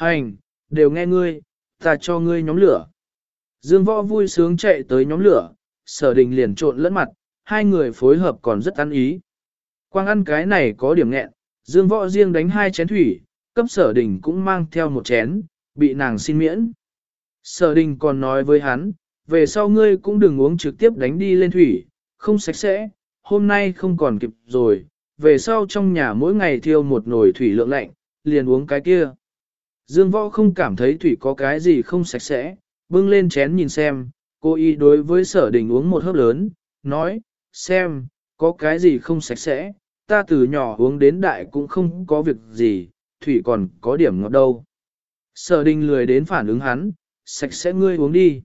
Hành, đều nghe ngươi, ta cho ngươi nhóm lửa. Dương võ vui sướng chạy tới nhóm lửa, sở đình liền trộn lẫn mặt, hai người phối hợp còn rất ăn ý. Quang ăn cái này có điểm nghẹn, dương võ riêng đánh hai chén thủy, cấp sở đình cũng mang theo một chén, bị nàng xin miễn. Sở đình còn nói với hắn, về sau ngươi cũng đừng uống trực tiếp đánh đi lên thủy, không sạch sẽ, hôm nay không còn kịp rồi, về sau trong nhà mỗi ngày thiêu một nồi thủy lượng lạnh, liền uống cái kia. Dương võ không cảm thấy thủy có cái gì không sạch sẽ, bưng lên chén nhìn xem, cô y đối với sở đình uống một hớp lớn, nói, xem, có cái gì không sạch sẽ, ta từ nhỏ uống đến đại cũng không có việc gì, thủy còn có điểm ngọt đâu. Sở đình lười đến phản ứng hắn, sạch sẽ ngươi uống đi.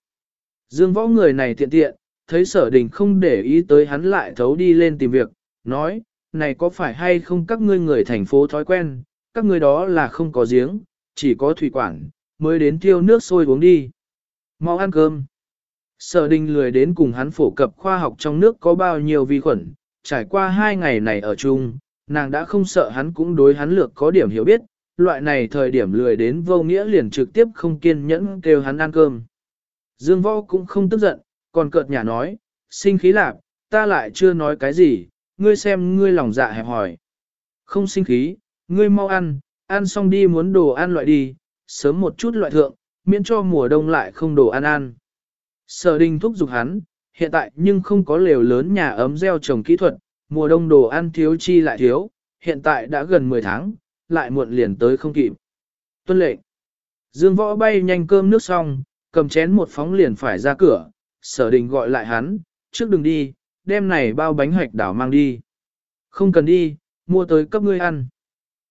Dương võ người này tiện tiện, thấy sở đình không để ý tới hắn lại thấu đi lên tìm việc, nói, này có phải hay không các ngươi người thành phố thói quen, các ngươi đó là không có giếng, chỉ có thủy quản, mới đến tiêu nước sôi uống đi. Mau ăn cơm. Sở đình lười đến cùng hắn phổ cập khoa học trong nước có bao nhiêu vi khuẩn, trải qua hai ngày này ở chung, nàng đã không sợ hắn cũng đối hắn lược có điểm hiểu biết, loại này thời điểm lười đến vô nghĩa liền trực tiếp không kiên nhẫn kêu hắn ăn cơm. Dương võ cũng không tức giận, còn cợt nhà nói, sinh khí lạc, ta lại chưa nói cái gì, ngươi xem ngươi lòng dạ hẹp hỏi. Không sinh khí, ngươi mau ăn, ăn xong đi muốn đồ ăn loại đi, sớm một chút loại thượng, miễn cho mùa đông lại không đồ ăn ăn. Sở đình thúc giục hắn, hiện tại nhưng không có lều lớn nhà ấm gieo trồng kỹ thuật, mùa đông đồ ăn thiếu chi lại thiếu, hiện tại đã gần 10 tháng, lại muộn liền tới không kịp. Tuân lệnh. Dương võ bay nhanh cơm nước xong, cầm chén một phóng liền phải ra cửa, sở đình gọi lại hắn, trước đừng đi, đem này bao bánh hoạch đảo mang đi. Không cần đi, mua tới cấp ngươi ăn.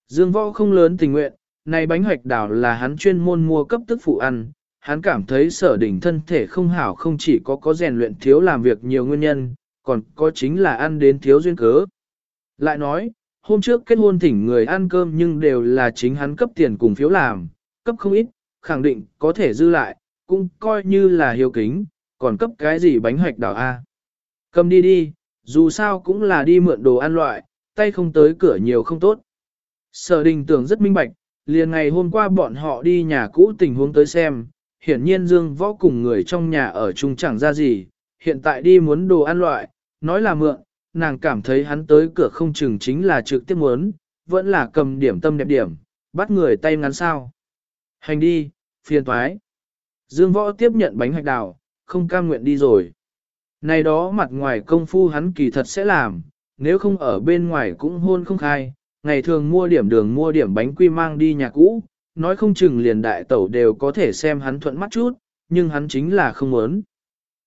Dương võ không lớn tình nguyện, này bánh hoạch đảo là hắn chuyên môn mua cấp tức phụ ăn, hắn cảm thấy sở đỉnh thân thể không hảo không chỉ có có rèn luyện thiếu làm việc nhiều nguyên nhân, còn có chính là ăn đến thiếu duyên cớ. Lại nói, hôm trước kết hôn thỉnh người ăn cơm nhưng đều là chính hắn cấp tiền cùng phiếu làm, cấp không ít, khẳng định có thể dư lại, cũng coi như là hiếu kính, còn cấp cái gì bánh hoạch đảo A. Cầm đi đi, dù sao cũng là đi mượn đồ ăn loại, tay không tới cửa nhiều không tốt. Sở đình tưởng rất minh bạch, liền ngày hôm qua bọn họ đi nhà cũ tình huống tới xem, hiển nhiên Dương Võ cùng người trong nhà ở chung chẳng ra gì, hiện tại đi muốn đồ ăn loại, nói là mượn, nàng cảm thấy hắn tới cửa không chừng chính là trực tiếp muốn, vẫn là cầm điểm tâm đẹp điểm, bắt người tay ngắn sao. Hành đi, phiền toái. Dương Võ tiếp nhận bánh hạch đào, không cam nguyện đi rồi. Này đó mặt ngoài công phu hắn kỳ thật sẽ làm, nếu không ở bên ngoài cũng hôn không khai, ngày thường mua điểm đường mua điểm bánh quy mang đi nhà cũ, nói không chừng liền đại tẩu đều có thể xem hắn thuận mắt chút, nhưng hắn chính là không muốn.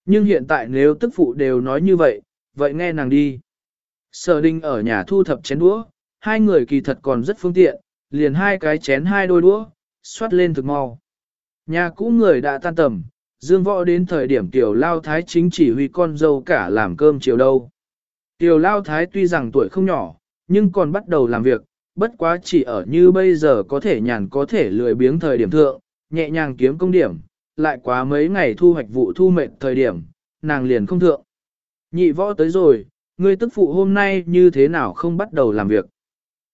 Nhưng hiện tại nếu tức phụ đều nói như vậy, vậy nghe nàng đi. Sở đinh ở nhà thu thập chén đũa, hai người kỳ thật còn rất phương tiện, liền hai cái chén hai đôi đũa, xoát lên thực mau. Nhà cũ người đã tan tầm, dương võ đến thời điểm tiểu lao thái chính chỉ huy con dâu cả làm cơm chiều đâu. Tiểu lao thái tuy rằng tuổi không nhỏ, nhưng còn bắt đầu làm việc, bất quá chỉ ở như bây giờ có thể nhàn có thể lười biếng thời điểm thượng, nhẹ nhàng kiếm công điểm, lại quá mấy ngày thu hoạch vụ thu mệt thời điểm, nàng liền không thượng. Nhị võ tới rồi, ngươi tức phụ hôm nay như thế nào không bắt đầu làm việc.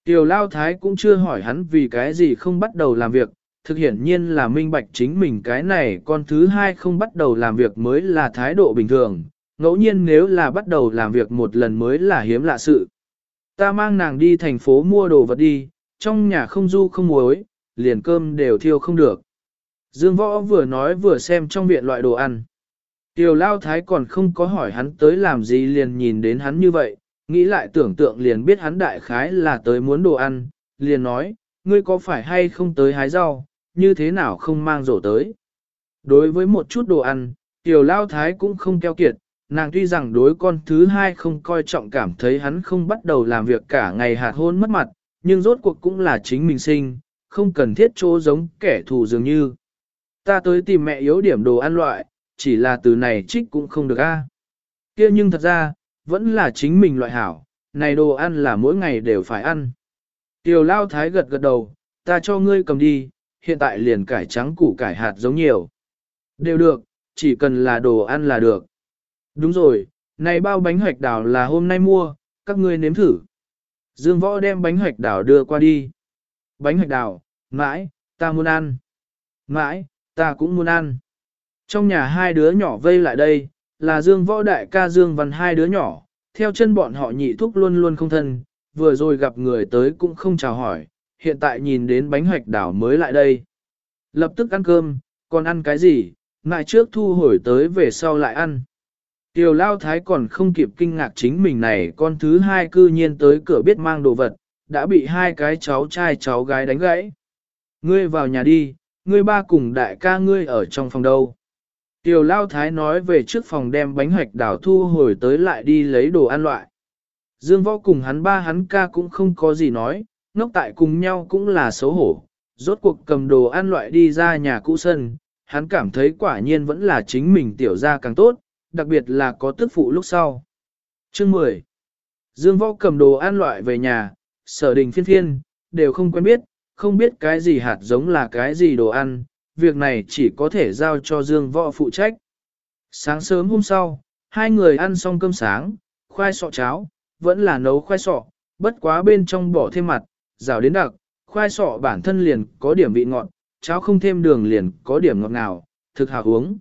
Tiểu Lao Thái cũng chưa hỏi hắn vì cái gì không bắt đầu làm việc, thực hiển nhiên là minh bạch chính mình cái này con thứ hai không bắt đầu làm việc mới là thái độ bình thường, ngẫu nhiên nếu là bắt đầu làm việc một lần mới là hiếm lạ sự. Ta mang nàng đi thành phố mua đồ vật đi, trong nhà không du không muối, liền cơm đều thiêu không được. Dương Võ vừa nói vừa xem trong viện loại đồ ăn. Tiểu Lao Thái còn không có hỏi hắn tới làm gì liền nhìn đến hắn như vậy, nghĩ lại tưởng tượng liền biết hắn đại khái là tới muốn đồ ăn, liền nói, ngươi có phải hay không tới hái rau, như thế nào không mang rổ tới. Đối với một chút đồ ăn, Tiểu Lao Thái cũng không keo kiệt, nàng tuy rằng đối con thứ hai không coi trọng cảm thấy hắn không bắt đầu làm việc cả ngày hạt hôn mất mặt, nhưng rốt cuộc cũng là chính mình sinh, không cần thiết chỗ giống kẻ thù dường như. Ta tới tìm mẹ yếu điểm đồ ăn loại, chỉ là từ này trích cũng không được a. Kia nhưng thật ra, vẫn là chính mình loại hảo, này đồ ăn là mỗi ngày đều phải ăn. Tiểu lao thái gật gật đầu, ta cho ngươi cầm đi, hiện tại liền cải trắng củ cải hạt giống nhiều. Đều được, chỉ cần là đồ ăn là được. Đúng rồi, này bao bánh hoạch đảo là hôm nay mua, các ngươi nếm thử. Dương võ đem bánh hoạch đảo đưa qua đi. Bánh hoạch đảo, mãi, ta muốn ăn. Mãi, ta cũng muốn ăn. Trong nhà hai đứa nhỏ vây lại đây, là Dương Võ Đại ca Dương Văn hai đứa nhỏ, theo chân bọn họ nhị thúc luôn luôn không thân, vừa rồi gặp người tới cũng không chào hỏi, hiện tại nhìn đến bánh hoạch đảo mới lại đây. Lập tức ăn cơm, còn ăn cái gì, ngại trước thu hồi tới về sau lại ăn. Tiểu Lao Thái còn không kịp kinh ngạc chính mình này con thứ hai cư nhiên tới cửa biết mang đồ vật, đã bị hai cái cháu trai cháu gái đánh gãy. Ngươi vào nhà đi, ngươi ba cùng đại ca ngươi ở trong phòng đâu. Tiểu Lao Thái nói về trước phòng đem bánh hoạch đảo thu hồi tới lại đi lấy đồ ăn loại. Dương Võ cùng hắn ba hắn ca cũng không có gì nói, ngốc tại cùng nhau cũng là xấu hổ. Rốt cuộc cầm đồ ăn loại đi ra nhà cũ sân, hắn cảm thấy quả nhiên vẫn là chính mình tiểu ra càng tốt, đặc biệt là có tức phụ lúc sau. Chương 10 Dương Võ cầm đồ ăn loại về nhà, sở đình phiên phiên, đều không quen biết, không biết cái gì hạt giống là cái gì đồ ăn, việc này chỉ có thể giao cho Dương Võ phụ trách. Sáng sớm hôm sau, hai người ăn xong cơm sáng, khoai sọ cháo, vẫn là nấu khoai sọ, bất quá bên trong bỏ thêm mặt, rào đến đặc, khoai sọ bản thân liền có điểm vị ngọt, cháo không thêm đường liền có điểm ngọt nào, thực hào uống.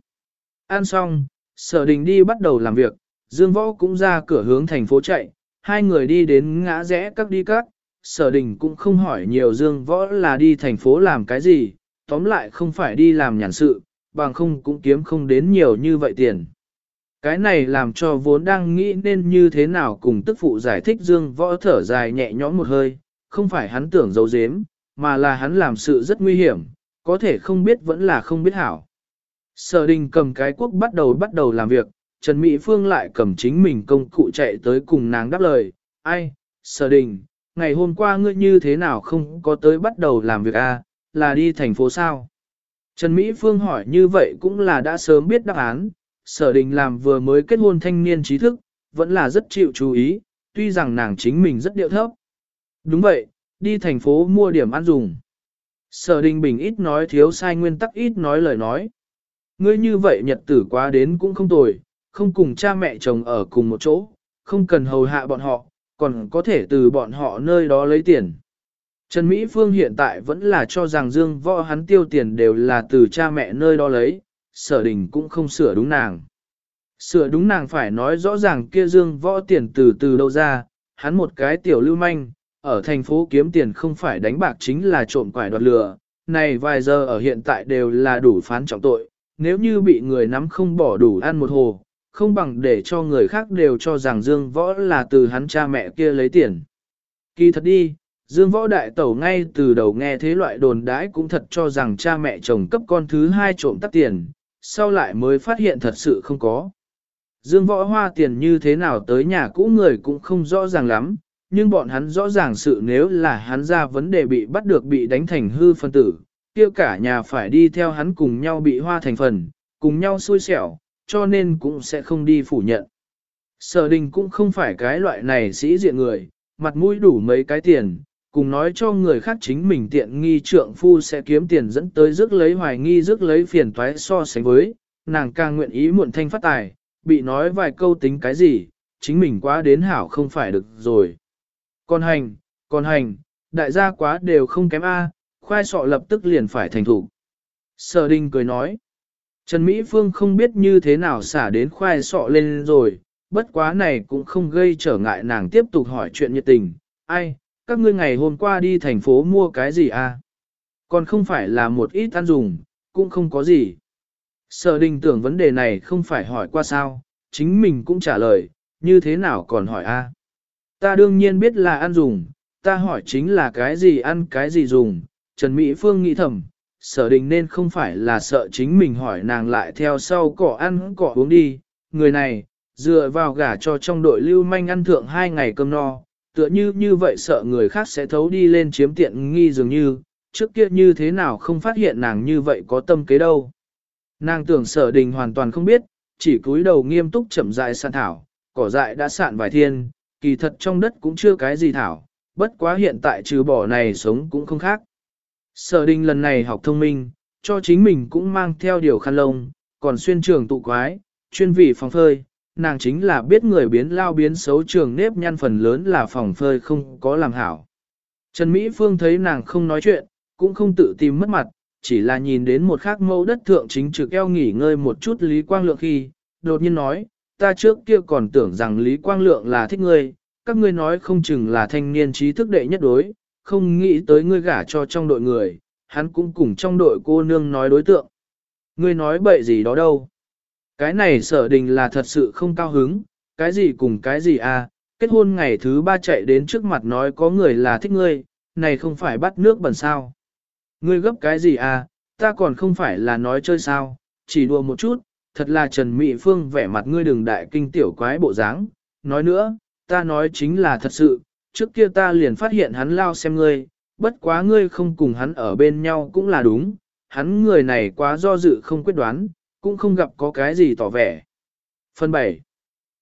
Ăn xong, sở đình đi bắt đầu làm việc, Dương Võ cũng ra cửa hướng thành phố chạy, hai người đi đến ngã rẽ các đi các, sở đình cũng không hỏi nhiều Dương Võ là đi thành phố làm cái gì, tóm lại không phải đi làm nhàn sự, bằng không cũng kiếm không đến nhiều như vậy tiền. Cái này làm cho vốn đang nghĩ nên như thế nào cùng tức phụ giải thích Dương Võ thở dài nhẹ nhõm một hơi, không phải hắn tưởng giấu giếm, mà là hắn làm sự rất nguy hiểm, có thể không biết vẫn là không biết hảo. Sở đình cầm cái quốc bắt đầu bắt đầu làm việc, Trần Mỹ Phương lại cầm chính mình công cụ chạy tới cùng nàng đáp lời, ai, sở đình, ngày hôm qua ngươi như thế nào không có tới bắt đầu làm việc à, là đi thành phố sao? Trần Mỹ Phương hỏi như vậy cũng là đã sớm biết đáp án, sở đình làm vừa mới kết hôn thanh niên trí thức, vẫn là rất chịu chú ý, tuy rằng nàng chính mình rất điệu thấp. Đúng vậy, đi thành phố mua điểm ăn dùng. Sở đình bình ít nói thiếu sai nguyên tắc ít nói lời nói. Ngươi như vậy nhật tử quá đến cũng không tồi, không cùng cha mẹ chồng ở cùng một chỗ, không cần hầu hạ bọn họ, còn có thể từ bọn họ nơi đó lấy tiền. Trần Mỹ Phương hiện tại vẫn là cho rằng Dương Võ hắn tiêu tiền đều là từ cha mẹ nơi đó lấy, sở đình cũng không sửa đúng nàng. Sửa đúng nàng phải nói rõ ràng kia Dương Võ tiền từ từ đâu ra, hắn một cái tiểu lưu manh, ở thành phố kiếm tiền không phải đánh bạc chính là trộm quải đoạt lừa, này vài giờ ở hiện tại đều là đủ phán trọng tội, nếu như bị người nắm không bỏ đủ ăn một hồ, không bằng để cho người khác đều cho rằng Dương Võ là từ hắn cha mẹ kia lấy tiền. Kỳ thật đi, Dương Võ Đại Tẩu ngay từ đầu nghe thế loại đồn đãi cũng thật cho rằng cha mẹ chồng cấp con thứ hai trộm tắt tiền, sau lại mới phát hiện thật sự không có. Dương Võ hoa tiền như thế nào tới nhà cũ người cũng không rõ ràng lắm, nhưng bọn hắn rõ ràng sự nếu là hắn ra vấn đề bị bắt được bị đánh thành hư phân tử, kia cả nhà phải đi theo hắn cùng nhau bị hoa thành phần, cùng nhau xui xẻo, cho nên cũng sẽ không đi phủ nhận. Sở đình cũng không phải cái loại này sĩ diện người, mặt mũi đủ mấy cái tiền, cùng nói cho người khác chính mình tiện nghi trượng phu sẽ kiếm tiền dẫn tới rước lấy hoài nghi rước lấy phiền toái so sánh với, nàng càng nguyện ý muộn thanh phát tài, bị nói vài câu tính cái gì, chính mình quá đến hảo không phải được rồi. Còn hành, còn hành, đại gia quá đều không kém A, khoai sọ lập tức liền phải thành thủ. Sở đình cười nói, Trần Mỹ Phương không biết như thế nào xả đến khoai sọ lên rồi, bất quá này cũng không gây trở ngại nàng tiếp tục hỏi chuyện nhiệt tình. Ai, các ngươi ngày hôm qua đi thành phố mua cái gì à? Còn không phải là một ít ăn dùng, cũng không có gì. Sở đình tưởng vấn đề này không phải hỏi qua sao, chính mình cũng trả lời, như thế nào còn hỏi a? Ta đương nhiên biết là ăn dùng, ta hỏi chính là cái gì ăn cái gì dùng, Trần Mỹ Phương nghĩ thầm, sở đình nên không phải là sợ chính mình hỏi nàng lại theo sau cỏ ăn cỏ uống đi, người này, dựa vào gả cho trong đội lưu manh ăn thượng hai ngày cơm no, tựa như như vậy sợ người khác sẽ thấu đi lên chiếm tiện nghi dường như, trước kia như thế nào không phát hiện nàng như vậy có tâm kế đâu. Nàng tưởng sở đình hoàn toàn không biết, chỉ cúi đầu nghiêm túc chậm dại sạn thảo, cỏ dại đã sạn vài thiên, kỳ thật trong đất cũng chưa cái gì thảo, bất quá hiện tại trừ bỏ này sống cũng không khác. Sở đình lần này học thông minh, cho chính mình cũng mang theo điều khăn lông, còn xuyên trường tụ quái, chuyên vị phòng phơi, nàng chính là biết người biến lao biến xấu trường nếp nhăn phần lớn là phòng phơi không có làm hảo. Trần Mỹ Phương thấy nàng không nói chuyện, cũng không tự tìm mất mặt, chỉ là nhìn đến một khắc mẫu đất thượng chính trực eo nghỉ ngơi một chút Lý Quang Lượng khi, đột nhiên nói, ta trước kia còn tưởng rằng Lý Quang Lượng là thích ngươi, các ngươi nói không chừng là thanh niên trí thức đệ nhất đối, không nghĩ tới ngươi gả cho trong đội người, hắn cũng cùng trong đội cô nương nói đối tượng. Ngươi nói bậy gì đó đâu. Cái này sở đình là thật sự không cao hứng, cái gì cùng cái gì à, kết hôn ngày thứ ba chạy đến trước mặt nói có người là thích ngươi, này không phải bắt nước bẩn sao. Ngươi gấp cái gì à, ta còn không phải là nói chơi sao, chỉ đùa một chút, thật là Trần Mị Phương vẻ mặt ngươi đừng đại kinh tiểu quái bộ dáng. Nói nữa, ta nói chính là thật sự, trước kia ta liền phát hiện hắn lao xem ngươi, bất quá ngươi không cùng hắn ở bên nhau cũng là đúng, hắn người này quá do dự không quyết đoán, cũng không gặp có cái gì tỏ vẻ. Phần 7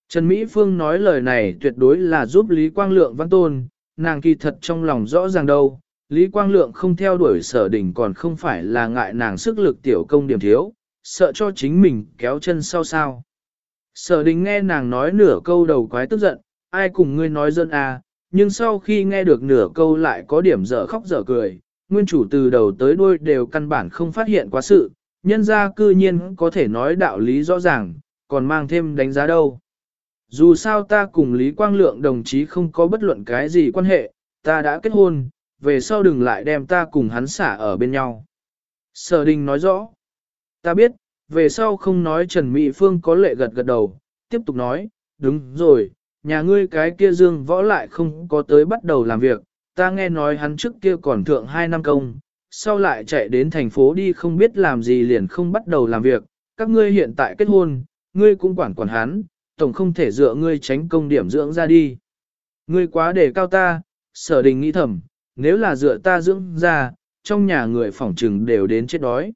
Trần Mỹ Phương nói lời này tuyệt đối là giúp Lý Quang Lượng văn tôn, nàng kỳ thật trong lòng rõ ràng đâu, Lý Quang Lượng không theo đuổi sở đỉnh còn không phải là ngại nàng sức lực tiểu công điểm thiếu, sợ cho chính mình kéo chân sau sao. Sở đình nghe nàng nói nửa câu đầu quái tức giận, ai cùng ngươi nói dân à, nhưng sau khi nghe được nửa câu lại có điểm dở khóc dở cười, nguyên chủ từ đầu tới đuôi đều căn bản không phát hiện quá sự, nhân ra cư nhiên có thể nói đạo lý rõ ràng, còn mang thêm đánh giá đâu. Dù sao ta cùng Lý Quang Lượng đồng chí không có bất luận cái gì quan hệ, ta đã kết hôn, về sau đừng lại đem ta cùng hắn xả ở bên nhau. Sở đình nói rõ. Ta biết, về sau không nói Trần Mỹ Phương có lệ gật gật đầu, tiếp tục nói, đúng rồi, nhà ngươi cái kia dương võ lại không có tới bắt đầu làm việc, ta nghe nói hắn trước kia còn thượng 2 năm công, sau lại chạy đến thành phố đi không biết làm gì liền không bắt đầu làm việc, các ngươi hiện tại kết hôn, ngươi cũng quản quản hắn, tổng không thể dựa ngươi tránh công điểm dưỡng ra đi. Ngươi quá để cao ta, sở đình nghĩ thầm, nếu là dựa ta dưỡng ra, trong nhà người phỏng trừng đều đến chết đói.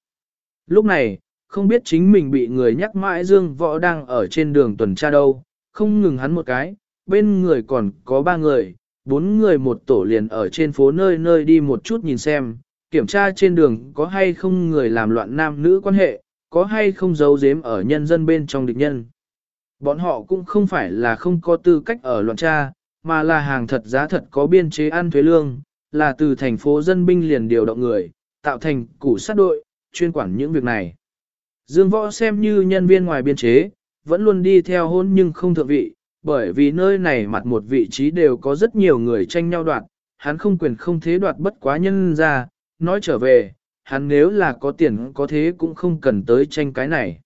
Lúc này, không biết chính mình bị người nhắc mãi dương võ đang ở trên đường tuần tra đâu, không ngừng hắn một cái, bên người còn có ba người, bốn người một tổ liền ở trên phố nơi nơi đi một chút nhìn xem, kiểm tra trên đường có hay không người làm loạn nam nữ quan hệ, có hay không giấu giếm ở nhân dân bên trong địch nhân. Bọn họ cũng không phải là không có tư cách ở loạn tra, mà là hàng thật giá thật có biên chế ăn thuế lương, là từ thành phố dân binh liền điều động người, tạo thành củ sát đội, chuyên quản những việc này. Dương Võ xem như nhân viên ngoài biên chế, vẫn luôn đi theo hôn nhưng không thượng vị, bởi vì nơi này mặt một vị trí đều có rất nhiều người tranh nhau đoạt, hắn không quyền không thế đoạt bất quá nhân ra, nói trở về, hắn nếu là có tiền có thế cũng không cần tới tranh cái này.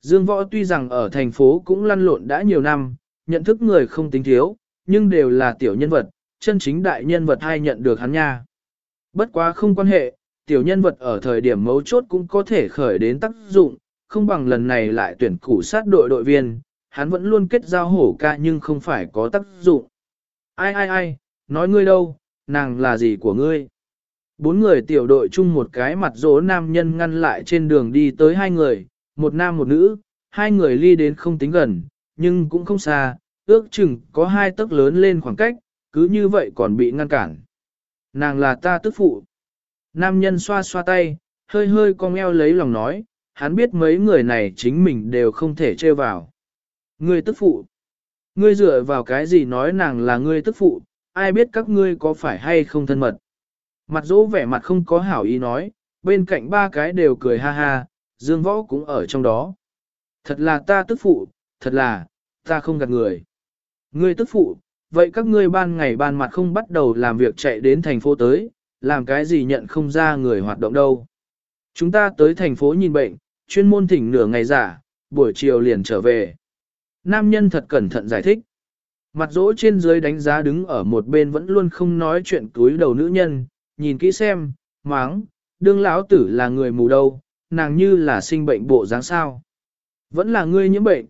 Dương Võ tuy rằng ở thành phố cũng lăn lộn đã nhiều năm, nhận thức người không tính thiếu, nhưng đều là tiểu nhân vật, chân chính đại nhân vật hay nhận được hắn nha. Bất quá không quan hệ, tiểu nhân vật ở thời điểm mấu chốt cũng có thể khởi đến tác dụng, không bằng lần này lại tuyển củ sát đội đội viên, hắn vẫn luôn kết giao hổ ca nhưng không phải có tác dụng. Ai ai ai, nói ngươi đâu, nàng là gì của ngươi? Bốn người tiểu đội chung một cái mặt dỗ nam nhân ngăn lại trên đường đi tới hai người, một nam một nữ, hai người ly đến không tính gần, nhưng cũng không xa, ước chừng có hai tấc lớn lên khoảng cách, cứ như vậy còn bị ngăn cản. Nàng là ta tức phụ. Nam nhân xoa xoa tay, hơi hơi cong eo lấy lòng nói, hắn biết mấy người này chính mình đều không thể trêu vào. Ngươi tức phụ. Ngươi dựa vào cái gì nói nàng là ngươi tức phụ, ai biết các ngươi có phải hay không thân mật. Mặt dỗ vẻ mặt không có hảo ý nói, bên cạnh ba cái đều cười ha ha, dương võ cũng ở trong đó. Thật là ta tức phụ, thật là, ta không gạt người. Ngươi tức phụ, vậy các ngươi ban ngày ban mặt không bắt đầu làm việc chạy đến thành phố tới, làm cái gì nhận không ra người hoạt động đâu. Chúng ta tới thành phố nhìn bệnh, chuyên môn thỉnh nửa ngày giả, buổi chiều liền trở về. Nam nhân thật cẩn thận giải thích. Mặt dỗ trên dưới đánh giá đứng ở một bên vẫn luôn không nói chuyện túi đầu nữ nhân, nhìn kỹ xem, máng, đương lão tử là người mù đâu, nàng như là sinh bệnh bộ dáng sao. Vẫn là ngươi nhiễm bệnh.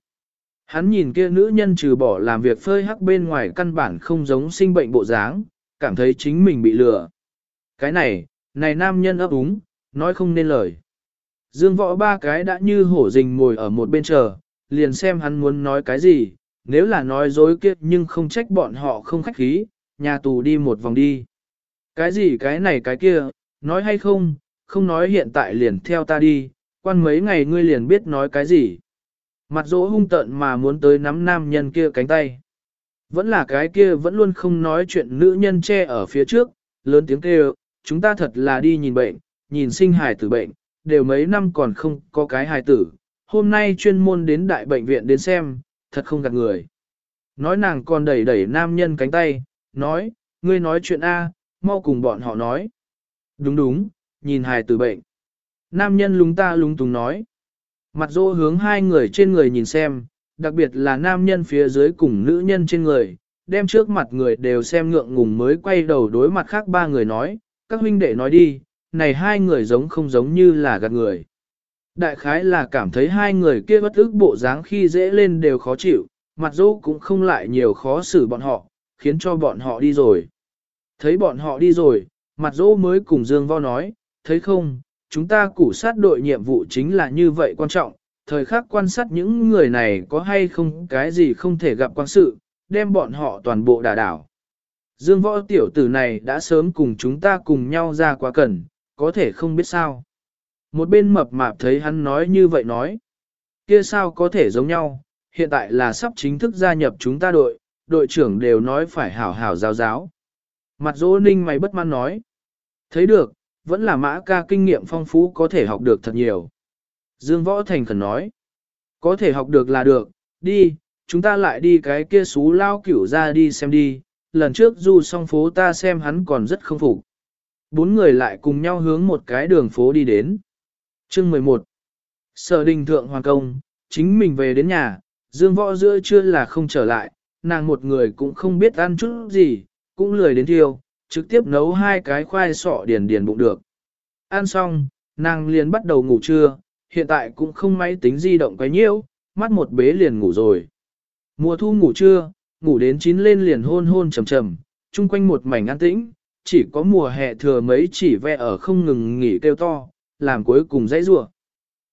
Hắn nhìn kia nữ nhân trừ bỏ làm việc phơi hắc bên ngoài căn bản không giống sinh bệnh bộ dáng, cảm thấy chính mình bị lừa. Cái này, này nam nhân ấp úng, nói không nên lời. Dương võ ba cái đã như hổ rình ngồi ở một bên chờ, liền xem hắn muốn nói cái gì, nếu là nói dối kiếp nhưng không trách bọn họ không khách khí, nhà tù đi một vòng đi. Cái gì cái này cái kia, nói hay không, không nói hiện tại liền theo ta đi, quan mấy ngày ngươi liền biết nói cái gì. Mặt dỗ hung tợn mà muốn tới nắm nam nhân kia cánh tay. Vẫn là cái kia vẫn luôn không nói chuyện nữ nhân che ở phía trước, lớn tiếng kêu, chúng ta thật là đi nhìn bệnh, nhìn sinh hải tử bệnh, đều mấy năm còn không có cái hài tử, hôm nay chuyên môn đến đại bệnh viện đến xem, thật không gạt người. Nói nàng còn đẩy đẩy nam nhân cánh tay, nói, ngươi nói chuyện A, mau cùng bọn họ nói. Đúng đúng, nhìn hài tử bệnh. Nam nhân lúng ta lúng túng nói. Mặt dô hướng hai người trên người nhìn xem, đặc biệt là nam nhân phía dưới cùng nữ nhân trên người, đem trước mặt người đều xem ngượng ngùng mới quay đầu đối mặt khác ba người nói, các huynh đệ nói đi, này hai người giống không giống như là gạt người. Đại khái là cảm thấy hai người kia bất ức bộ dáng khi dễ lên đều khó chịu, mặt dỗ cũng không lại nhiều khó xử bọn họ, khiến cho bọn họ đi rồi. Thấy bọn họ đi rồi, mặt dỗ mới cùng Dương Vo nói, thấy không, chúng ta củ sát đội nhiệm vụ chính là như vậy quan trọng, thời khắc quan sát những người này có hay không cái gì không thể gặp quan sự, đem bọn họ toàn bộ đả đảo. Dương võ tiểu tử này đã sớm cùng chúng ta cùng nhau ra quá cần, có thể không biết sao. Một bên mập mạp thấy hắn nói như vậy nói. Kia sao có thể giống nhau, hiện tại là sắp chính thức gia nhập chúng ta đội, đội trưởng đều nói phải hảo hảo giáo giáo. Mặt dỗ ninh mày bất mãn nói. Thấy được, vẫn là mã ca kinh nghiệm phong phú có thể học được thật nhiều. Dương Võ Thành khẩn nói. Có thể học được là được, đi, chúng ta lại đi cái kia xú lao cửu ra đi xem đi, lần trước du xong phố ta xem hắn còn rất không phục. Bốn người lại cùng nhau hướng một cái đường phố đi đến. Chương 11 Sở đình thượng hoàng công, chính mình về đến nhà, dương võ giữa trưa là không trở lại, nàng một người cũng không biết ăn chút gì, cũng lười đến thiêu, trực tiếp nấu hai cái khoai sọ điền điền bụng được. Ăn xong, nàng liền bắt đầu ngủ trưa, hiện tại cũng không máy tính di động cái nhiêu, mắt một bế liền ngủ rồi. Mùa thu ngủ trưa, ngủ đến chín lên liền hôn hôn trầm trầm, chung quanh một mảnh an tĩnh, chỉ có mùa hè thừa mấy chỉ ve ở không ngừng nghỉ kêu to, làm cuối cùng dãy rủa.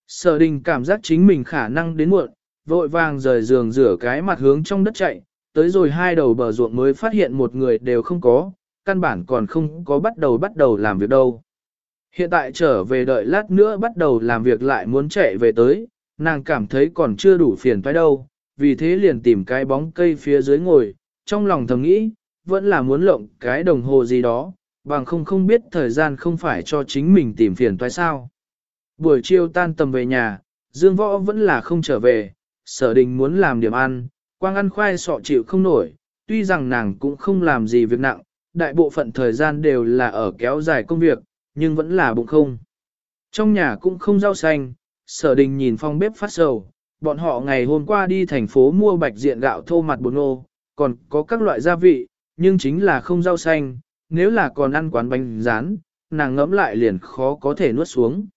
Sở đình cảm giác chính mình khả năng đến muộn, vội vàng rời giường rửa cái mặt hướng trong đất chạy, tới rồi hai đầu bờ ruộng mới phát hiện một người đều không có, căn bản còn không có bắt đầu bắt đầu làm việc đâu. Hiện tại trở về đợi lát nữa bắt đầu làm việc lại muốn chạy về tới, nàng cảm thấy còn chưa đủ phiền phải đâu, vì thế liền tìm cái bóng cây phía dưới ngồi, trong lòng thầm nghĩ, vẫn là muốn lộng cái đồng hồ gì đó, bằng không không biết thời gian không phải cho chính mình tìm phiền toái sao. Buổi chiều tan tầm về nhà, Dương Võ vẫn là không trở về, sở đình muốn làm điểm ăn, quang ăn khoai sọ chịu không nổi, tuy rằng nàng cũng không làm gì việc nặng, đại bộ phận thời gian đều là ở kéo dài công việc, nhưng vẫn là bụng không. Trong nhà cũng không rau xanh, sở đình nhìn phong bếp phát sầu, bọn họ ngày hôm qua đi thành phố mua bạch diện gạo thô mặt bột ngô, còn có các loại gia vị, nhưng chính là không rau xanh, nếu là còn ăn quán bánh rán, nàng ngẫm lại liền khó có thể nuốt xuống.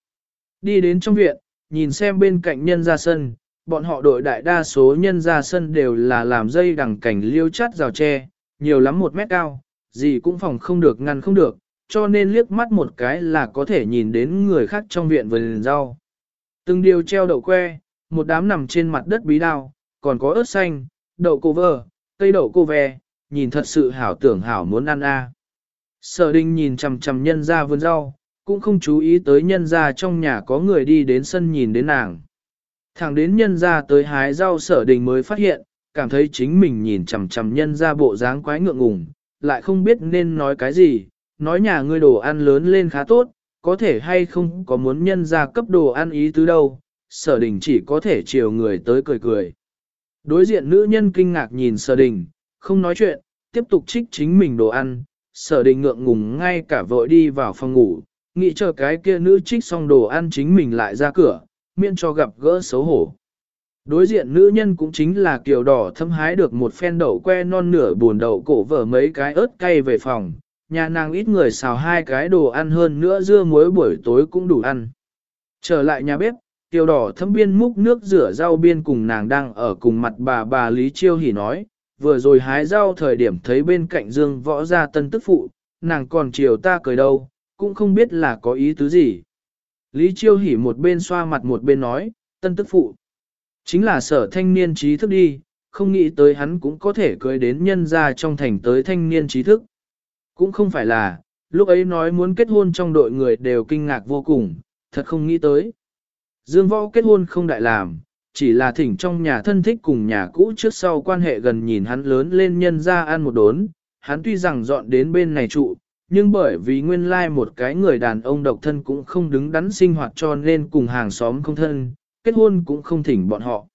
Đi đến trong viện, nhìn xem bên cạnh nhân ra sân, bọn họ đội đại đa số nhân ra sân đều là làm dây đằng cảnh liêu chát rào tre, nhiều lắm một mét cao, gì cũng phòng không được ngăn không được, cho nên liếc mắt một cái là có thể nhìn đến người khác trong viện vườn rau. Từng điều treo đậu que, một đám nằm trên mặt đất bí đao, còn có ớt xanh, đậu cô vơ, cây đậu cô ve, nhìn thật sự hảo tưởng hảo muốn ăn a. Sở đình nhìn chằm chằm nhân ra vườn rau, cũng không chú ý tới nhân ra trong nhà có người đi đến sân nhìn đến nàng. Thẳng đến nhân ra tới hái rau sở đình mới phát hiện, cảm thấy chính mình nhìn chằm chằm nhân ra bộ dáng quái ngượng ngùng, lại không biết nên nói cái gì, nói nhà ngươi đồ ăn lớn lên khá tốt, có thể hay không có muốn nhân ra cấp đồ ăn ý tứ đâu, sở đình chỉ có thể chiều người tới cười cười. Đối diện nữ nhân kinh ngạc nhìn sở đình, không nói chuyện, tiếp tục trích chính mình đồ ăn, sở đình ngượng ngùng ngay cả vội đi vào phòng ngủ, nghĩ chờ cái kia nữ trích xong đồ ăn chính mình lại ra cửa, miễn cho gặp gỡ xấu hổ. Đối diện nữ nhân cũng chính là kiều đỏ thâm hái được một phen đậu que non nửa buồn đậu cổ vở mấy cái ớt cay về phòng, nhà nàng ít người xào hai cái đồ ăn hơn nữa dưa muối buổi tối cũng đủ ăn. Trở lại nhà bếp, kiều đỏ thâm biên múc nước rửa rau biên cùng nàng đang ở cùng mặt bà bà Lý Chiêu Hỉ nói, vừa rồi hái rau thời điểm thấy bên cạnh dương võ ra tân tức phụ, nàng còn chiều ta cười đâu, cũng không biết là có ý tứ gì. Lý Chiêu Hỉ một bên xoa mặt một bên nói, tân tức phụ. Chính là sở thanh niên trí thức đi, không nghĩ tới hắn cũng có thể cưới đến nhân ra trong thành tới thanh niên trí thức. Cũng không phải là, lúc ấy nói muốn kết hôn trong đội người đều kinh ngạc vô cùng, thật không nghĩ tới. Dương võ kết hôn không đại làm, chỉ là thỉnh trong nhà thân thích cùng nhà cũ trước sau quan hệ gần nhìn hắn lớn lên nhân ra ăn một đốn, hắn tuy rằng dọn đến bên này trụ, nhưng bởi vì nguyên lai một cái người đàn ông độc thân cũng không đứng đắn sinh hoạt cho nên cùng hàng xóm không thân, kết hôn cũng không thỉnh bọn họ.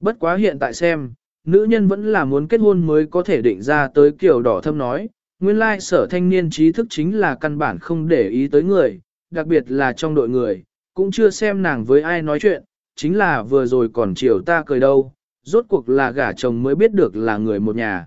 Bất quá hiện tại xem, nữ nhân vẫn là muốn kết hôn mới có thể định ra tới kiểu đỏ thâm nói, nguyên lai sở thanh niên trí thức chính là căn bản không để ý tới người, đặc biệt là trong đội người, cũng chưa xem nàng với ai nói chuyện, chính là vừa rồi còn chiều ta cười đâu, rốt cuộc là gả chồng mới biết được là người một nhà.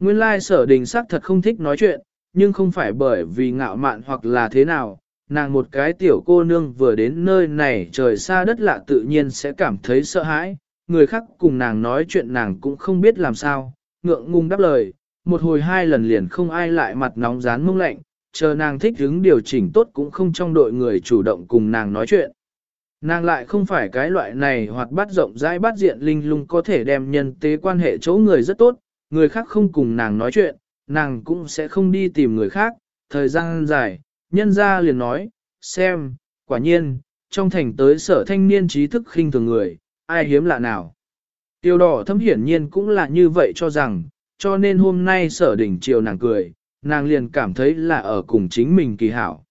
Nguyên lai sở đình sắc thật không thích nói chuyện, nhưng không phải bởi vì ngạo mạn hoặc là thế nào, nàng một cái tiểu cô nương vừa đến nơi này trời xa đất lạ tự nhiên sẽ cảm thấy sợ hãi, người khác cùng nàng nói chuyện nàng cũng không biết làm sao, ngượng ngùng đáp lời, một hồi hai lần liền không ai lại mặt nóng rán mông lạnh, chờ nàng thích hứng điều chỉnh tốt cũng không trong đội người chủ động cùng nàng nói chuyện. Nàng lại không phải cái loại này hoặc bắt rộng rãi bắt diện linh lung có thể đem nhân tế quan hệ chỗ người rất tốt, người khác không cùng nàng nói chuyện, nàng cũng sẽ không đi tìm người khác, thời gian dài, nhân ra liền nói, xem, quả nhiên, trong thành tới sở thanh niên trí thức khinh thường người, ai hiếm lạ nào. Tiêu đỏ thâm hiển nhiên cũng là như vậy cho rằng, cho nên hôm nay sở đỉnh chiều nàng cười, nàng liền cảm thấy là ở cùng chính mình kỳ hảo.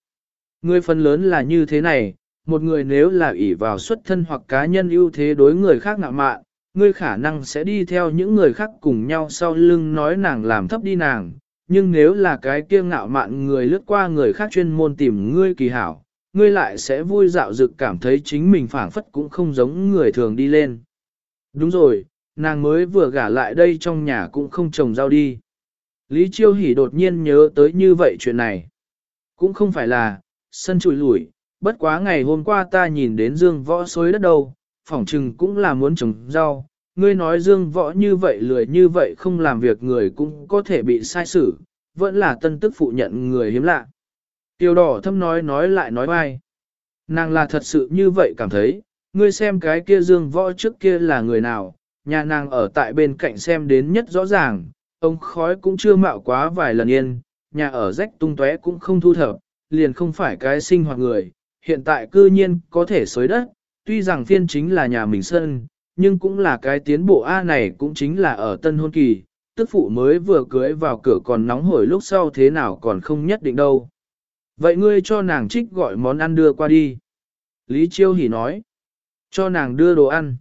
Người phần lớn là như thế này, một người nếu là ỷ vào xuất thân hoặc cá nhân ưu thế đối người khác ngạo mạn, ngươi khả năng sẽ đi theo những người khác cùng nhau sau lưng nói nàng làm thấp đi nàng, nhưng nếu là cái kia ngạo mạn người lướt qua người khác chuyên môn tìm ngươi kỳ hảo, ngươi lại sẽ vui dạo dực cảm thấy chính mình phảng phất cũng không giống người thường đi lên. Đúng rồi, nàng mới vừa gả lại đây trong nhà cũng không trồng rau đi. Lý Chiêu Hỷ đột nhiên nhớ tới như vậy chuyện này. Cũng không phải là, sân chùi lủi, bất quá ngày hôm qua ta nhìn đến dương võ xối đất đâu, phỏng chừng cũng là muốn trồng rau. Ngươi nói dương võ như vậy lười như vậy không làm việc người cũng có thể bị sai xử, vẫn là tân tức phụ nhận người hiếm lạ. Tiêu đỏ thâm nói nói lại nói vai. Nàng là thật sự như vậy cảm thấy, ngươi xem cái kia dương võ trước kia là người nào, nhà nàng ở tại bên cạnh xem đến nhất rõ ràng, ông khói cũng chưa mạo quá vài lần yên, nhà ở rách tung tóe cũng không thu thập, liền không phải cái sinh hoạt người, hiện tại cư nhiên có thể xới đất, tuy rằng phiên chính là nhà mình sân, nhưng cũng là cái tiến bộ A này cũng chính là ở tân hôn kỳ, tức phụ mới vừa cưới vào cửa còn nóng hổi lúc sau thế nào còn không nhất định đâu. Vậy ngươi cho nàng trích gọi món ăn đưa qua đi. Lý Chiêu Hỷ nói. Cho nàng đưa đồ ăn.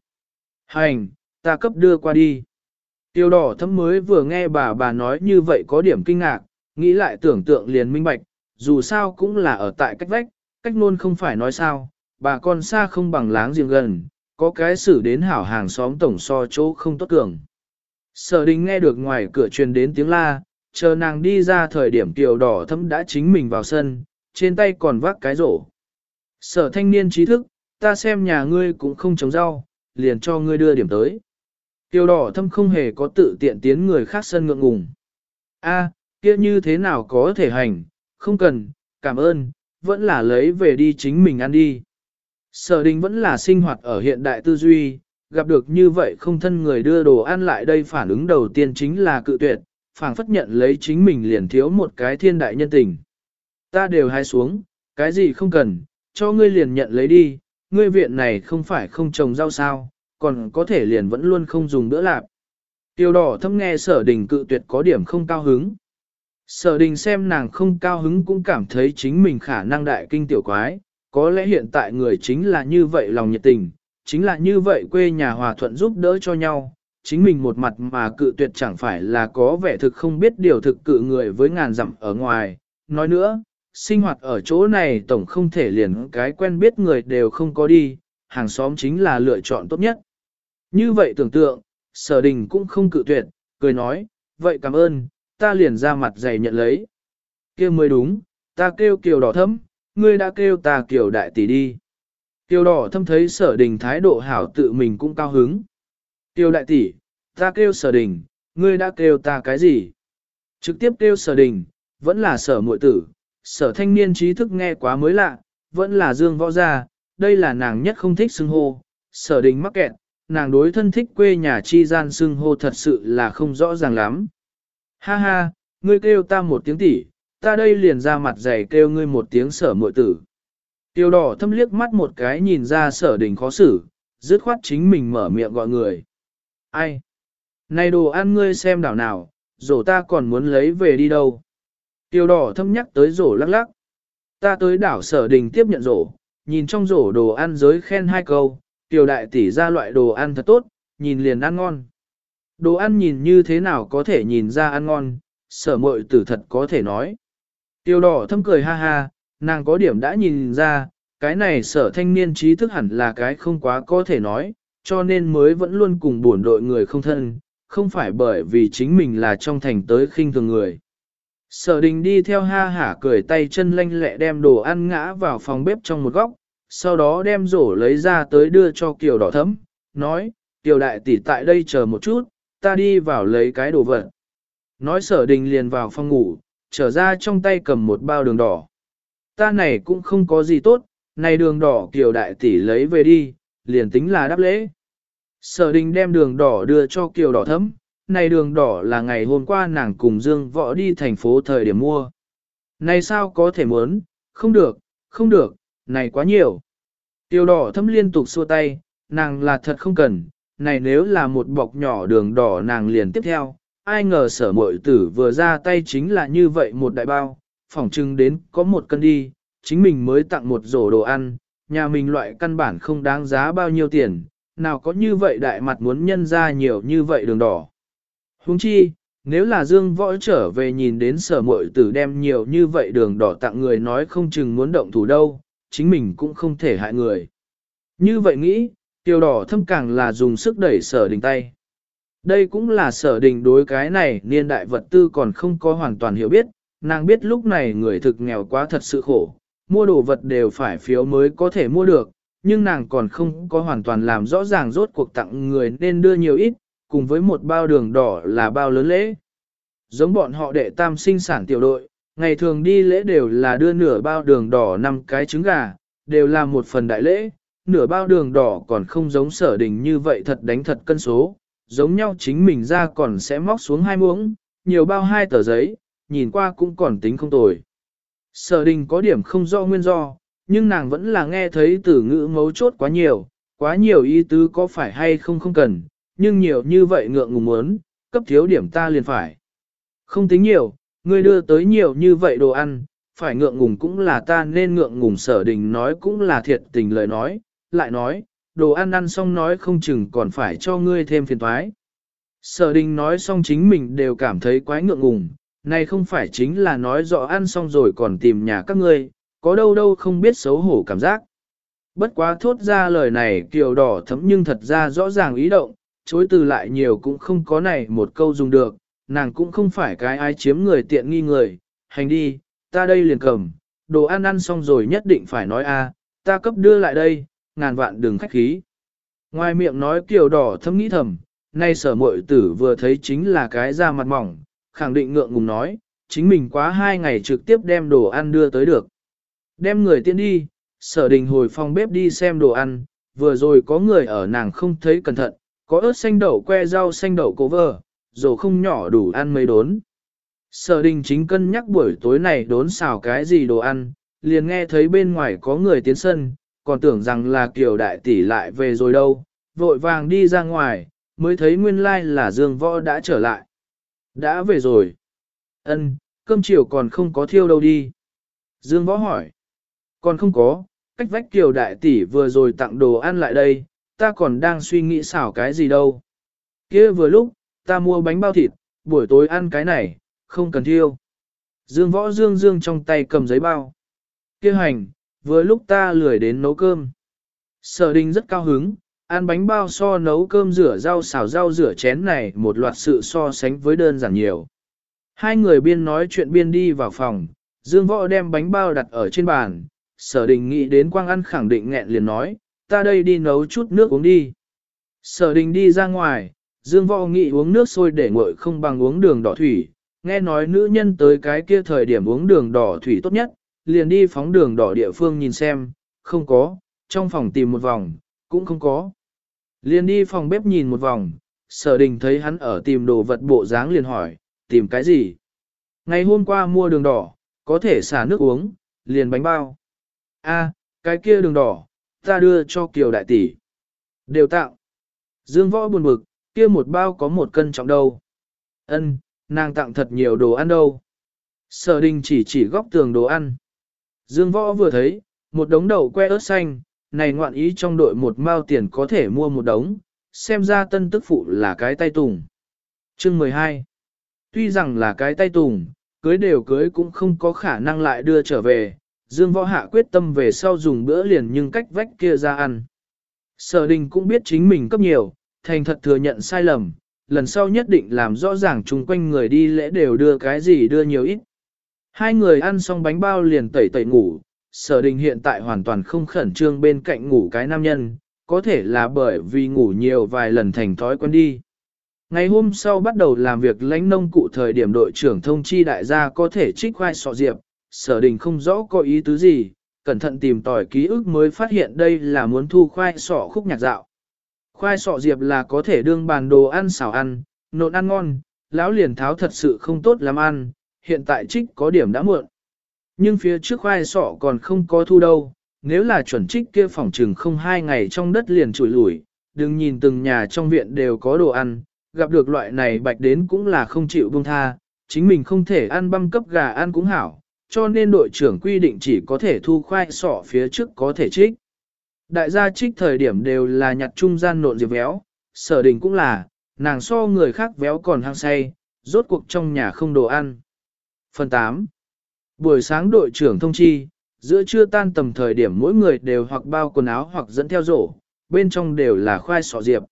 Hành, ta cấp đưa qua đi. Tiêu đỏ thấm mới vừa nghe bà bà nói như vậy có điểm kinh ngạc, nghĩ lại tưởng tượng liền minh bạch, dù sao cũng là ở tại cách vách, cách luôn không phải nói sao, bà con xa không bằng láng giềng gần, có cái xử đến hảo hàng xóm tổng so chỗ không tốt cường. Sở đình nghe được ngoài cửa truyền đến tiếng la, chờ nàng đi ra thời điểm tiểu đỏ thấm đã chính mình vào sân, trên tay còn vác cái rổ. Sở thanh niên trí thức, ta xem nhà ngươi cũng không trồng rau, liền cho ngươi đưa điểm tới. Tiểu đỏ thâm không hề có tự tiện tiến người khác sân ngượng ngùng. A, kia như thế nào có thể hành, không cần, cảm ơn, vẫn là lấy về đi chính mình ăn đi. Sở đình vẫn là sinh hoạt ở hiện đại tư duy, gặp được như vậy không thân người đưa đồ ăn lại đây phản ứng đầu tiên chính là cự tuyệt, phảng phất nhận lấy chính mình liền thiếu một cái thiên đại nhân tình. Ta đều hai xuống, cái gì không cần, cho ngươi liền nhận lấy đi, ngươi viện này không phải không trồng rau sao, còn có thể liền vẫn luôn không dùng bữa lạp. Tiêu đỏ thâm nghe sở đình cự tuyệt có điểm không cao hứng. Sở đình xem nàng không cao hứng cũng cảm thấy chính mình khả năng đại kinh tiểu quái, có lẽ hiện tại người chính là như vậy lòng nhiệt tình, chính là như vậy quê nhà hòa thuận giúp đỡ cho nhau, chính mình một mặt mà cự tuyệt chẳng phải là có vẻ thực không biết điều thực cự người với ngàn dặm ở ngoài. Nói nữa, sinh hoạt ở chỗ này tổng không thể liền cái quen biết người đều không có đi, hàng xóm chính là lựa chọn tốt nhất. Như vậy tưởng tượng, sở đình cũng không cự tuyệt, cười nói, vậy cảm ơn, ta liền ra mặt dày nhận lấy. kia mới đúng, ta kêu kiều đỏ thấm, ngươi đã kêu ta kiều đại tỷ đi. Kiều đỏ thâm thấy sở đình thái độ hảo tự mình cũng cao hứng. Kiều đại tỷ, ta kêu sở đình, ngươi đã kêu ta cái gì? Trực tiếp kêu sở đình, vẫn là sở muội tử, sở thanh niên trí thức nghe quá mới lạ, vẫn là dương võ gia, đây là nàng nhất không thích xưng hô, sở đình mắc kẹt, nàng đối thân thích quê nhà chi gian xưng hô thật sự là không rõ ràng lắm. Ha ha, ngươi kêu ta một tiếng tỷ, ta đây liền ra mặt dày kêu ngươi một tiếng sở muội tử. Tiêu đỏ thâm liếc mắt một cái nhìn ra sở đình khó xử, dứt khoát chính mình mở miệng gọi người. Ai? Này đồ ăn ngươi xem đảo nào, rổ ta còn muốn lấy về đi đâu? Tiêu đỏ thâm nhắc tới rổ lắc lắc. Ta tới đảo sở đình tiếp nhận rổ, nhìn trong rổ đồ ăn giới khen hai câu, tiểu đại tỷ ra loại đồ ăn thật tốt, nhìn liền ăn ngon. Đồ ăn nhìn như thế nào có thể nhìn ra ăn ngon, sở mội tử thật có thể nói. Tiêu đỏ thâm cười ha ha, nàng có điểm đã nhìn ra, cái này sở thanh niên trí thức hẳn là cái không quá có thể nói, cho nên mới vẫn luôn cùng buồn đội người không thân, không phải bởi vì chính mình là trong thành tới khinh thường người. Sở đình đi theo ha hả cười tay chân lanh lẹ đem đồ ăn ngã vào phòng bếp trong một góc, sau đó đem rổ lấy ra tới đưa cho Kiều đỏ thấm, nói, Kiều đại tỷ tại đây chờ một chút, ta đi vào lấy cái đồ vật. Nói sở đình liền vào phòng ngủ, trở ra trong tay cầm một bao đường đỏ. Ta này cũng không có gì tốt, này đường đỏ Kiều đại tỷ lấy về đi, liền tính là đáp lễ. Sở đình đem đường đỏ đưa cho Kiều đỏ thấm, này đường đỏ là ngày hôm qua nàng cùng Dương Võ đi thành phố thời điểm mua. Này sao có thể muốn, không được, không được, này quá nhiều. Tiêu đỏ thấm liên tục xua tay, nàng là thật không cần, này nếu là một bọc nhỏ đường đỏ nàng liền tiếp theo, ai ngờ sở mội tử vừa ra tay chính là như vậy một đại bao, phỏng chừng đến có một cân đi, chính mình mới tặng một rổ đồ ăn, nhà mình loại căn bản không đáng giá bao nhiêu tiền, nào có như vậy đại mặt muốn nhân ra nhiều như vậy đường đỏ. Huống chi, nếu là Dương Võ trở về nhìn đến sở muội tử đem nhiều như vậy đường đỏ tặng người nói không chừng muốn động thủ đâu, chính mình cũng không thể hại người. Như vậy nghĩ, Tiểu đỏ thâm càng là dùng sức đẩy sở đình tay. Đây cũng là sở đình đối cái này niên đại vật tư còn không có hoàn toàn hiểu biết, nàng biết lúc này người thực nghèo quá thật sự khổ, mua đồ vật đều phải phiếu mới có thể mua được, nhưng nàng còn không có hoàn toàn làm rõ ràng rốt cuộc tặng người nên đưa nhiều ít, cùng với một bao đường đỏ là bao lớn lễ. Giống bọn họ đệ tam sinh sản tiểu đội, ngày thường đi lễ đều là đưa nửa bao đường đỏ năm cái trứng gà, đều là một phần đại lễ, nửa bao đường đỏ còn không giống sở đình như vậy thật đánh thật cân số, giống nhau chính mình ra còn sẽ móc xuống hai muỗng, nhiều bao hai tờ giấy, nhìn qua cũng còn tính không tồi. Sở đình có điểm không do nguyên do, nhưng nàng vẫn là nghe thấy từ ngữ mấu chốt quá nhiều, quá nhiều ý tứ có phải hay không không cần, nhưng nhiều như vậy ngượng ngùng muốn, cấp thiếu điểm ta liền phải. Không tính nhiều, ngươi đưa tới nhiều như vậy đồ ăn, phải ngượng ngùng cũng là ta nên ngượng ngùng sở đình nói cũng là thiệt tình lời nói, lại nói, đồ ăn ăn xong nói không chừng còn phải cho ngươi thêm phiền thoái. Sở đình nói xong chính mình đều cảm thấy quái ngượng ngùng, này không phải chính là nói rõ ăn xong rồi còn tìm nhà các ngươi, có đâu đâu không biết xấu hổ cảm giác. Bất quá thốt ra lời này kiều đỏ thấm nhưng thật ra rõ ràng ý động, chối từ lại nhiều cũng không có này một câu dùng được, nàng cũng không phải cái ai chiếm người tiện nghi người, hành đi, ta đây liền cầm, đồ ăn ăn xong rồi nhất định phải nói a, ta cấp đưa lại đây, ngàn vạn đừng khách khí. Ngoài miệng nói kiều đỏ thâm nghĩ thầm, nay sở muội tử vừa thấy chính là cái da mặt mỏng, khẳng định ngượng ngùng nói, chính mình quá hai ngày trực tiếp đem đồ ăn đưa tới được. Đem người tiên đi, sở đình hồi phòng bếp đi xem đồ ăn, vừa rồi có người ở nàng không thấy cẩn thận, có ớt xanh đậu que rau xanh đậu cố vơ, dù không nhỏ đủ ăn mấy đốn. Sở đình chính cân nhắc buổi tối này đốn xào cái gì đồ ăn, liền nghe thấy bên ngoài có người tiến sân, còn tưởng rằng là kiểu đại tỷ lại về rồi đâu, vội vàng đi ra ngoài, mới thấy nguyên lai là Dương Võ đã trở lại. Đã về rồi. Ân, cơm chiều còn không có thiêu đâu đi. Dương Võ hỏi. Còn không có, cách vách kiều đại tỷ vừa rồi tặng đồ ăn lại đây, ta còn đang suy nghĩ xảo cái gì đâu. kia vừa lúc, ta mua bánh bao thịt, buổi tối ăn cái này, không cần thiêu. Dương võ dương dương trong tay cầm giấy bao. kia hành, vừa lúc ta lười đến nấu cơm. Sở đình rất cao hứng, ăn bánh bao so nấu cơm rửa rau xào rau rửa chén này một loạt sự so sánh với đơn giản nhiều. Hai người biên nói chuyện biên đi vào phòng, Dương Võ đem bánh bao đặt ở trên bàn, sở đình nghĩ đến quang ăn khẳng định nghẹn liền nói, ta đây đi nấu chút nước uống đi. Sở đình đi ra ngoài, Dương Võ nghĩ uống nước sôi để nguội không bằng uống đường đỏ thủy, nghe nói nữ nhân tới cái kia thời điểm uống đường đỏ thủy tốt nhất, liền đi phóng đường đỏ địa phương nhìn xem, không có, trong phòng tìm một vòng, cũng không có. Liền đi phòng bếp nhìn một vòng, sở đình thấy hắn ở tìm đồ vật bộ dáng liền hỏi, tìm cái gì? Ngày hôm qua mua đường đỏ, có thể xả nước uống, liền bánh bao. A, cái kia đường đỏ, ta đưa cho Kiều đại tỷ. Đều tạo. Dương võ buồn bực, kia một bao có một cân trọng đâu. Ân, nàng tặng thật nhiều đồ ăn đâu. Sở đình chỉ chỉ góc tường đồ ăn. Dương võ vừa thấy, một đống đậu que ớt xanh, này ngoạn ý trong đội một mao tiền có thể mua một đống, xem ra tân tức phụ là cái tay tùng. Chương 12 Tuy rằng là cái tay tùng, cưới đều cưới cũng không có khả năng lại đưa trở về, Dương Võ Hạ quyết tâm về sau dùng bữa liền nhưng cách vách kia ra ăn. Sở đình cũng biết chính mình cấp nhiều, thành thật thừa nhận sai lầm, lần sau nhất định làm rõ ràng chung quanh người đi lễ đều đưa cái gì đưa nhiều ít. Hai người ăn xong bánh bao liền tẩy tẩy ngủ, sở đình hiện tại hoàn toàn không khẩn trương bên cạnh ngủ cái nam nhân, có thể là bởi vì ngủ nhiều vài lần thành thói quen đi. Ngày hôm sau bắt đầu làm việc lãnh nông cụ thời điểm đội trưởng thông chi đại gia có thể trích khoai sọ diệp, sở đình không rõ có ý tứ gì, cẩn thận tìm tỏi ký ức mới phát hiện đây là muốn thu khoai sọ khúc nhạc dạo. Khoai sọ diệp là có thể đương bàn đồ ăn xào ăn, nộn ăn ngon, lão liền tháo thật sự không tốt làm ăn, hiện tại trích có điểm đã muộn. Nhưng phía trước khoai sọ còn không có thu đâu, nếu là chuẩn trích kia phòng trừng không hai ngày trong đất liền trùi lủi, đừng nhìn từng nhà trong viện đều có đồ ăn, gặp được loại này bạch đến cũng là không chịu buông tha, chính mình không thể ăn băm cấp gà ăn cũng hảo, cho nên đội trưởng quy định chỉ có thể thu khoai sọ phía trước có thể trích. Đại gia trích thời điểm đều là nhặt trung gian nộn diệp véo, sở đình cũng là, nàng so người khác véo còn hăng say, rốt cuộc trong nhà không đồ ăn. Phần 8 Buổi sáng đội trưởng thông chi, giữa trưa tan tầm thời điểm mỗi người đều hoặc bao quần áo hoặc dẫn theo rổ, bên trong đều là khoai sọ diệp.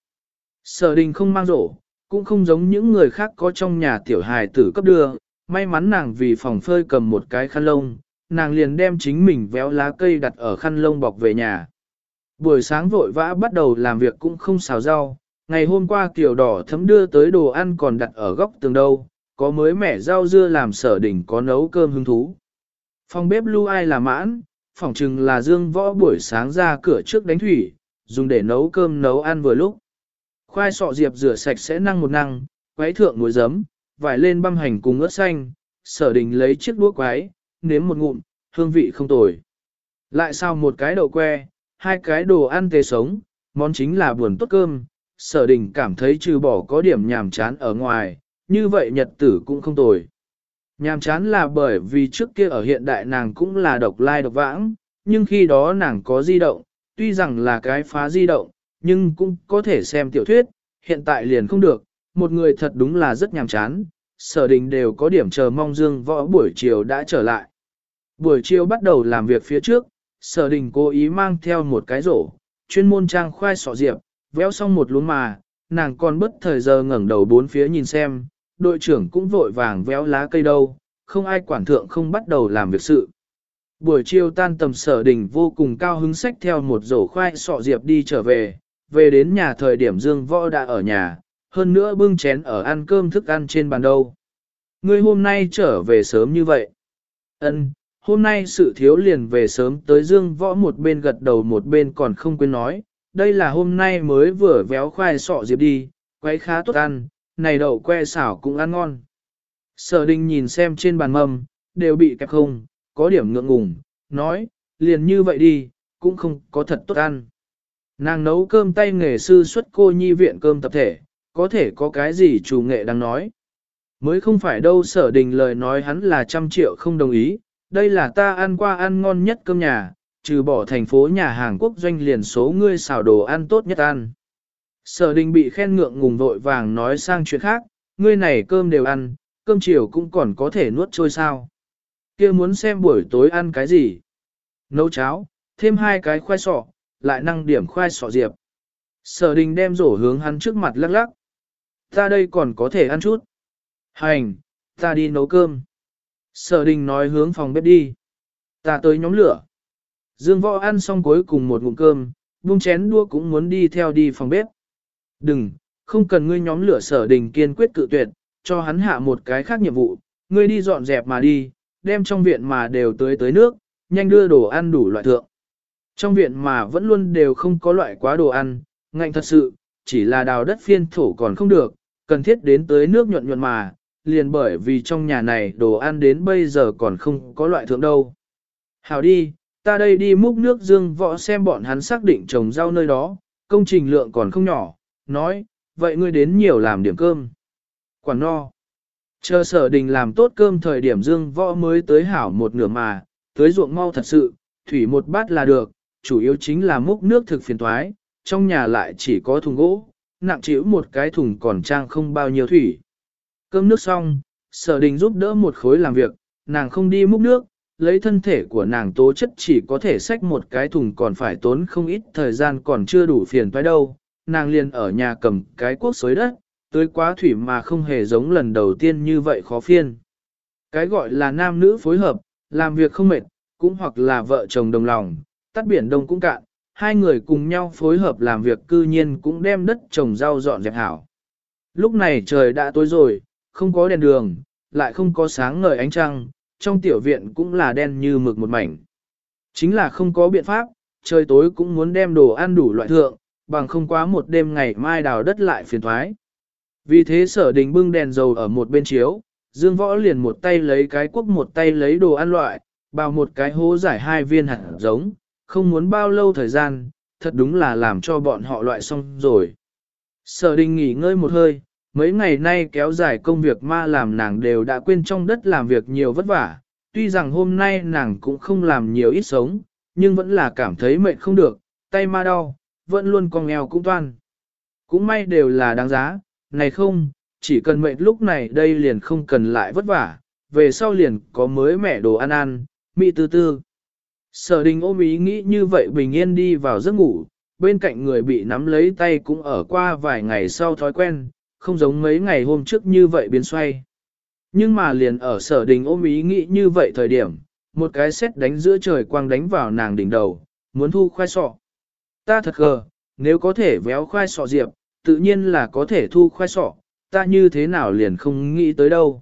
Sở đình không mang rổ, cũng không giống những người khác có trong nhà tiểu hài tử cấp đưa, may mắn nàng vì phòng phơi cầm một cái khăn lông, nàng liền đem chính mình véo lá cây đặt ở khăn lông bọc về nhà. Buổi sáng vội vã bắt đầu làm việc cũng không xào rau, ngày hôm qua kiểu đỏ thấm đưa tới đồ ăn còn đặt ở góc tường đâu, có mới mẻ rau dưa làm sở đỉnh có nấu cơm hứng thú. Phòng bếp lưu ai là mãn, phòng trừng là dương võ buổi sáng ra cửa trước đánh thủy, dùng để nấu cơm nấu ăn vừa lúc. Khoai sọ diệp rửa sạch sẽ năng một năng, quấy thượng muối giấm, vải lên băm hành cùng ớt xanh, sở đình lấy chiếc đũa quái, nếm một ngụm, hương vị không tồi. Lại sao một cái đậu que, hai cái đồ ăn tê sống, món chính là buồn tốt cơm, sở đình cảm thấy trừ bỏ có điểm nhàm chán ở ngoài, như vậy nhật tử cũng không tồi. Nhàm chán là bởi vì trước kia ở hiện đại nàng cũng là độc lai độc vãng, nhưng khi đó nàng có di động, tuy rằng là cái phá di động, nhưng cũng có thể xem tiểu thuyết, hiện tại liền không được, một người thật đúng là rất nhàm chán, sở đình đều có điểm chờ mong dương võ buổi chiều đã trở lại. Buổi chiều bắt đầu làm việc phía trước, sở đình cố ý mang theo một cái rổ, chuyên môn trang khoai sọ diệp, véo xong một luống mà, nàng còn bất thời giờ ngẩng đầu bốn phía nhìn xem, đội trưởng cũng vội vàng véo lá cây đâu, không ai quản thượng không bắt đầu làm việc sự. Buổi chiều tan tầm sở đình vô cùng cao hứng sách theo một rổ khoai sọ diệp đi trở về, về đến nhà thời điểm Dương Võ đã ở nhà, hơn nữa bưng chén ở ăn cơm thức ăn trên bàn đâu. Ngươi hôm nay trở về sớm như vậy. Ân, hôm nay sự thiếu liền về sớm tới Dương Võ một bên gật đầu một bên còn không quên nói, đây là hôm nay mới vừa véo khoai sọ diệp đi, quấy khá tốt ăn, này đậu que xảo cũng ăn ngon. Sở đình nhìn xem trên bàn mâm, đều bị kẹp không, có điểm ngượng ngùng, nói, liền như vậy đi, cũng không có thật tốt ăn. Nàng nấu cơm tay nghề sư xuất cô nhi viện cơm tập thể, có thể có cái gì chủ nghệ đang nói. Mới không phải đâu sở đình lời nói hắn là trăm triệu không đồng ý, đây là ta ăn qua ăn ngon nhất cơm nhà, trừ bỏ thành phố nhà hàng quốc doanh liền số ngươi xào đồ ăn tốt nhất ăn. Sở đình bị khen ngượng ngùng vội vàng nói sang chuyện khác, ngươi này cơm đều ăn, cơm chiều cũng còn có thể nuốt trôi sao. kia muốn xem buổi tối ăn cái gì? Nấu cháo, thêm hai cái khoai sọ, lại năng điểm khoai sọ diệp. Sở đình đem rổ hướng hắn trước mặt lắc lắc. Ta đây còn có thể ăn chút. Hành, ta đi nấu cơm. Sở đình nói hướng phòng bếp đi. Ta tới nhóm lửa. Dương võ ăn xong cuối cùng một ngụm cơm, buông chén đua cũng muốn đi theo đi phòng bếp. Đừng, không cần ngươi nhóm lửa sở đình kiên quyết cự tuyệt, cho hắn hạ một cái khác nhiệm vụ, ngươi đi dọn dẹp mà đi, đem trong viện mà đều tới tới nước, nhanh đưa đồ ăn đủ loại thượng. Trong viện mà vẫn luôn đều không có loại quá đồ ăn, ngạnh thật sự, chỉ là đào đất phiên thổ còn không được, cần thiết đến tới nước nhuận nhuận mà, liền bởi vì trong nhà này đồ ăn đến bây giờ còn không có loại thượng đâu. Hảo đi, ta đây đi múc nước dương võ xem bọn hắn xác định trồng rau nơi đó, công trình lượng còn không nhỏ, nói, vậy ngươi đến nhiều làm điểm cơm. Quản no. Chờ sở đình làm tốt cơm thời điểm dương võ mới tới hảo một nửa mà, tới ruộng mau thật sự, thủy một bát là được, chủ yếu chính là múc nước thực phiền toái trong nhà lại chỉ có thùng gỗ, nặng chịu một cái thùng còn trang không bao nhiêu thủy. Cơm nước xong, sở đình giúp đỡ một khối làm việc, nàng không đi múc nước, lấy thân thể của nàng tố chất chỉ có thể xách một cái thùng còn phải tốn không ít thời gian còn chưa đủ phiền toái đâu, nàng liền ở nhà cầm cái cuốc xối đất, tới quá thủy mà không hề giống lần đầu tiên như vậy khó phiên. Cái gọi là nam nữ phối hợp, làm việc không mệt, cũng hoặc là vợ chồng đồng lòng, tắt biển đông cũng cạn, hai người cùng nhau phối hợp làm việc cư nhiên cũng đem đất trồng rau dọn dẹp hảo. Lúc này trời đã tối rồi, không có đèn đường, lại không có sáng ngời ánh trăng, trong tiểu viện cũng là đen như mực một mảnh. Chính là không có biện pháp, trời tối cũng muốn đem đồ ăn đủ loại thượng, bằng không quá một đêm ngày mai đào đất lại phiền thoái. Vì thế sở đình bưng đèn dầu ở một bên chiếu, dương võ liền một tay lấy cái quốc một tay lấy đồ ăn loại, bao một cái hố giải hai viên hạt giống, không muốn bao lâu thời gian, thật đúng là làm cho bọn họ loại xong rồi. Sở đình nghỉ ngơi một hơi, mấy ngày nay kéo dài công việc ma làm nàng đều đã quên trong đất làm việc nhiều vất vả, tuy rằng hôm nay nàng cũng không làm nhiều ít sống, nhưng vẫn là cảm thấy mệt không được, tay ma đau, vẫn luôn cong eo cũng toan. Cũng may đều là đáng giá, này không, chỉ cần mệnh lúc này đây liền không cần lại vất vả, về sau liền có mới mẻ đồ ăn ăn, mị tư tư. Sở đình ôm ý nghĩ như vậy bình yên đi vào giấc ngủ, bên cạnh người bị nắm lấy tay cũng ở qua vài ngày sau thói quen, không giống mấy ngày hôm trước như vậy biến xoay. Nhưng mà liền ở sở đình ôm ý nghĩ như vậy thời điểm, một cái xét đánh giữa trời quang đánh vào nàng đỉnh đầu, muốn thu khoai sọ. Ta thật gờ, nếu có thể véo khoai sọ diệp, tự nhiên là có thể thu khoai sọ, ta như thế nào liền không nghĩ tới đâu.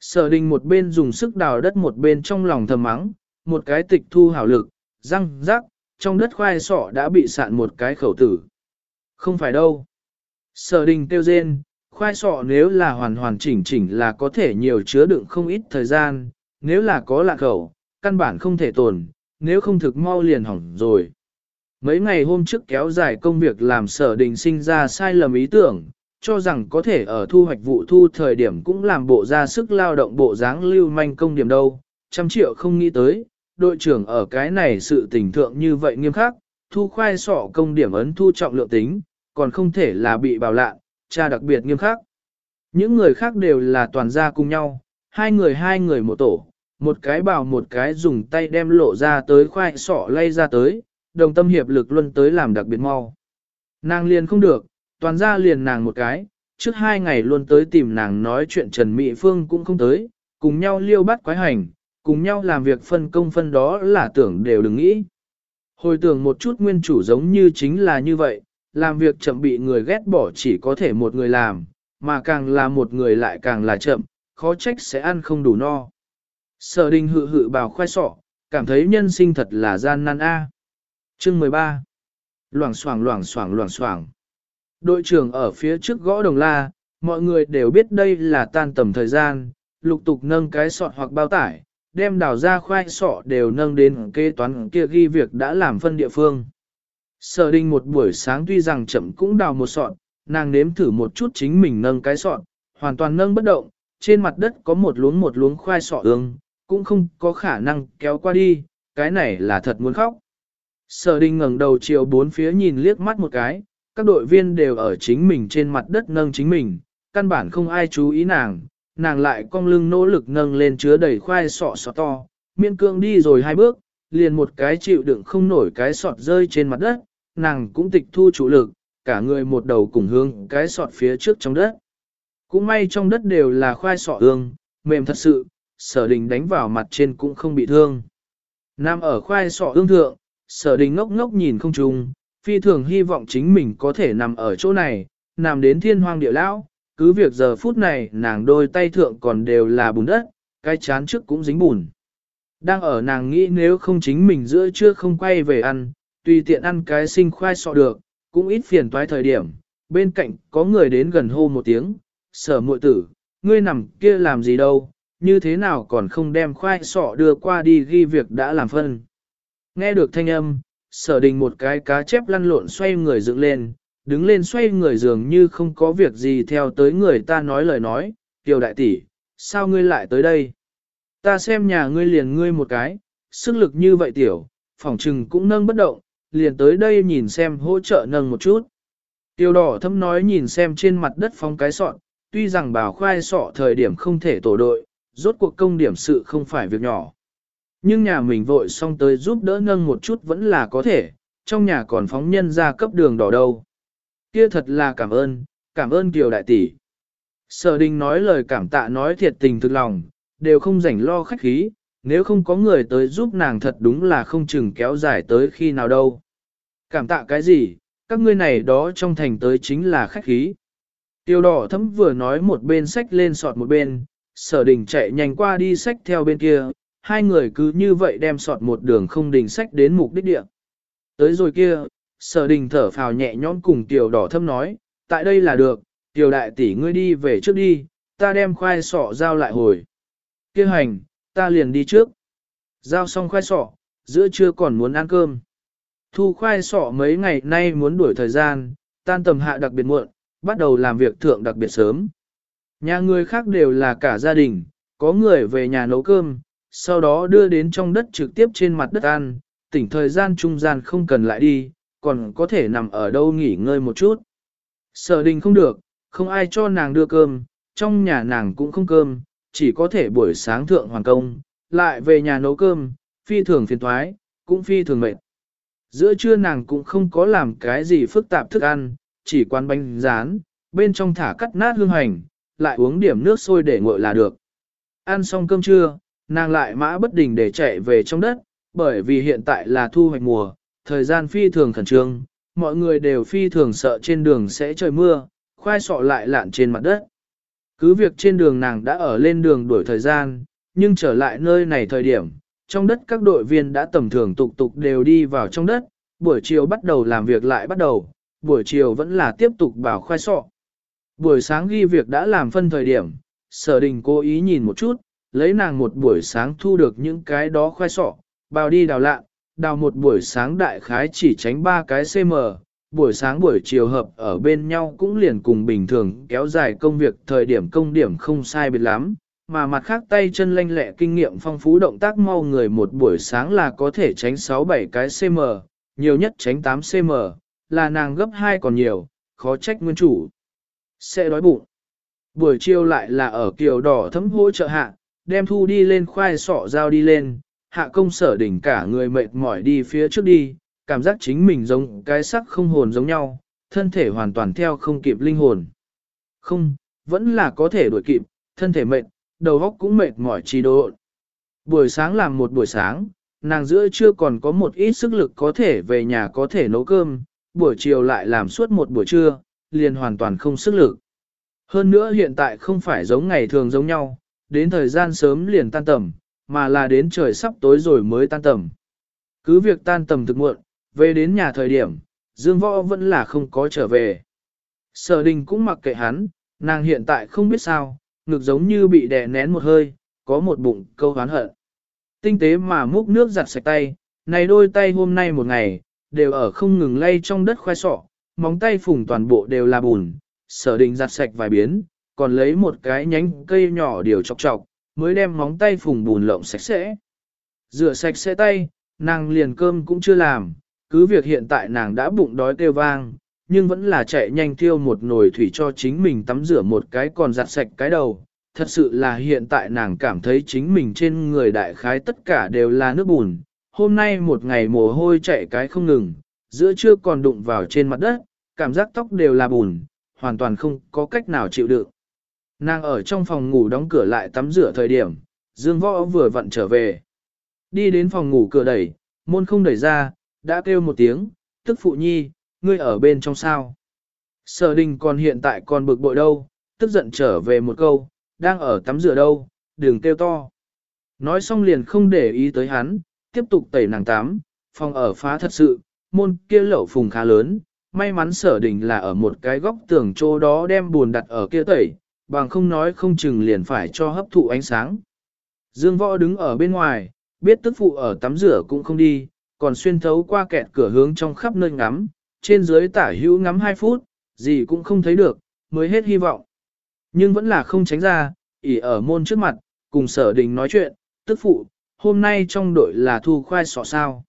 Sở đình một bên dùng sức đào đất một bên trong lòng thầm mắng, một cái tịch thu hảo lực, răng, rắc, trong đất khoai sọ đã bị sạn một cái khẩu tử. Không phải đâu. Sở đình tiêu rên, khoai sọ nếu là hoàn hoàn chỉnh chỉnh là có thể nhiều chứa đựng không ít thời gian, nếu là có lạ khẩu, căn bản không thể tồn, nếu không thực mau liền hỏng rồi. Mấy ngày hôm trước kéo dài công việc làm sở đình sinh ra sai lầm ý tưởng, cho rằng có thể ở thu hoạch vụ thu thời điểm cũng làm bộ ra sức lao động bộ dáng lưu manh công điểm đâu, trăm triệu không nghĩ tới, đội trưởng ở cái này sự tình thượng như vậy nghiêm khắc, thu khoai sọ công điểm ấn thu trọng lượng tính, còn không thể là bị bào lạ, cha đặc biệt nghiêm khắc. Những người khác đều là toàn gia cùng nhau, hai người hai người một tổ, một cái bào một cái dùng tay đem lộ ra tới khoai sọ lay ra tới, đồng tâm hiệp lực luôn tới làm đặc biệt mau. Nàng liền không được, toàn gia liền nàng một cái, trước hai ngày luôn tới tìm nàng nói chuyện Trần Mỹ Phương cũng không tới, cùng nhau liêu bắt quái hành, cùng nhau làm việc phân công phân đó là tưởng đều đừng nghĩ. Hồi tưởng một chút nguyên chủ giống như chính là như vậy, làm việc chậm bị người ghét bỏ chỉ có thể một người làm, mà càng là một người lại càng là chậm, khó trách sẽ ăn không đủ no. Sở đình hự hự bào khoai sọ, cảm thấy nhân sinh thật là gian nan a. Chương 13 Loảng xoảng loảng xoảng loảng xoảng Đội trưởng ở phía trước gõ đồng la, mọi người đều biết đây là tan tầm thời gian, lục tục nâng cái sọt hoặc bao tải, đem đào ra khoai sọ đều nâng đến kế toán kia ghi việc đã làm phân địa phương. Sở đình một buổi sáng tuy rằng chậm cũng đào một sọt, nàng nếm thử một chút chính mình nâng cái sọt, hoàn toàn nâng bất động, trên mặt đất có một luống một luống khoai sọ ương, cũng không có khả năng kéo qua đi, cái này là thật muốn khóc. Sở đình ngẩng đầu chiều bốn phía nhìn liếc mắt một cái, các đội viên đều ở chính mình trên mặt đất nâng chính mình, căn bản không ai chú ý nàng, nàng lại cong lưng nỗ lực nâng lên chứa đầy khoai sọ sọ to, miên cương đi rồi hai bước, liền một cái chịu đựng không nổi cái sọt rơi trên mặt đất, nàng cũng tịch thu chủ lực, cả người một đầu cùng hương cái sọt phía trước trong đất. Cũng may trong đất đều là khoai sọ hương, mềm thật sự, sở đình đánh vào mặt trên cũng không bị thương. Nam ở khoai sọ ương thượng, sở đình ngốc ngốc nhìn không trùng, phi thường hy vọng chính mình có thể nằm ở chỗ này, nằm đến thiên hoang địa lão, cứ việc giờ phút này nàng đôi tay thượng còn đều là bùn đất, cái chán trước cũng dính bùn. Đang ở nàng nghĩ nếu không chính mình giữa trưa không quay về ăn, tùy tiện ăn cái sinh khoai sọ được, cũng ít phiền toái thời điểm, bên cạnh có người đến gần hô một tiếng, sở muội tử, ngươi nằm kia làm gì đâu, như thế nào còn không đem khoai sọ đưa qua đi ghi việc đã làm phân. Nghe được thanh âm, sở đình một cái cá chép lăn lộn xoay người dựng lên, đứng lên xoay người dường như không có việc gì theo tới người ta nói lời nói, tiểu đại tỷ, sao ngươi lại tới đây? Ta xem nhà ngươi liền ngươi một cái, sức lực như vậy tiểu, phòng trừng cũng nâng bất động, liền tới đây nhìn xem hỗ trợ nâng một chút. Tiêu đỏ thâm nói nhìn xem trên mặt đất phong cái sọn, tuy rằng bảo khoai sọ thời điểm không thể tổ đội, rốt cuộc công điểm sự không phải việc nhỏ. Nhưng nhà mình vội xong tới giúp đỡ nâng một chút vẫn là có thể, trong nhà còn phóng nhân ra cấp đường đỏ đâu. Kia thật là cảm ơn, cảm ơn Kiều đại tỷ. Sở đình nói lời cảm tạ nói thiệt tình thực lòng, đều không rảnh lo khách khí, nếu không có người tới giúp nàng thật đúng là không chừng kéo dài tới khi nào đâu. Cảm tạ cái gì, các ngươi này đó trong thành tới chính là khách khí. Tiêu đỏ thấm vừa nói một bên sách lên sọt một bên, sở đình chạy nhanh qua đi sách theo bên kia, hai người cứ như vậy đem sọt một đường không đình sách đến mục đích địa. Tới rồi kia, sở đình thở phào nhẹ nhõm cùng tiểu đỏ thâm nói, tại đây là được, tiểu đại tỷ ngươi đi về trước đi, ta đem khoai sọ giao lại hồi. Kia hành, ta liền đi trước. Giao xong khoai sọ, giữa trưa còn muốn ăn cơm. Thu khoai sọ mấy ngày nay muốn đuổi thời gian, tan tầm hạ đặc biệt muộn, bắt đầu làm việc thượng đặc biệt sớm. Nhà người khác đều là cả gia đình, có người về nhà nấu cơm, sau đó đưa đến trong đất trực tiếp trên mặt đất ăn, tỉnh thời gian trung gian không cần lại đi, còn có thể nằm ở đâu nghỉ ngơi một chút. Sở đình không được, không ai cho nàng đưa cơm, trong nhà nàng cũng không cơm, chỉ có thể buổi sáng thượng hoàng công, lại về nhà nấu cơm, phi thường phiền thoái, cũng phi thường mệt. Giữa trưa nàng cũng không có làm cái gì phức tạp thức ăn, chỉ quán bánh rán, bên trong thả cắt nát hương hành, lại uống điểm nước sôi để nguội là được. Ăn xong cơm trưa, nàng lại mã bất đình để chạy về trong đất, bởi vì hiện tại là thu hoạch mùa, thời gian phi thường khẩn trương, mọi người đều phi thường sợ trên đường sẽ trời mưa, khoai sọ lại lạn trên mặt đất. Cứ việc trên đường nàng đã ở lên đường đuổi thời gian, nhưng trở lại nơi này thời điểm, trong đất các đội viên đã tầm thường tục tục đều đi vào trong đất, buổi chiều bắt đầu làm việc lại bắt đầu, buổi chiều vẫn là tiếp tục bảo khoai sọ. Buổi sáng ghi việc đã làm phân thời điểm, sở đình cố ý nhìn một chút, lấy nàng một buổi sáng thu được những cái đó khoai sọ, bào đi đào lạ, đào một buổi sáng đại khái chỉ tránh ba cái cm, buổi sáng buổi chiều hợp ở bên nhau cũng liền cùng bình thường kéo dài công việc thời điểm công điểm không sai biệt lắm, mà mặt khác tay chân lanh lẹ kinh nghiệm phong phú động tác mau người một buổi sáng là có thể tránh 6-7 cái cm, nhiều nhất tránh 8 cm, là nàng gấp 2 còn nhiều, khó trách nguyên chủ. Sẽ đói bụng. Buổi chiều lại là ở kiều đỏ thấm hỗ trợ hạ, đem thu đi lên khoai sọ dao đi lên, hạ công sở đỉnh cả người mệt mỏi đi phía trước đi, cảm giác chính mình giống cái sắc không hồn giống nhau, thân thể hoàn toàn theo không kịp linh hồn. Không, vẫn là có thể đuổi kịp, thân thể mệt, đầu óc cũng mệt mỏi trì độ. Buổi sáng làm một buổi sáng, nàng giữa trưa còn có một ít sức lực có thể về nhà có thể nấu cơm, buổi chiều lại làm suốt một buổi trưa, liền hoàn toàn không sức lực. Hơn nữa hiện tại không phải giống ngày thường giống nhau, đến thời gian sớm liền tan tầm, mà là đến trời sắp tối rồi mới tan tầm. Cứ việc tan tầm thực muộn, về đến nhà thời điểm, Dương Võ vẫn là không có trở về. Sở đình cũng mặc kệ hắn, nàng hiện tại không biết sao, ngực giống như bị đè nén một hơi, có một bụng câu hán hận. Tinh tế mà múc nước giặt sạch tay, này đôi tay hôm nay một ngày, đều ở không ngừng lay trong đất khoai sọ, móng tay phùng toàn bộ đều là bùn, sở đình giặt sạch vài biến, còn lấy một cái nhánh cây nhỏ điều chọc chọc, mới đem móng tay phùng bùn lộng sạch sẽ. Rửa sạch sẽ tay, nàng liền cơm cũng chưa làm, cứ việc hiện tại nàng đã bụng đói kêu vang, nhưng vẫn là chạy nhanh tiêu một nồi thủy cho chính mình tắm rửa một cái còn giặt sạch cái đầu. Thật sự là hiện tại nàng cảm thấy chính mình trên người đại khái tất cả đều là nước bùn. Hôm nay một ngày mồ hôi chạy cái không ngừng, giữa trưa còn đụng vào trên mặt đất, cảm giác tóc đều là bùn, hoàn toàn không có cách nào chịu đựng. Nàng ở trong phòng ngủ đóng cửa lại tắm rửa thời điểm, Dương Võ vừa vặn trở về. Đi đến phòng ngủ cửa đẩy, môn không đẩy ra, đã kêu một tiếng, tức phụ nhi, ngươi ở bên trong sao. Sở đình còn hiện tại còn bực bội đâu, tức giận trở về một câu, đang ở tắm rửa đâu, đừng kêu to. Nói xong liền không để ý tới hắn, tiếp tục tẩy nàng tắm, phòng ở phá thật sự, môn kia lẩu phùng khá lớn, may mắn sở đình là ở một cái góc tường chỗ đó đem buồn đặt ở kia tẩy, bằng không nói không chừng liền phải cho hấp thụ ánh sáng. Dương võ đứng ở bên ngoài, biết tức phụ ở tắm rửa cũng không đi, còn xuyên thấu qua kẹt cửa hướng trong khắp nơi ngắm, trên dưới tả hữu ngắm 2 phút, gì cũng không thấy được, mới hết hy vọng. Nhưng vẫn là không tránh ra, ỉ ở môn trước mặt, cùng sở đình nói chuyện, tức phụ, hôm nay trong đội là thu khoai sọ sao.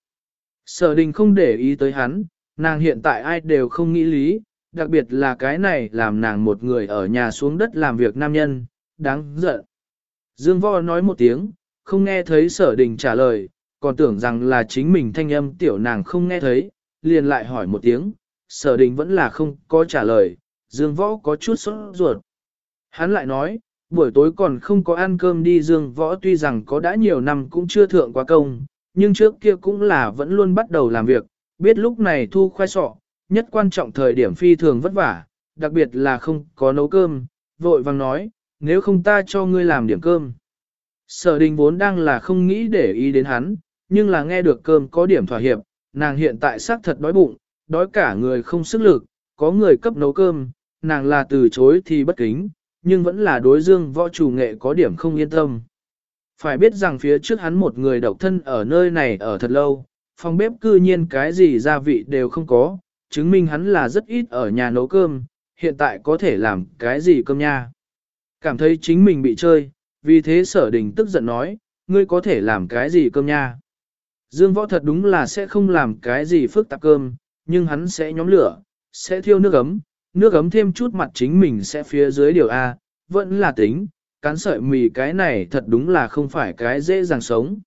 Sở đình không để ý tới hắn, nàng hiện tại ai đều không nghĩ lý, đặc biệt là cái này làm nàng một người ở nhà xuống đất làm việc nam nhân, đáng giận. Dương Võ nói một tiếng, không nghe thấy sở đình trả lời, còn tưởng rằng là chính mình thanh âm tiểu nàng không nghe thấy, liền lại hỏi một tiếng, sở đình vẫn là không có trả lời, Dương Võ có chút sốt ruột. Hắn lại nói, buổi tối còn không có ăn cơm đi Dương Võ tuy rằng có đã nhiều năm cũng chưa thượng quá công, nhưng trước kia cũng là vẫn luôn bắt đầu làm việc, biết lúc này thu khoai sọ, nhất quan trọng thời điểm phi thường vất vả, đặc biệt là không có nấu cơm, vội vàng nói, nếu không ta cho ngươi làm điểm cơm. Sở đình vốn đang là không nghĩ để ý đến hắn, nhưng là nghe được cơm có điểm thỏa hiệp, nàng hiện tại xác thật đói bụng, đói cả người không sức lực, có người cấp nấu cơm, nàng là từ chối thì bất kính, nhưng vẫn là đối dương võ chủ nghệ có điểm không yên tâm. Phải biết rằng phía trước hắn một người độc thân ở nơi này ở thật lâu, phòng bếp cư nhiên cái gì gia vị đều không có, chứng minh hắn là rất ít ở nhà nấu cơm, hiện tại có thể làm cái gì cơm nha. Cảm thấy chính mình bị chơi, vì thế sở đình tức giận nói, ngươi có thể làm cái gì cơm nha. Dương võ thật đúng là sẽ không làm cái gì phức tạp cơm, nhưng hắn sẽ nhóm lửa, sẽ thiêu nước ấm, nước ấm thêm chút mặt chính mình sẽ phía dưới điều A, vẫn là tính, cán sợi mì cái này thật đúng là không phải cái dễ dàng sống.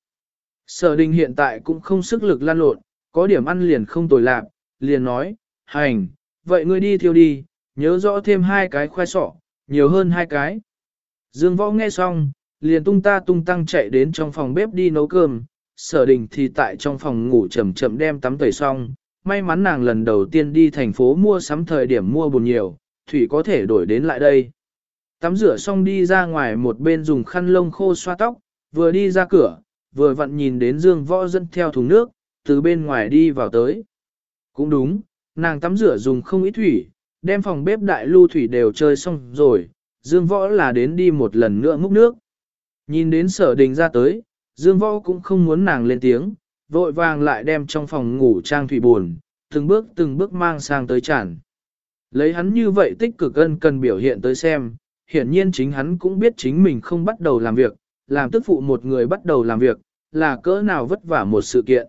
Sở đình hiện tại cũng không sức lực lan lộn, có điểm ăn liền không tồi lạc, liền nói, hành, vậy ngươi đi thiêu đi, nhớ rõ thêm hai cái khoai sọ, nhiều hơn hai cái. Dương võ nghe xong, liền tung ta tung tăng chạy đến trong phòng bếp đi nấu cơm, sở đình thì tại trong phòng ngủ chậm chậm đem tắm tẩy xong, may mắn nàng lần đầu tiên đi thành phố mua sắm thời điểm mua bùn nhiều, thủy có thể đổi đến lại đây. Tắm rửa xong đi ra ngoài một bên dùng khăn lông khô xoa tóc, vừa đi ra cửa, vừa vặn nhìn đến dương võ dẫn theo thùng nước, từ bên ngoài đi vào tới. Cũng đúng, nàng tắm rửa dùng không ít thủy, đem phòng bếp đại lưu thủy đều chơi xong rồi, dương võ là đến đi một lần nữa múc nước. Nhìn đến sở đình ra tới, dương võ cũng không muốn nàng lên tiếng, vội vàng lại đem trong phòng ngủ trang thủy buồn, từng bước từng bước mang sang tới tràn. Lấy hắn như vậy tích cực ân cần biểu hiện tới xem, hiển nhiên chính hắn cũng biết chính mình không bắt đầu làm việc, làm tức phụ một người bắt đầu làm việc, là cỡ nào vất vả một sự kiện.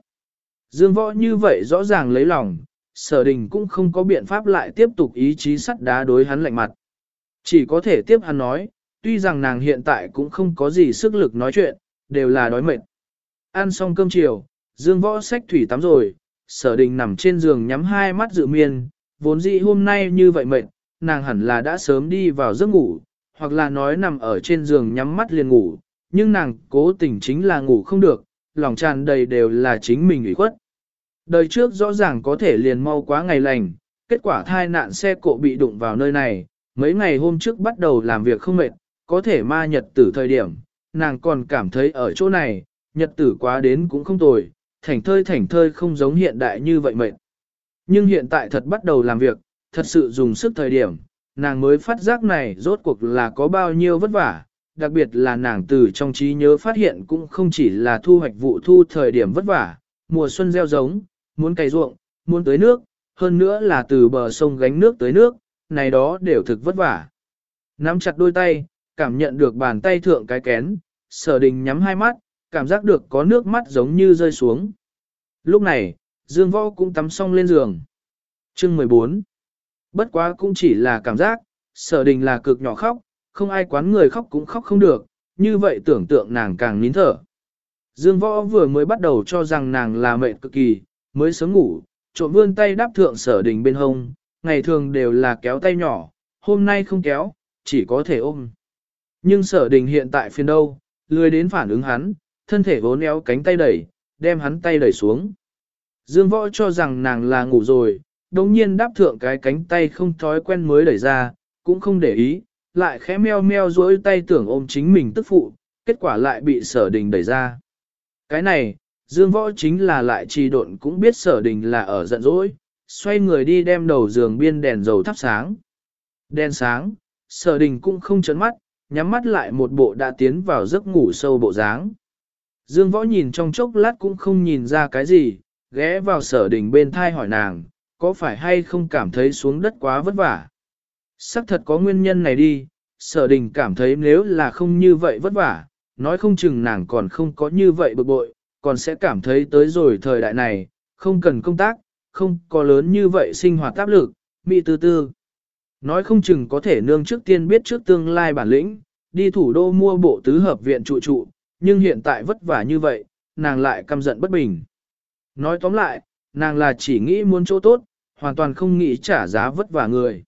Dương võ như vậy rõ ràng lấy lòng, sở đình cũng không có biện pháp lại tiếp tục ý chí sắt đá đối hắn lạnh mặt. Chỉ có thể tiếp hắn nói, tuy rằng nàng hiện tại cũng không có gì sức lực nói chuyện, đều là đói mệt. Ăn xong cơm chiều, Dương võ sách thủy tắm rồi, sở đình nằm trên giường nhắm hai mắt dự miên, vốn dĩ hôm nay như vậy mệt, nàng hẳn là đã sớm đi vào giấc ngủ, hoặc là nói nằm ở trên giường nhắm mắt liền ngủ, nhưng nàng cố tình chính là ngủ không được, lòng tràn đầy đều là chính mình ủy khuất. Đời trước rõ ràng có thể liền mau quá ngày lành, kết quả thai nạn xe cộ bị đụng vào nơi này, mấy ngày hôm trước bắt đầu làm việc không mệt, có thể ma nhật tử thời điểm, nàng còn cảm thấy ở chỗ này, nhật tử quá đến cũng không tồi, thảnh thơi thảnh thơi không giống hiện đại như vậy mệt. Nhưng hiện tại thật bắt đầu làm việc, thật sự dùng sức thời điểm, nàng mới phát giác này rốt cuộc là có bao nhiêu vất vả, đặc biệt là nàng từ trong trí nhớ phát hiện cũng không chỉ là thu hoạch vụ thu thời điểm vất vả, mùa xuân gieo giống, muốn cày ruộng, muốn tới nước, hơn nữa là từ bờ sông gánh nước tới nước, này đó đều thực vất vả. Nắm chặt đôi tay, cảm nhận được bàn tay thượng cái kén, sở đình nhắm hai mắt, cảm giác được có nước mắt giống như rơi xuống. Lúc này, Dương Võ cũng tắm xong lên giường. Chương 14 Bất quá cũng chỉ là cảm giác, sở đình là cực nhỏ khóc, không ai quán người khóc cũng khóc không được, như vậy tưởng tượng nàng càng nín thở. Dương Võ vừa mới bắt đầu cho rằng nàng là mệt cực kỳ, mới sớm ngủ, trộm vươn tay đáp thượng sở đình bên hông, ngày thường đều là kéo tay nhỏ, hôm nay không kéo, chỉ có thể ôm. Nhưng sở đình hiện tại phiền đâu, lười đến phản ứng hắn, thân thể vốn éo cánh tay đẩy, đem hắn tay đẩy xuống. Dương võ cho rằng nàng là ngủ rồi, đồng nhiên đáp thượng cái cánh tay không thói quen mới đẩy ra, cũng không để ý, lại khẽ meo meo dối tay tưởng ôm chính mình tức phụ, kết quả lại bị sở đình đẩy ra. Cái này, Dương võ chính là lại trì độn cũng biết sở đình là ở giận dỗi, xoay người đi đem đầu giường biên đèn dầu thắp sáng. Đèn sáng, sở đình cũng không chấn mắt, nhắm mắt lại một bộ đã tiến vào giấc ngủ sâu bộ dáng. Dương võ nhìn trong chốc lát cũng không nhìn ra cái gì, ghé vào sở đình bên thai hỏi nàng, có phải hay không cảm thấy xuống đất quá vất vả. Sắc thật có nguyên nhân này đi, sở đình cảm thấy nếu là không như vậy vất vả, nói không chừng nàng còn không có như vậy bực bội, còn sẽ cảm thấy tới rồi thời đại này, không cần công tác, không có lớn như vậy sinh hoạt áp lực, mị tư tư. Nói không chừng có thể nương trước tiên biết trước tương lai bản lĩnh, đi thủ đô mua bộ tứ hợp viện trụ trụ, nhưng hiện tại vất vả như vậy, nàng lại căm giận bất bình. Nói tóm lại, nàng là chỉ nghĩ muốn chỗ tốt, hoàn toàn không nghĩ trả giá vất vả người.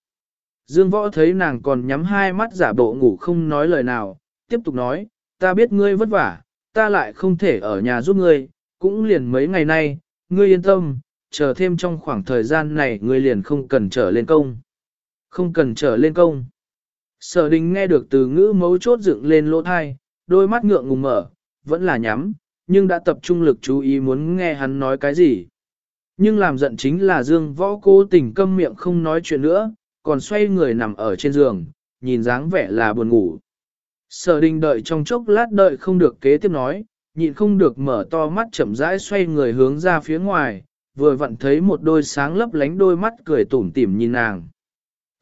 Dương võ thấy nàng còn nhắm hai mắt giả bộ ngủ không nói lời nào, tiếp tục nói, ta biết ngươi vất vả, ta lại không thể ở nhà giúp ngươi, cũng liền mấy ngày nay, ngươi yên tâm, chờ thêm trong khoảng thời gian này ngươi liền không cần trở lên công. Không cần trở lên công. Sở đình nghe được từ ngữ mấu chốt dựng lên lỗ thai, đôi mắt ngượng ngùng mở, vẫn là nhắm, nhưng đã tập trung lực chú ý muốn nghe hắn nói cái gì. Nhưng làm giận chính là Dương Võ cố tình câm miệng không nói chuyện nữa, còn xoay người nằm ở trên giường, nhìn dáng vẻ là buồn ngủ. Sở đình đợi trong chốc lát đợi không được kế tiếp nói, nhịn không được mở to mắt chậm rãi xoay người hướng ra phía ngoài, vừa vặn thấy một đôi sáng lấp lánh đôi mắt cười tủm tỉm nhìn nàng.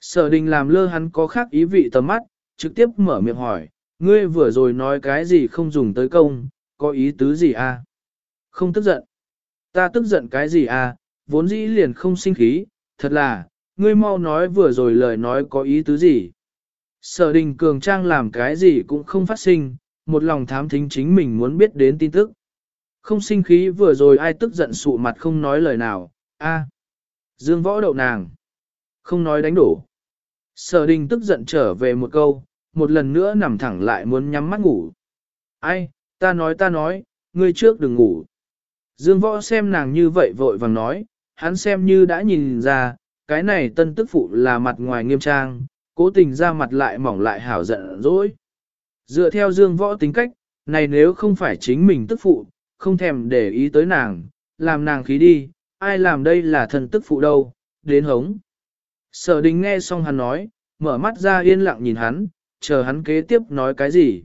Sở đình làm lơ hắn có khác ý vị tầm mắt, trực tiếp mở miệng hỏi, ngươi vừa rồi nói cái gì không dùng tới công, có ý tứ gì à? Không tức giận. Ta tức giận cái gì à, vốn dĩ liền không sinh khí, thật là, ngươi mau nói vừa rồi lời nói có ý tứ gì. Sở đình cường trang làm cái gì cũng không phát sinh, một lòng thám thính chính mình muốn biết đến tin tức. Không sinh khí vừa rồi ai tức giận sụ mặt không nói lời nào, a Dương võ đậu nàng. Không nói đánh đổ. Sở đình tức giận trở về một câu, một lần nữa nằm thẳng lại muốn nhắm mắt ngủ. Ai, ta nói ta nói, ngươi trước đừng ngủ. Dương võ xem nàng như vậy vội vàng nói, hắn xem như đã nhìn ra, cái này tân tức phụ là mặt ngoài nghiêm trang, cố tình ra mặt lại mỏng lại hảo giận dỗi. Dựa theo dương võ tính cách, này nếu không phải chính mình tức phụ, không thèm để ý tới nàng, làm nàng khí đi, ai làm đây là thần tức phụ đâu, đến hống. Sở đình nghe xong hắn nói, mở mắt ra yên lặng nhìn hắn, chờ hắn kế tiếp nói cái gì.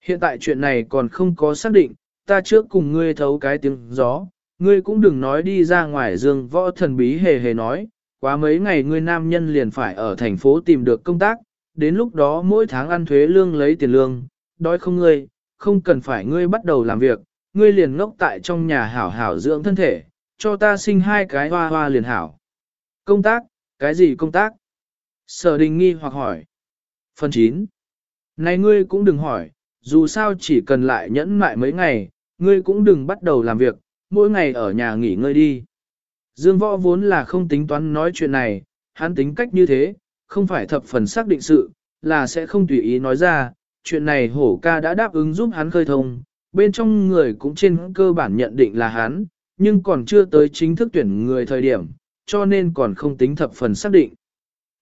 Hiện tại chuyện này còn không có xác định, ta trước cùng ngươi thấu cái tiếng gió, ngươi cũng đừng nói đi ra ngoài dương võ thần bí hề hề nói, quá mấy ngày ngươi nam nhân liền phải ở thành phố tìm được công tác, đến lúc đó mỗi tháng ăn thuế lương lấy tiền lương, đói không ngươi, không cần phải ngươi bắt đầu làm việc, ngươi liền ngốc tại trong nhà hảo hảo dưỡng thân thể, cho ta sinh hai cái hoa hoa liền hảo. Công tác, cái gì công tác? Sở đình nghi hoặc hỏi. Phần 9. Này ngươi cũng đừng hỏi, dù sao chỉ cần lại nhẫn mại mấy ngày, ngươi cũng đừng bắt đầu làm việc, mỗi ngày ở nhà nghỉ ngơi đi. Dương võ vốn là không tính toán nói chuyện này, hắn tính cách như thế, không phải thập phần xác định sự, là sẽ không tùy ý nói ra, chuyện này hổ ca đã đáp ứng giúp hắn khơi thông, bên trong người cũng trên cơ bản nhận định là hắn, nhưng còn chưa tới chính thức tuyển người thời điểm, cho nên còn không tính thập phần xác định.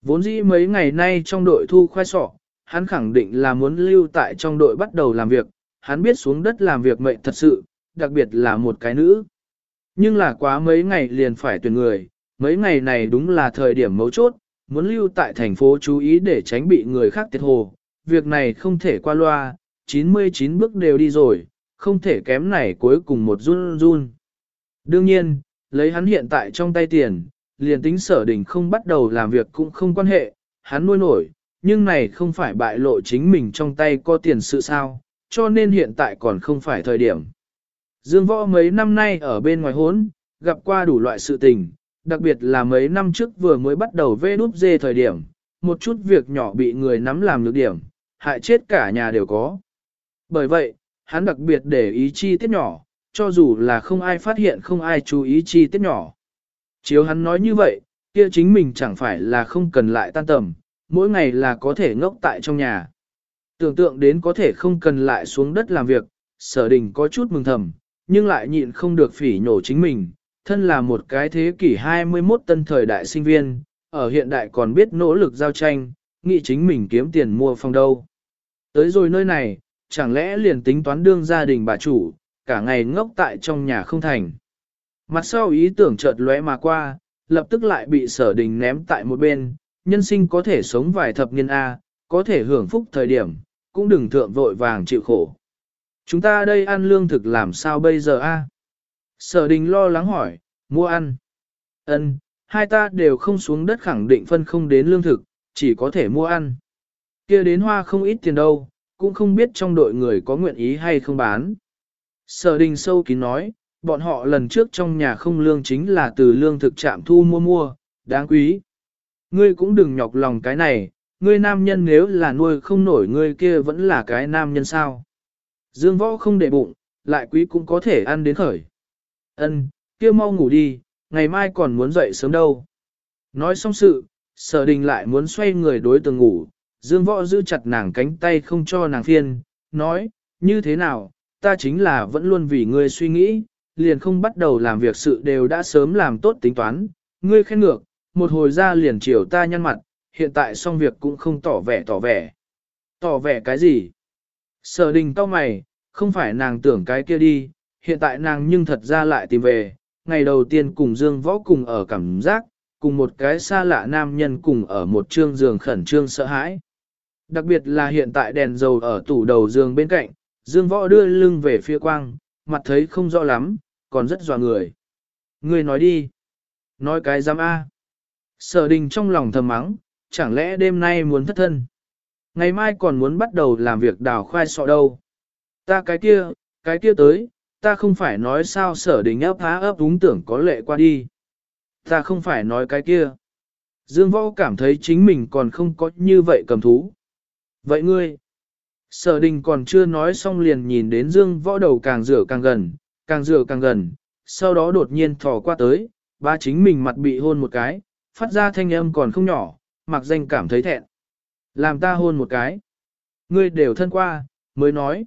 Vốn dĩ mấy ngày nay trong đội thu khoai sọ, hắn khẳng định là muốn lưu tại trong đội bắt đầu làm việc, hắn biết xuống đất làm việc mệnh thật sự, đặc biệt là một cái nữ. Nhưng là quá mấy ngày liền phải tuyển người, mấy ngày này đúng là thời điểm mấu chốt, muốn lưu tại thành phố chú ý để tránh bị người khác tiệt hồ. Việc này không thể qua loa, 99 bước đều đi rồi, không thể kém này cuối cùng một run run. Đương nhiên, lấy hắn hiện tại trong tay tiền, liền tính sở đình không bắt đầu làm việc cũng không quan hệ, hắn nuôi nổi, nhưng này không phải bại lộ chính mình trong tay có tiền sự sao, cho nên hiện tại còn không phải thời điểm. Dương võ mấy năm nay ở bên ngoài hốn, gặp qua đủ loại sự tình, đặc biệt là mấy năm trước vừa mới bắt đầu vê đúp dê thời điểm, một chút việc nhỏ bị người nắm làm lược điểm, hại chết cả nhà đều có. Bởi vậy, hắn đặc biệt để ý chi tiết nhỏ, cho dù là không ai phát hiện không ai chú ý chi tiết nhỏ. Chiếu hắn nói như vậy, kia chính mình chẳng phải là không cần lại tan tầm, mỗi ngày là có thể ngốc tại trong nhà. Tưởng tượng đến có thể không cần lại xuống đất làm việc, sở đình có chút mừng thầm, nhưng lại nhịn không được phỉ nhổ chính mình, thân là một cái thế kỷ 21 tân thời đại sinh viên, ở hiện đại còn biết nỗ lực giao tranh, nghĩ chính mình kiếm tiền mua phòng đâu. Tới rồi nơi này, chẳng lẽ liền tính toán đương gia đình bà chủ, cả ngày ngốc tại trong nhà không thành. Mặt sau ý tưởng chợt lóe mà qua, lập tức lại bị sở đình ném tại một bên, nhân sinh có thể sống vài thập niên A, có thể hưởng phúc thời điểm, cũng đừng thượng vội vàng chịu khổ. Chúng ta đây ăn lương thực làm sao bây giờ a? Sở đình lo lắng hỏi, mua ăn. Ân, hai ta đều không xuống đất khẳng định phân không đến lương thực, chỉ có thể mua ăn. kia đến hoa không ít tiền đâu, cũng không biết trong đội người có nguyện ý hay không bán. Sở đình sâu kín nói, bọn họ lần trước trong nhà không lương chính là từ lương thực trạm thu mua mua, đáng quý. Ngươi cũng đừng nhọc lòng cái này, ngươi nam nhân nếu là nuôi không nổi ngươi kia vẫn là cái nam nhân sao. Dương võ không để bụng, lại quý cũng có thể ăn đến khởi. Ân, kia mau ngủ đi, ngày mai còn muốn dậy sớm đâu. Nói xong sự, sở đình lại muốn xoay người đối tường ngủ, dương võ giữ chặt nàng cánh tay không cho nàng phiên, nói, như thế nào, ta chính là vẫn luôn vì ngươi suy nghĩ, liền không bắt đầu làm việc sự đều đã sớm làm tốt tính toán, ngươi khen ngược, một hồi ra liền chiều ta nhăn mặt, hiện tại xong việc cũng không tỏ vẻ tỏ vẻ. Tỏ vẻ cái gì? Sở đình tao mày, không phải nàng tưởng cái kia đi, hiện tại nàng nhưng thật ra lại tìm về, ngày đầu tiên cùng Dương Võ cùng ở cảm giác, cùng một cái xa lạ nam nhân cùng ở một trương giường khẩn trương sợ hãi. Đặc biệt là hiện tại đèn dầu ở tủ đầu giường bên cạnh, Dương Võ đưa lưng về phía quang, mặt thấy không rõ lắm, còn rất dọa người. Người nói đi. Nói cái giam A. Sở đình trong lòng thầm mắng, chẳng lẽ đêm nay muốn thất thân. Ngày mai còn muốn bắt đầu làm việc đào khoai sọ đâu. Ta cái kia, cái kia tới, ta không phải nói sao sở đình ấp há ấp đúng tưởng có lệ qua đi. Ta không phải nói cái kia. Dương võ cảm thấy chính mình còn không có như vậy cầm thú. Vậy ngươi, sở đình còn chưa nói xong liền nhìn đến dương võ đầu càng rửa càng gần, càng rửa càng gần, sau đó đột nhiên thò qua tới, ba chính mình mặt bị hôn một cái, phát ra thanh âm còn không nhỏ, mặc danh cảm thấy thẹn. Làm ta hôn một cái. Ngươi đều thân qua, mới nói.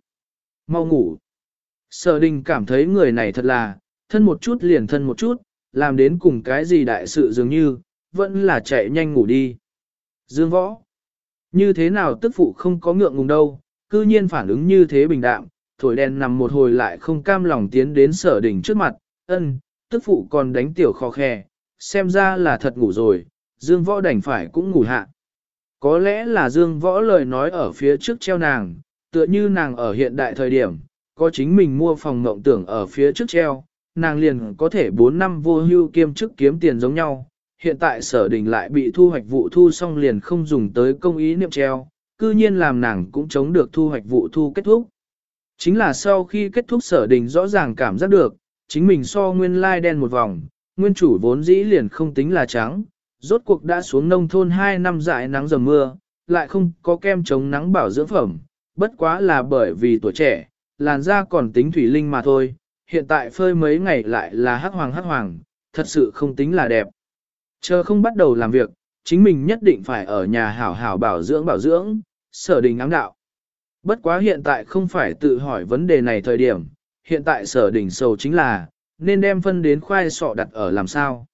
Mau ngủ. Sở đình cảm thấy người này thật là, thân một chút liền thân một chút, làm đến cùng cái gì đại sự dường như, vẫn là chạy nhanh ngủ đi. Dương võ. Như thế nào tức phụ không có ngượng ngùng đâu, cư nhiên phản ứng như thế bình đạm, thổi đèn nằm một hồi lại không cam lòng tiến đến sở đình trước mặt, ân, tức phụ còn đánh tiểu khó khe, xem ra là thật ngủ rồi, Dương võ đành phải cũng ngủ hạ. Có lẽ là Dương võ lời nói ở phía trước treo nàng, tựa như nàng ở hiện đại thời điểm, có chính mình mua phòng mộng tưởng ở phía trước treo, nàng liền có thể 4 năm vô hưu kiêm chức kiếm tiền giống nhau. Hiện tại sở đình lại bị thu hoạch vụ thu xong liền không dùng tới công ý niệm treo, cư nhiên làm nàng cũng chống được thu hoạch vụ thu kết thúc. Chính là sau khi kết thúc sở đình rõ ràng cảm giác được, chính mình so nguyên lai đen một vòng, nguyên chủ vốn dĩ liền không tính là trắng, rốt cuộc đã xuống nông thôn 2 năm dại nắng dầm mưa, lại không có kem chống nắng bảo dưỡng phẩm, bất quá là bởi vì tuổi trẻ, làn da còn tính thủy linh mà thôi, hiện tại phơi mấy ngày lại là hắc hoàng hắc hoàng, thật sự không tính là đẹp. Chờ không bắt đầu làm việc, chính mình nhất định phải ở nhà hảo hảo bảo dưỡng bảo dưỡng, sở đình ám đạo. Bất quá hiện tại không phải tự hỏi vấn đề này thời điểm, hiện tại sở đình sầu chính là, nên đem phân đến khoai sọ đặt ở làm sao.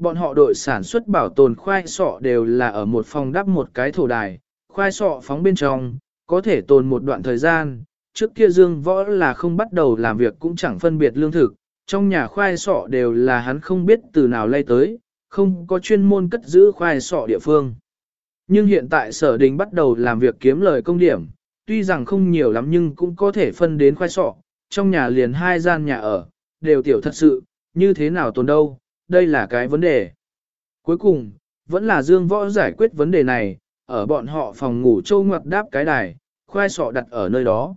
Bọn họ đội sản xuất bảo tồn khoai sọ đều là ở một phòng đắp một cái thổ đài, khoai sọ phóng bên trong, có thể tồn một đoạn thời gian. Trước kia Dương Võ là không bắt đầu làm việc cũng chẳng phân biệt lương thực, trong nhà khoai sọ đều là hắn không biết từ nào lay tới, không có chuyên môn cất giữ khoai sọ địa phương. Nhưng hiện tại sở đình bắt đầu làm việc kiếm lời công điểm, tuy rằng không nhiều lắm nhưng cũng có thể phân đến khoai sọ, trong nhà liền hai gian nhà ở, đều tiểu thật sự, như thế nào tồn đâu, đây là cái vấn đề. Cuối cùng, vẫn là Dương Võ giải quyết vấn đề này, ở bọn họ phòng ngủ châu ngoặt đáp cái đài, khoai sọ đặt ở nơi đó.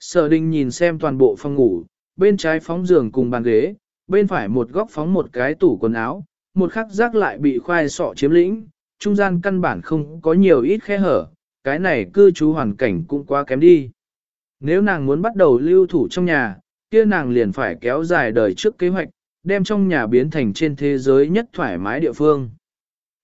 Sở đình nhìn xem toàn bộ phòng ngủ, bên trái phóng giường cùng bàn ghế, bên phải một góc phóng một cái tủ quần áo, một khắc rác lại bị khoai sọ chiếm lĩnh, trung gian căn bản không có nhiều ít khe hở, cái này cư trú hoàn cảnh cũng quá kém đi. Nếu nàng muốn bắt đầu lưu thủ trong nhà, kia nàng liền phải kéo dài đời trước kế hoạch, đem trong nhà biến thành trên thế giới nhất thoải mái địa phương.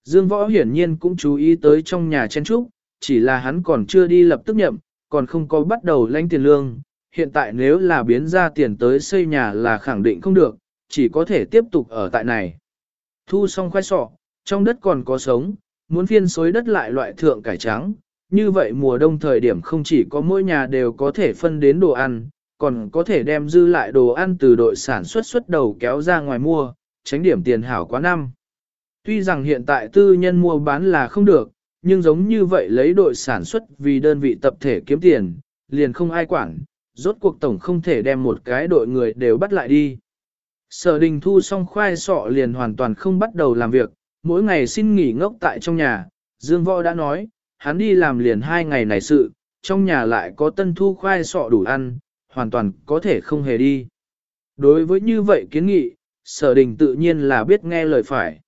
Dương Võ hiển nhiên cũng chú ý tới trong nhà chen trúc, chỉ là hắn còn chưa đi lập tức nhậm, còn không có bắt đầu lãnh tiền lương. Hiện tại nếu là biến ra tiền tới xây nhà là khẳng định không được, chỉ có thể tiếp tục ở tại này. Thu xong khoai sọ, trong đất còn có sống, muốn phiên xối đất lại loại thượng cải trắng. Như vậy mùa đông thời điểm không chỉ có mỗi nhà đều có thể phân đến đồ ăn, còn có thể đem dư lại đồ ăn từ đội sản xuất xuất đầu kéo ra ngoài mua, tránh điểm tiền hảo quá năm. Tuy rằng hiện tại tư nhân mua bán là không được, nhưng giống như vậy lấy đội sản xuất vì đơn vị tập thể kiếm tiền, liền không ai quản, rốt cuộc tổng không thể đem một cái đội người đều bắt lại đi. Sở đình thu xong khoai sọ liền hoàn toàn không bắt đầu làm việc, mỗi ngày xin nghỉ ngốc tại trong nhà, Dương Võ đã nói, hắn đi làm liền hai ngày này sự, trong nhà lại có tân thu khoai sọ đủ ăn, hoàn toàn có thể không hề đi. Đối với như vậy kiến nghị, sở đình tự nhiên là biết nghe lời phải.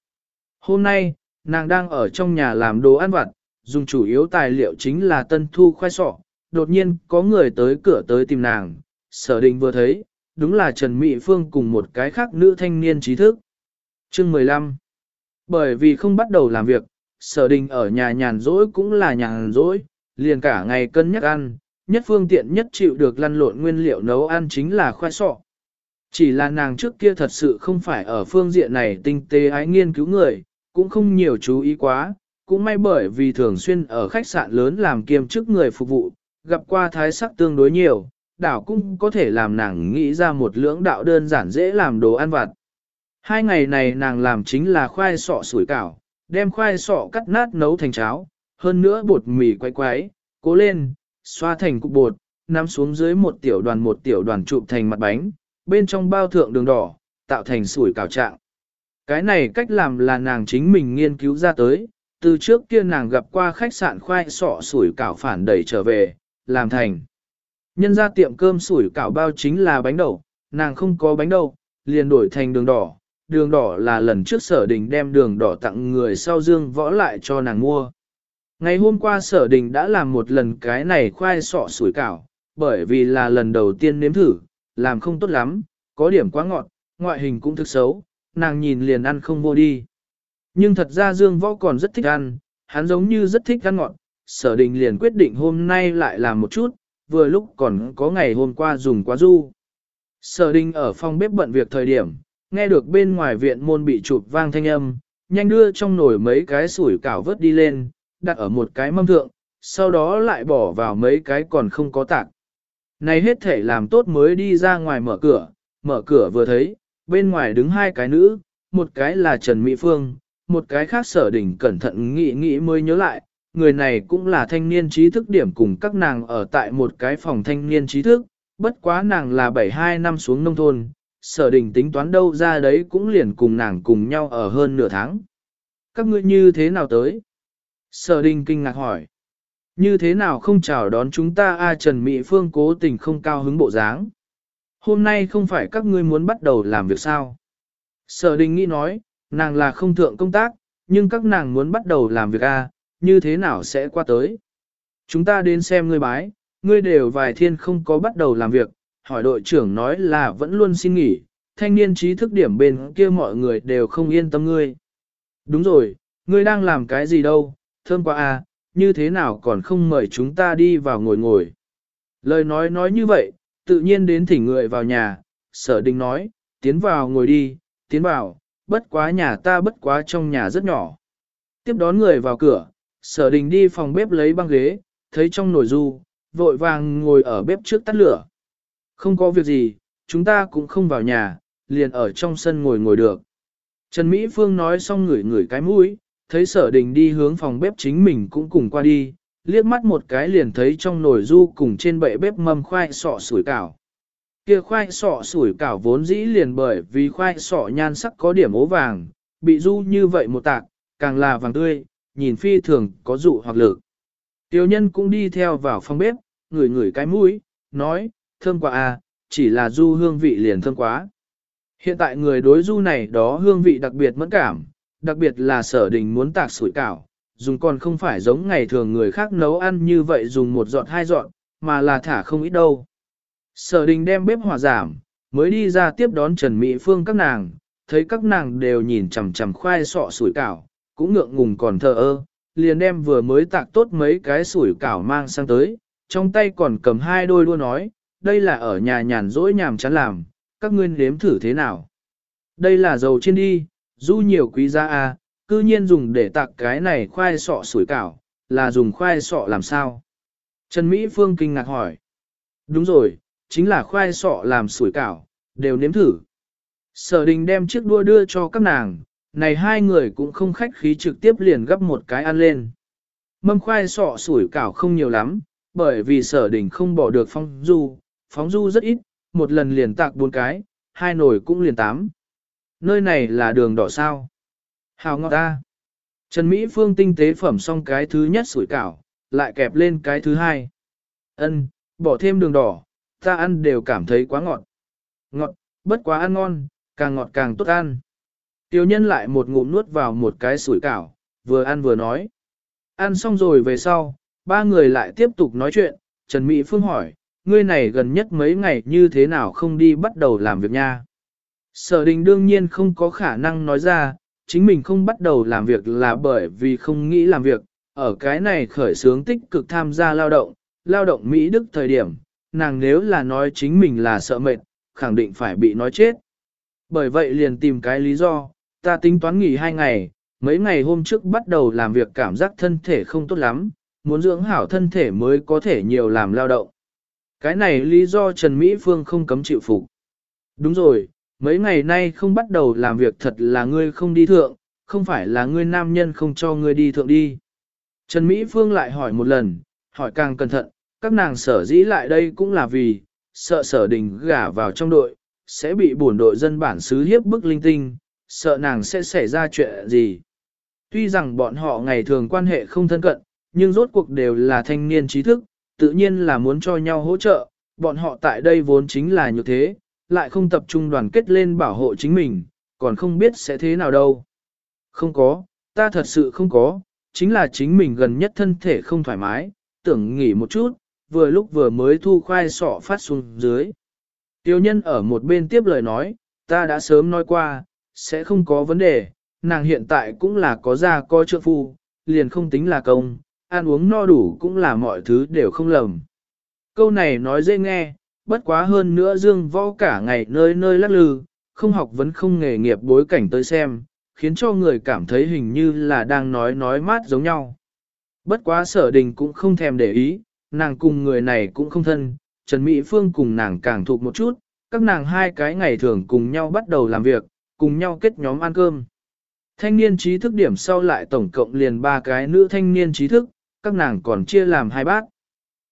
Hôm nay, nàng đang ở trong nhà làm đồ ăn vặt, dùng chủ yếu tài liệu chính là tân thu khoai sọ, đột nhiên có người tới cửa tới tìm nàng, sở đình vừa thấy, đúng là Trần Mỹ Phương cùng một cái khác nữ thanh niên trí thức. Chương 15 Bởi vì không bắt đầu làm việc, sở đình ở nhà nhàn rỗi cũng là nhàn rỗi, liền cả ngày cân nhắc ăn, nhất phương tiện nhất chịu được lăn lộn nguyên liệu nấu ăn chính là khoai sọ. Chỉ là nàng trước kia thật sự không phải ở phương diện này tinh tế ái nghiên cứu người, cũng không nhiều chú ý quá, cũng may bởi vì thường xuyên ở khách sạn lớn làm kiêm chức người phục vụ, gặp qua thái sắc tương đối nhiều, đảo cũng có thể làm nàng nghĩ ra một lưỡng đạo đơn giản dễ làm đồ ăn vặt. Hai ngày này nàng làm chính là khoai sọ sủi cảo, đem khoai sọ cắt nát nấu thành cháo, hơn nữa bột mì quay quái, cố lên, xoa thành cục bột, nắm xuống dưới một tiểu đoàn một tiểu đoàn chụp thành mặt bánh, bên trong bao thượng đường đỏ, tạo thành sủi cảo trạng. Cái này cách làm là nàng chính mình nghiên cứu ra tới, từ trước kia nàng gặp qua khách sạn khoai sọ sủi cảo phản đẩy trở về, làm thành. Nhân ra tiệm cơm sủi cảo bao chính là bánh đậu, nàng không có bánh đậu, liền đổi thành đường đỏ. Đường đỏ là lần trước sở đình đem đường đỏ tặng người sau dương võ lại cho nàng mua. Ngày hôm qua sở đình đã làm một lần cái này khoai sọ sủi cảo, bởi vì là lần đầu tiên nếm thử, làm không tốt lắm, có điểm quá ngọt, ngoại hình cũng thực xấu, nàng nhìn liền ăn không vô đi. Nhưng thật ra Dương Võ còn rất thích ăn, hắn giống như rất thích ăn ngọt, sở đình liền quyết định hôm nay lại làm một chút, vừa lúc còn có ngày hôm qua dùng quá du. Sở đình ở phòng bếp bận việc thời điểm, nghe được bên ngoài viện môn bị chụp vang thanh âm, nhanh đưa trong nồi mấy cái sủi cảo vớt đi lên, đặt ở một cái mâm thượng, sau đó lại bỏ vào mấy cái còn không có tạc. Này hết thể làm tốt mới đi ra ngoài mở cửa, mở cửa vừa thấy, bên ngoài đứng hai cái nữ, một cái là Trần Mỹ Phương, một cái khác sở đỉnh cẩn thận nghĩ nghĩ mới nhớ lại, người này cũng là thanh niên trí thức điểm cùng các nàng ở tại một cái phòng thanh niên trí thức, bất quá nàng là 72 năm xuống nông thôn, sở đình tính toán đâu ra đấy cũng liền cùng nàng cùng nhau ở hơn nửa tháng. Các ngươi như thế nào tới? Sở đình kinh ngạc hỏi. Như thế nào không chào đón chúng ta a Trần Mỹ Phương cố tình không cao hứng bộ dáng. Hôm nay không phải các ngươi muốn bắt đầu làm việc sao? Sở đình nghĩ nói, nàng là không thượng công tác, nhưng các nàng muốn bắt đầu làm việc a, như thế nào sẽ qua tới? Chúng ta đến xem ngươi bái, ngươi đều vài thiên không có bắt đầu làm việc, hỏi đội trưởng nói là vẫn luôn xin nghỉ, thanh niên trí thức điểm bên kia mọi người đều không yên tâm ngươi. Đúng rồi, ngươi đang làm cái gì đâu, thơm quá a, như thế nào còn không mời chúng ta đi vào ngồi ngồi. Lời nói nói như vậy, tự nhiên đến thỉnh người vào nhà, sở đình nói, tiến vào ngồi đi, tiến vào, bất quá nhà ta bất quá trong nhà rất nhỏ. Tiếp đón người vào cửa, sở đình đi phòng bếp lấy băng ghế, thấy trong nồi du, vội vàng ngồi ở bếp trước tắt lửa. Không có việc gì, chúng ta cũng không vào nhà, liền ở trong sân ngồi ngồi được. Trần Mỹ Phương nói xong ngửi ngửi cái mũi, thấy sở đình đi hướng phòng bếp chính mình cũng cùng qua đi, liếc mắt một cái liền thấy trong nồi du cùng trên bệ bếp mâm khoai sọ sủi cảo. Kia khoai sọ sủi cảo vốn dĩ liền bởi vì khoai sọ nhan sắc có điểm ố vàng, bị du như vậy một tạc, càng là vàng tươi, nhìn phi thường có dụ hoặc lực. Tiêu nhân cũng đi theo vào phòng bếp, ngửi ngửi cái mũi, nói, thơm quá à, chỉ là du hương vị liền thơm quá. Hiện tại người đối du này đó hương vị đặc biệt mẫn cảm, đặc biệt là sở đình muốn tạc sủi cảo, dùng còn không phải giống ngày thường người khác nấu ăn như vậy dùng một dọn hai dọn, mà là thả không ít đâu. Sở đình đem bếp hỏa giảm, mới đi ra tiếp đón Trần Mỹ Phương các nàng, thấy các nàng đều nhìn chằm chằm khoai sọ sủi cảo, cũng ngượng ngùng còn thờ ơ, liền đem vừa mới tạc tốt mấy cái sủi cảo mang sang tới, trong tay còn cầm hai đôi đua nói, đây là ở nhà nhàn rỗi nhàm chán làm, các ngươi nếm thử thế nào. Đây là dầu chiên đi, du nhiều quý giá a, cư nhiên dùng để tạc cái này khoai sọ sủi cảo, là dùng khoai sọ làm sao? Trần Mỹ Phương kinh ngạc hỏi. Đúng rồi, chính là khoai sọ làm sủi cảo, đều nếm thử. Sở đình đem chiếc đua đưa cho các nàng, này hai người cũng không khách khí trực tiếp liền gấp một cái ăn lên. Mâm khoai sọ sủi cảo không nhiều lắm, bởi vì sở đình không bỏ được phong du, phóng du rất ít, một lần liền tạc bốn cái, hai nồi cũng liền tám. Nơi này là đường đỏ sao. Hào ngọt ta. Trần Mỹ Phương tinh tế phẩm xong cái thứ nhất sủi cảo, lại kẹp lên cái thứ hai. Ân, bỏ thêm đường đỏ, ta ăn đều cảm thấy quá ngọt. Ngọt, bất quá ăn ngon, càng ngọt càng tốt ăn. Tiêu nhân lại một ngụm nuốt vào một cái sủi cảo, vừa ăn vừa nói. Ăn xong rồi về sau, ba người lại tiếp tục nói chuyện, Trần Mỹ Phương hỏi, ngươi này gần nhất mấy ngày như thế nào không đi bắt đầu làm việc nha. Sở đình đương nhiên không có khả năng nói ra, chính mình không bắt đầu làm việc là bởi vì không nghĩ làm việc, ở cái này khởi sướng tích cực tham gia lao động, lao động Mỹ Đức thời điểm, nàng nếu là nói chính mình là sợ mệt, khẳng định phải bị nói chết. Bởi vậy liền tìm cái lý do, ta tính toán nghỉ hai ngày, mấy ngày hôm trước bắt đầu làm việc cảm giác thân thể không tốt lắm, muốn dưỡng hảo thân thể mới có thể nhiều làm lao động. Cái này lý do Trần Mỹ Phương không cấm chịu phục. Đúng rồi, mấy ngày nay không bắt đầu làm việc thật là ngươi không đi thượng, không phải là ngươi nam nhân không cho ngươi đi thượng đi. Trần Mỹ Phương lại hỏi một lần, hỏi càng cẩn thận, các nàng sở dĩ lại đây cũng là vì, sợ sở đình gả vào trong đội, sẽ bị bổn đội dân bản xứ hiếp bức linh tinh, sợ nàng sẽ xảy ra chuyện gì. Tuy rằng bọn họ ngày thường quan hệ không thân cận, nhưng rốt cuộc đều là thanh niên trí thức, tự nhiên là muốn cho nhau hỗ trợ, bọn họ tại đây vốn chính là như thế, lại không tập trung đoàn kết lên bảo hộ chính mình, còn không biết sẽ thế nào đâu. Không có, ta thật sự không có, chính là chính mình gần nhất thân thể không thoải mái, tưởng nghỉ một chút, vừa lúc vừa mới thu khoai sọ phát xuống dưới. Tiêu nhân ở một bên tiếp lời nói, ta đã sớm nói qua, sẽ không có vấn đề, nàng hiện tại cũng là có gia có trượng phu, liền không tính là công, ăn uống no đủ cũng là mọi thứ đều không lầm. Câu này nói dễ nghe, bất quá hơn nữa dương võ cả ngày nơi nơi lắc lư, không học vẫn không nghề nghiệp bối cảnh tới xem, khiến cho người cảm thấy hình như là đang nói nói mát giống nhau. Bất quá sở đình cũng không thèm để ý, nàng cùng người này cũng không thân, Trần Mỹ Phương cùng nàng càng thuộc một chút, các nàng hai cái ngày thường cùng nhau bắt đầu làm việc, cùng nhau kết nhóm ăn cơm. Thanh niên trí thức điểm sau lại tổng cộng liền ba cái nữ thanh niên trí thức, các nàng còn chia làm hai bát.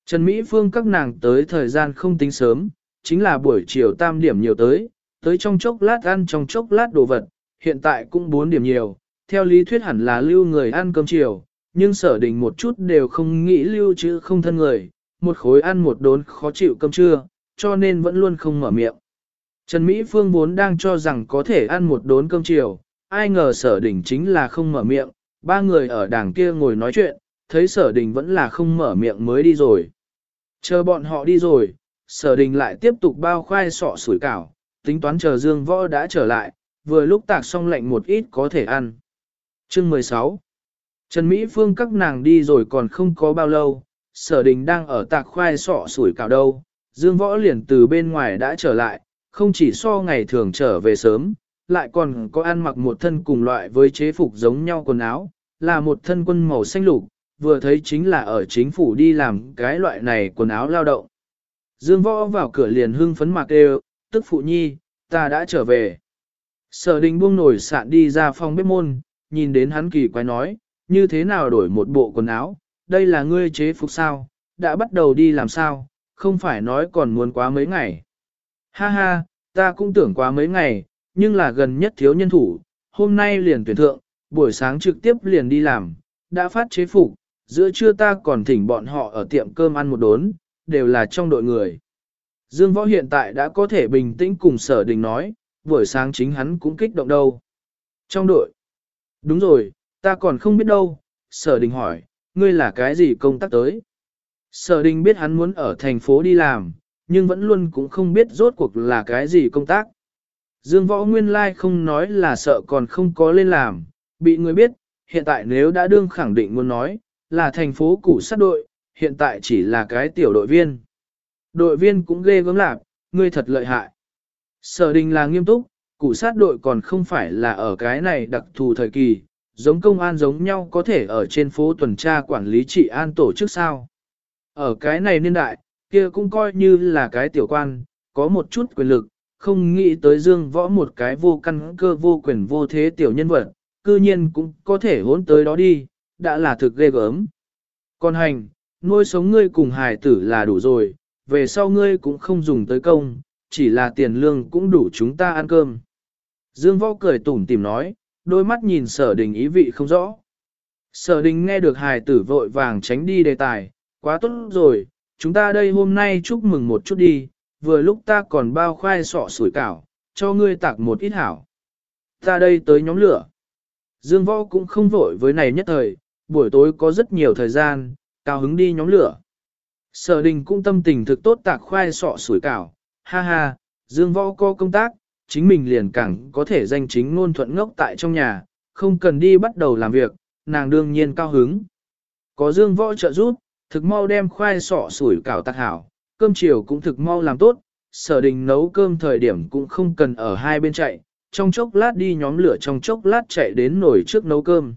Trần Mỹ Phương các nàng tới thời gian không tính sớm, chính là buổi chiều tam điểm nhiều tới, tới trong chốc lát ăn trong chốc lát đồ vật, hiện tại cũng bốn điểm nhiều, theo lý thuyết hẳn là lưu người ăn cơm chiều, nhưng sở đình một chút đều không nghĩ lưu chứ không thân người, một khối ăn một đốn khó chịu cơm trưa, cho nên vẫn luôn không mở miệng. Trần Mỹ Phương vốn đang cho rằng có thể ăn một đốn cơm chiều, ai ngờ sở đình chính là không mở miệng, ba người ở đàng kia ngồi nói chuyện, thấy sở đình vẫn là không mở miệng mới đi rồi. Chờ bọn họ đi rồi, sở đình lại tiếp tục bao khoai sọ sủi cảo, tính toán chờ Dương Võ đã trở lại, vừa lúc tạc xong lạnh một ít có thể ăn. Chương 16 Trần Mỹ Phương các nàng đi rồi còn không có bao lâu, sở đình đang ở tạc khoai sọ sủi cảo đâu, Dương Võ liền từ bên ngoài đã trở lại, không chỉ so ngày thường trở về sớm, lại còn có ăn mặc một thân cùng loại với chế phục giống nhau quần áo, là một thân quân màu xanh lục, vừa thấy chính là ở chính phủ đi làm cái loại này quần áo lao động. Dương võ vào cửa liền hưng phấn mạc đều, tức phụ nhi, ta đã trở về. Sở đình buông nổi sạn đi ra phòng bếp môn, nhìn đến hắn kỳ quái nói, như thế nào đổi một bộ quần áo, đây là ngươi chế phục sao, đã bắt đầu đi làm sao, không phải nói còn muốn quá mấy ngày. Ha ha, ta cũng tưởng quá mấy ngày, nhưng là gần nhất thiếu nhân thủ, hôm nay liền tuyển thượng, buổi sáng trực tiếp liền đi làm, đã phát chế phục, giữa trưa ta còn thỉnh bọn họ ở tiệm cơm ăn một đốn, đều là trong đội người. Dương Võ hiện tại đã có thể bình tĩnh cùng sở đình nói, buổi sáng chính hắn cũng kích động đâu. Trong đội. Đúng rồi, ta còn không biết đâu, sở đình hỏi, ngươi là cái gì công tác tới? Sở đình biết hắn muốn ở thành phố đi làm, nhưng vẫn luôn cũng không biết rốt cuộc là cái gì công tác. Dương Võ nguyên lai like không nói là sợ còn không có lên làm, bị người biết, hiện tại nếu đã đương khẳng định muốn nói, là thành phố củ sát đội, hiện tại chỉ là cái tiểu đội viên. Đội viên cũng ghê gớm lạc, ngươi thật lợi hại. Sở đình là nghiêm túc, củ sát đội còn không phải là ở cái này đặc thù thời kỳ, giống công an giống nhau có thể ở trên phố tuần tra quản lý trị an tổ chức sao. Ở cái này niên đại, kia cũng coi như là cái tiểu quan, có một chút quyền lực, không nghĩ tới dương võ một cái vô căn cơ vô quyền vô thế tiểu nhân vật, cư nhiên cũng có thể hỗn tới đó đi, đã là thực ghê gớm. Còn hành, nuôi sống ngươi cùng hài tử là đủ rồi, về sau ngươi cũng không dùng tới công, chỉ là tiền lương cũng đủ chúng ta ăn cơm. Dương võ cười tủm tìm nói, đôi mắt nhìn sở đình ý vị không rõ. Sở đình nghe được hài tử vội vàng tránh đi đề tài, quá tốt rồi, chúng ta đây hôm nay chúc mừng một chút đi, vừa lúc ta còn bao khoai sọ sủi cảo, cho ngươi tặng một ít hảo. Ta đây tới nhóm lửa. Dương võ cũng không vội với này nhất thời, buổi tối có rất nhiều thời gian, cao hứng đi nhóm lửa. Sở đình cũng tâm tình thực tốt tạc khoai sọ sủi cảo, ha ha, Dương võ có công tác, chính mình liền cẳng có thể danh chính ngôn thuận ngốc tại trong nhà, không cần đi bắt đầu làm việc, nàng đương nhiên cao hứng. Có Dương võ trợ giúp, thực mau đem khoai sọ sủi cảo tạc hảo, cơm chiều cũng thực mau làm tốt, sở đình nấu cơm thời điểm cũng không cần ở hai bên chạy, trong chốc lát đi nhóm lửa trong chốc lát chạy đến nồi trước nấu cơm.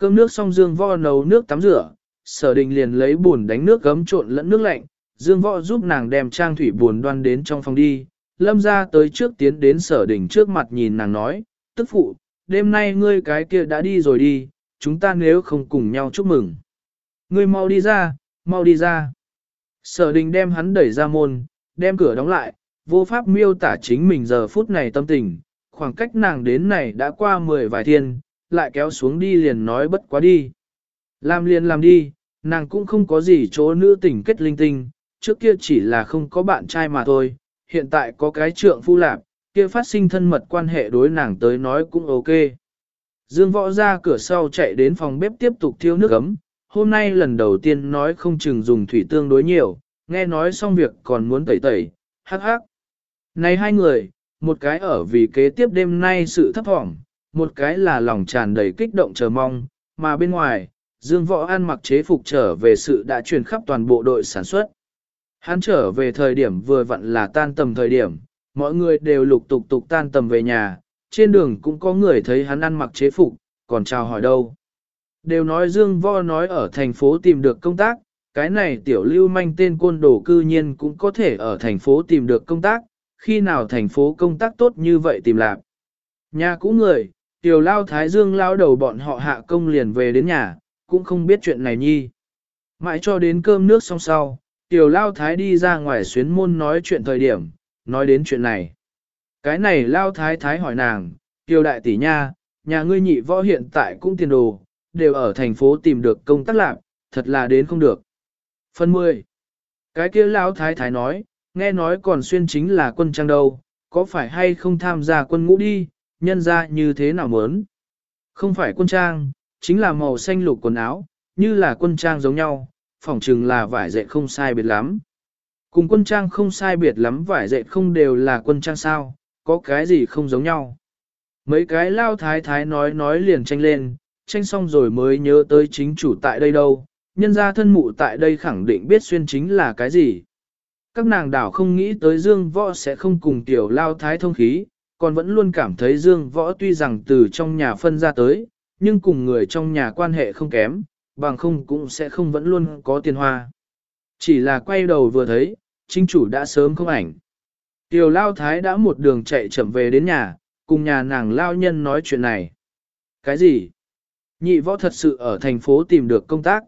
Cơm nước xong Dương Võ nấu nước tắm rửa, sở đình liền lấy buồn đánh nước gấm trộn lẫn nước lạnh, Dương Võ giúp nàng đem trang thủy buồn đoan đến trong phòng đi, lâm ra tới trước tiến đến sở đình trước mặt nhìn nàng nói, tức phụ, đêm nay ngươi cái kia đã đi rồi đi, chúng ta nếu không cùng nhau chúc mừng. Ngươi mau đi ra, mau đi ra. Sở đình đem hắn đẩy ra môn, đem cửa đóng lại, vô pháp miêu tả chính mình giờ phút này tâm tình, khoảng cách nàng đến này đã qua mười vài thiên, lại kéo xuống đi liền nói bất quá đi. Làm liền làm đi, nàng cũng không có gì chỗ nữ tình kết linh tinh, trước kia chỉ là không có bạn trai mà thôi, hiện tại có cái trượng phu lạp, kia phát sinh thân mật quan hệ đối nàng tới nói cũng ok. Dương võ ra cửa sau chạy đến phòng bếp tiếp tục thiêu nước ấm, hôm nay lần đầu tiên nói không chừng dùng thủy tương đối nhiều, nghe nói xong việc còn muốn tẩy tẩy, hắc hắc. Này hai người, một cái ở vì kế tiếp đêm nay sự thấp thỏm, một cái là lòng tràn đầy kích động chờ mong, mà bên ngoài, Dương Võ An mặc chế phục trở về sự đã truyền khắp toàn bộ đội sản xuất. Hắn trở về thời điểm vừa vặn là tan tầm thời điểm, mọi người đều lục tục tục tan tầm về nhà, trên đường cũng có người thấy hắn ăn mặc chế phục, còn chào hỏi đâu. Đều nói Dương Võ nói ở thành phố tìm được công tác, cái này tiểu lưu manh tên côn đồ cư nhiên cũng có thể ở thành phố tìm được công tác, khi nào thành phố công tác tốt như vậy tìm lạc. Nhà cũ người, tiểu lao thái dương lao đầu bọn họ hạ công liền về đến nhà, cũng không biết chuyện này nhi. Mãi cho đến cơm nước xong sau, tiểu lao thái đi ra ngoài xuyến môn nói chuyện thời điểm, nói đến chuyện này. Cái này lao thái thái hỏi nàng, tiểu đại tỷ nha, nhà ngươi nhị võ hiện tại cũng tiền đồ, đều ở thành phố tìm được công tác lạc, thật là đến không được. Phần 10. Cái kia lao thái thái nói, nghe nói còn xuyên chính là quân trang đâu, có phải hay không tham gia quân ngũ đi, nhân ra như thế nào muốn. Không phải quân trang, chính là màu xanh lục quần áo, như là quân trang giống nhau, phỏng chừng là vải dệt không sai biệt lắm. Cùng quân trang không sai biệt lắm vải dệt không đều là quân trang sao, có cái gì không giống nhau. Mấy cái lao thái thái nói nói liền tranh lên, tranh xong rồi mới nhớ tới chính chủ tại đây đâu, nhân ra thân mụ tại đây khẳng định biết xuyên chính là cái gì. Các nàng đảo không nghĩ tới Dương Võ sẽ không cùng tiểu lao thái thông khí, còn vẫn luôn cảm thấy Dương Võ tuy rằng từ trong nhà phân ra tới, nhưng cùng người trong nhà quan hệ không kém, bằng không cũng sẽ không vẫn luôn có tiền hoa. Chỉ là quay đầu vừa thấy, chính chủ đã sớm không ảnh. Tiểu lao thái đã một đường chạy chậm về đến nhà, cùng nhà nàng lao nhân nói chuyện này. Cái gì? Nhị võ thật sự ở thành phố tìm được công tác.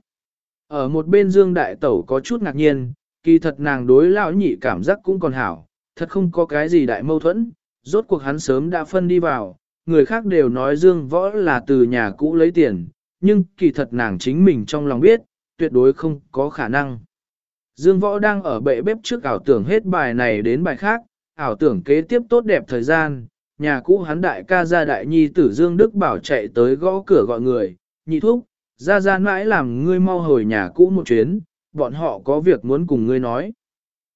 Ở một bên Dương Đại Tẩu có chút ngạc nhiên, kỳ thật nàng đối lão nhị cảm giác cũng còn hảo, thật không có cái gì đại mâu thuẫn, rốt cuộc hắn sớm đã phân đi vào, người khác đều nói Dương Võ là từ nhà cũ lấy tiền, nhưng kỳ thật nàng chính mình trong lòng biết, tuyệt đối không có khả năng. Dương Võ đang ở bệ bếp trước ảo tưởng hết bài này đến bài khác, ảo tưởng kế tiếp tốt đẹp thời gian, nhà cũ hắn đại ca gia đại nhi tử Dương Đức Bảo chạy tới gõ cửa gọi người, nhị thúc, ra ra mãi làm ngươi mau hồi nhà cũ một chuyến, bọn họ có việc muốn cùng ngươi nói.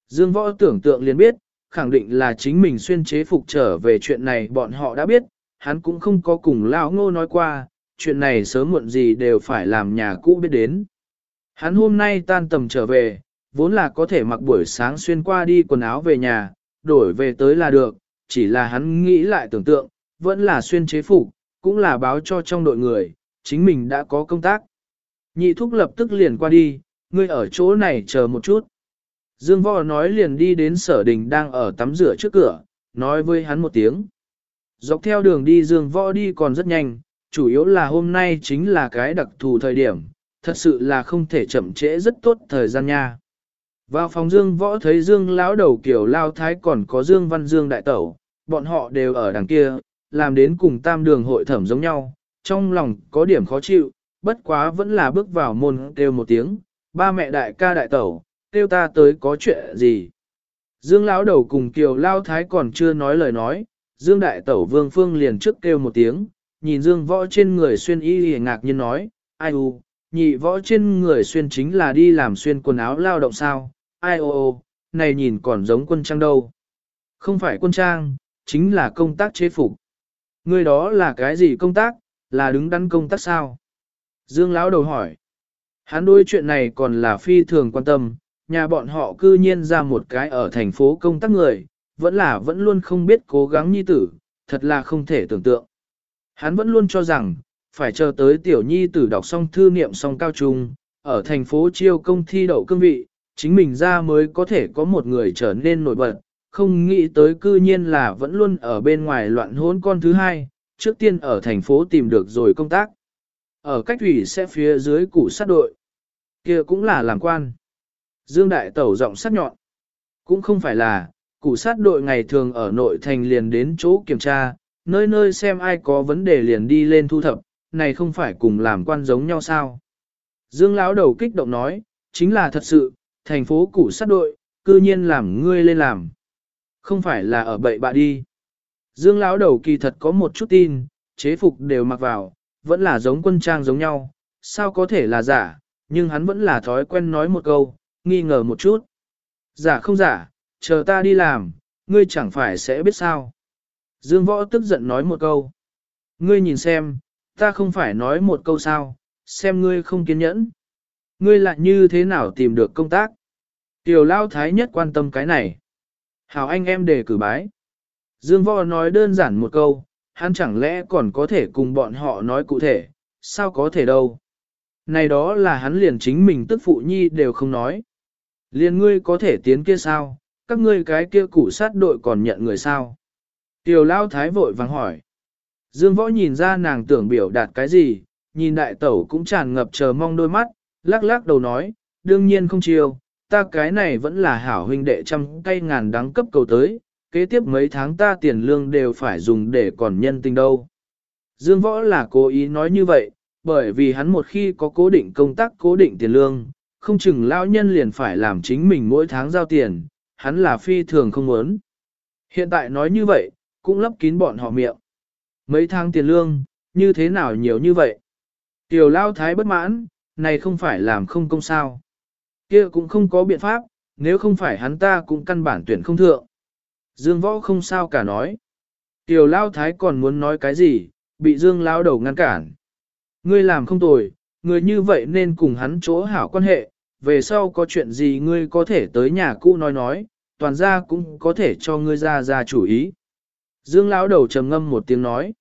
Dương Võ tưởng tượng liền biết, khẳng định là chính mình xuyên chế phục trở về chuyện này bọn họ đã biết, hắn cũng không có cùng Lão Ngô nói qua, chuyện này sớm muộn gì đều phải làm nhà cũ biết đến. Hắn hôm nay tan tầm trở về, vốn là có thể mặc buổi sáng xuyên qua đi quần áo về nhà, đổi về tới là được, chỉ là hắn nghĩ lại tưởng tượng, vẫn là xuyên chế phục, cũng là báo cho trong đội người, chính mình đã có công tác. Nhị thúc lập tức liền qua đi, ngươi ở chỗ này chờ một chút. Dương Võ nói liền đi đến sở đình đang ở tắm rửa trước cửa, nói với hắn một tiếng. Dọc theo đường đi Dương Võ đi còn rất nhanh, chủ yếu là hôm nay chính là cái đặc thù thời điểm, thật sự là không thể chậm trễ rất tốt thời gian nha. Vào phòng Dương Võ thấy Dương lão đầu kiểu lao thái còn có Dương Văn Dương đại tẩu, bọn họ đều ở đằng kia, làm đến cùng tam đường hội thẩm giống nhau, trong lòng có điểm khó chịu, bất quá vẫn là bước vào môn kêu một tiếng, ba mẹ đại ca đại tẩu, kêu ta tới có chuyện gì. Dương lão đầu cùng Kiều Lao Thái còn chưa nói lời nói, Dương đại tẩu Vương Phương liền trước kêu một tiếng, nhìn Dương võ trên người xuyên y liền ngạc nhiên nói, ai u, nhị võ trên người xuyên chính là đi làm xuyên quần áo lao động sao, ai ô ô, này nhìn còn giống quân trang đâu. Không phải quân trang, chính là công tác chế phục. Người đó là cái gì công tác, là đứng đắn công tác sao? Dương lão đầu hỏi. Hắn đôi chuyện này còn là phi thường quan tâm, nhà bọn họ cư nhiên ra một cái ở thành phố công tác người, vẫn là vẫn luôn không biết cố gắng nhi tử, thật là không thể tưởng tượng. Hắn vẫn luôn cho rằng, phải chờ tới tiểu nhi tử đọc xong thư niệm xong cao trung, ở thành phố chiêu công thi đậu cương vị, chính mình ra mới có thể có một người trở nên nổi bật, không nghĩ tới cư nhiên là vẫn luôn ở bên ngoài loạn hỗn con thứ hai, trước tiên ở thành phố tìm được rồi công tác. Ở cách thủy sẽ phía dưới củ sát đội, kia cũng là làm quan. Dương Đại Tẩu giọng sắc nhọn, cũng không phải là, củ sát đội ngày thường ở nội thành liền đến chỗ kiểm tra, nơi nơi xem ai có vấn đề liền đi lên thu thập, này không phải cùng làm quan giống nhau sao. Dương Lão đầu kích động nói, chính là thật sự, thành phố củ sát đội, cư nhiên làm ngươi lên làm. Không phải là ở bậy bạ đi. Dương Lão đầu kỳ thật có một chút tin, chế phục đều mặc vào, vẫn là giống quân trang giống nhau, sao có thể là giả, nhưng hắn vẫn là thói quen nói một câu, nghi ngờ một chút. Giả không giả, chờ ta đi làm, ngươi chẳng phải sẽ biết sao. Dương Võ tức giận nói một câu. Ngươi nhìn xem, ta không phải nói một câu sao, xem ngươi không kiên nhẫn. Ngươi lại như thế nào tìm được công tác? Tiểu Lao Thái nhất quan tâm cái này. Hảo anh em đề cử bái. Dương Võ nói đơn giản một câu, hắn chẳng lẽ còn có thể cùng bọn họ nói cụ thể, sao có thể đâu. Này đó là hắn liền chính mình tức phụ nhi đều không nói liên ngươi có thể tiến kia sao, các ngươi cái kia củ sát đội còn nhận người sao. Tiểu Lao Thái vội vàng hỏi. Dương Võ nhìn ra nàng tưởng biểu đạt cái gì, nhìn đại tẩu cũng tràn ngập chờ mong đôi mắt, lắc lắc đầu nói, đương nhiên không chiêu, ta cái này vẫn là hảo huynh đệ trăm cây ngàn đắng cấp cầu tới, kế tiếp mấy tháng ta tiền lương đều phải dùng để còn nhân tình đâu. Dương Võ là cố ý nói như vậy, bởi vì hắn một khi có cố định công tác cố định tiền lương, không chừng lão nhân liền phải làm chính mình mỗi tháng giao tiền, hắn là phi thường không muốn. Hiện tại nói như vậy, cũng lấp kín bọn họ miệng. Mấy tháng tiền lương, như thế nào nhiều như vậy? Tiểu lao thái bất mãn, này không phải làm không công sao. kia cũng không có biện pháp, nếu không phải hắn ta cũng căn bản tuyển không thượng. Dương võ không sao cả nói. Tiểu lao thái còn muốn nói cái gì, bị dương lao đầu ngăn cản. Ngươi làm không tồi, người như vậy nên cùng hắn chỗ hảo quan hệ, về sau có chuyện gì ngươi có thể tới nhà cũ nói nói, toàn gia cũng có thể cho ngươi ra ra chủ ý. Dương lão đầu trầm ngâm một tiếng nói.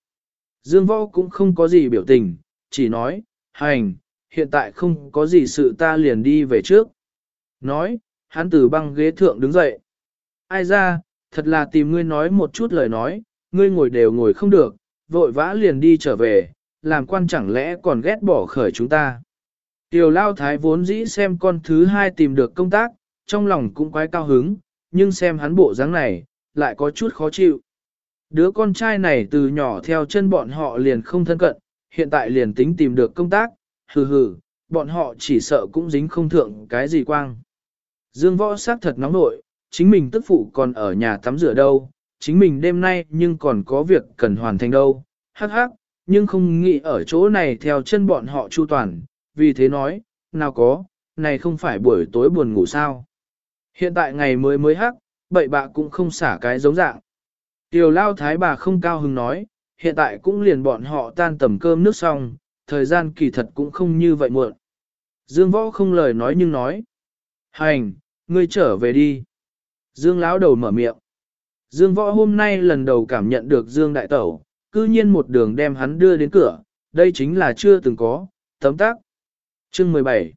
Dương võ cũng không có gì biểu tình, chỉ nói, hành, hiện tại không có gì sự ta liền đi về trước. Nói, hắn từ băng ghế thượng đứng dậy. Ai ra, thật là tìm ngươi nói một chút lời nói, ngươi ngồi đều ngồi không được, vội vã liền đi trở về, làm quan chẳng lẽ còn ghét bỏ khởi chúng ta. Tiểu lao thái vốn dĩ xem con thứ hai tìm được công tác, trong lòng cũng quái cao hứng, nhưng xem hắn bộ dáng này, lại có chút khó chịu. Đứa con trai này từ nhỏ theo chân bọn họ liền không thân cận, hiện tại liền tính tìm được công tác, hừ hừ, bọn họ chỉ sợ cũng dính không thượng cái gì quang. Dương võ sắc thật nóng nội, chính mình tức phụ còn ở nhà tắm rửa đâu, chính mình đêm nay nhưng còn có việc cần hoàn thành đâu, hắc hắc, nhưng không nghĩ ở chỗ này theo chân bọn họ chu toàn, vì thế nói, nào có, này không phải buổi tối buồn ngủ sao. Hiện tại ngày mới mới hắc, bậy bạ cũng không xả cái giống dạng. Tiểu lao thái bà không cao hứng nói, hiện tại cũng liền bọn họ tan tầm cơm nước xong, thời gian kỳ thật cũng không như vậy muộn. Dương võ không lời nói nhưng nói. Hành, ngươi trở về đi. Dương lão đầu mở miệng. Dương võ hôm nay lần đầu cảm nhận được Dương đại tẩu, cư nhiên một đường đem hắn đưa đến cửa, đây chính là chưa từng có, tấm tác. Chương 17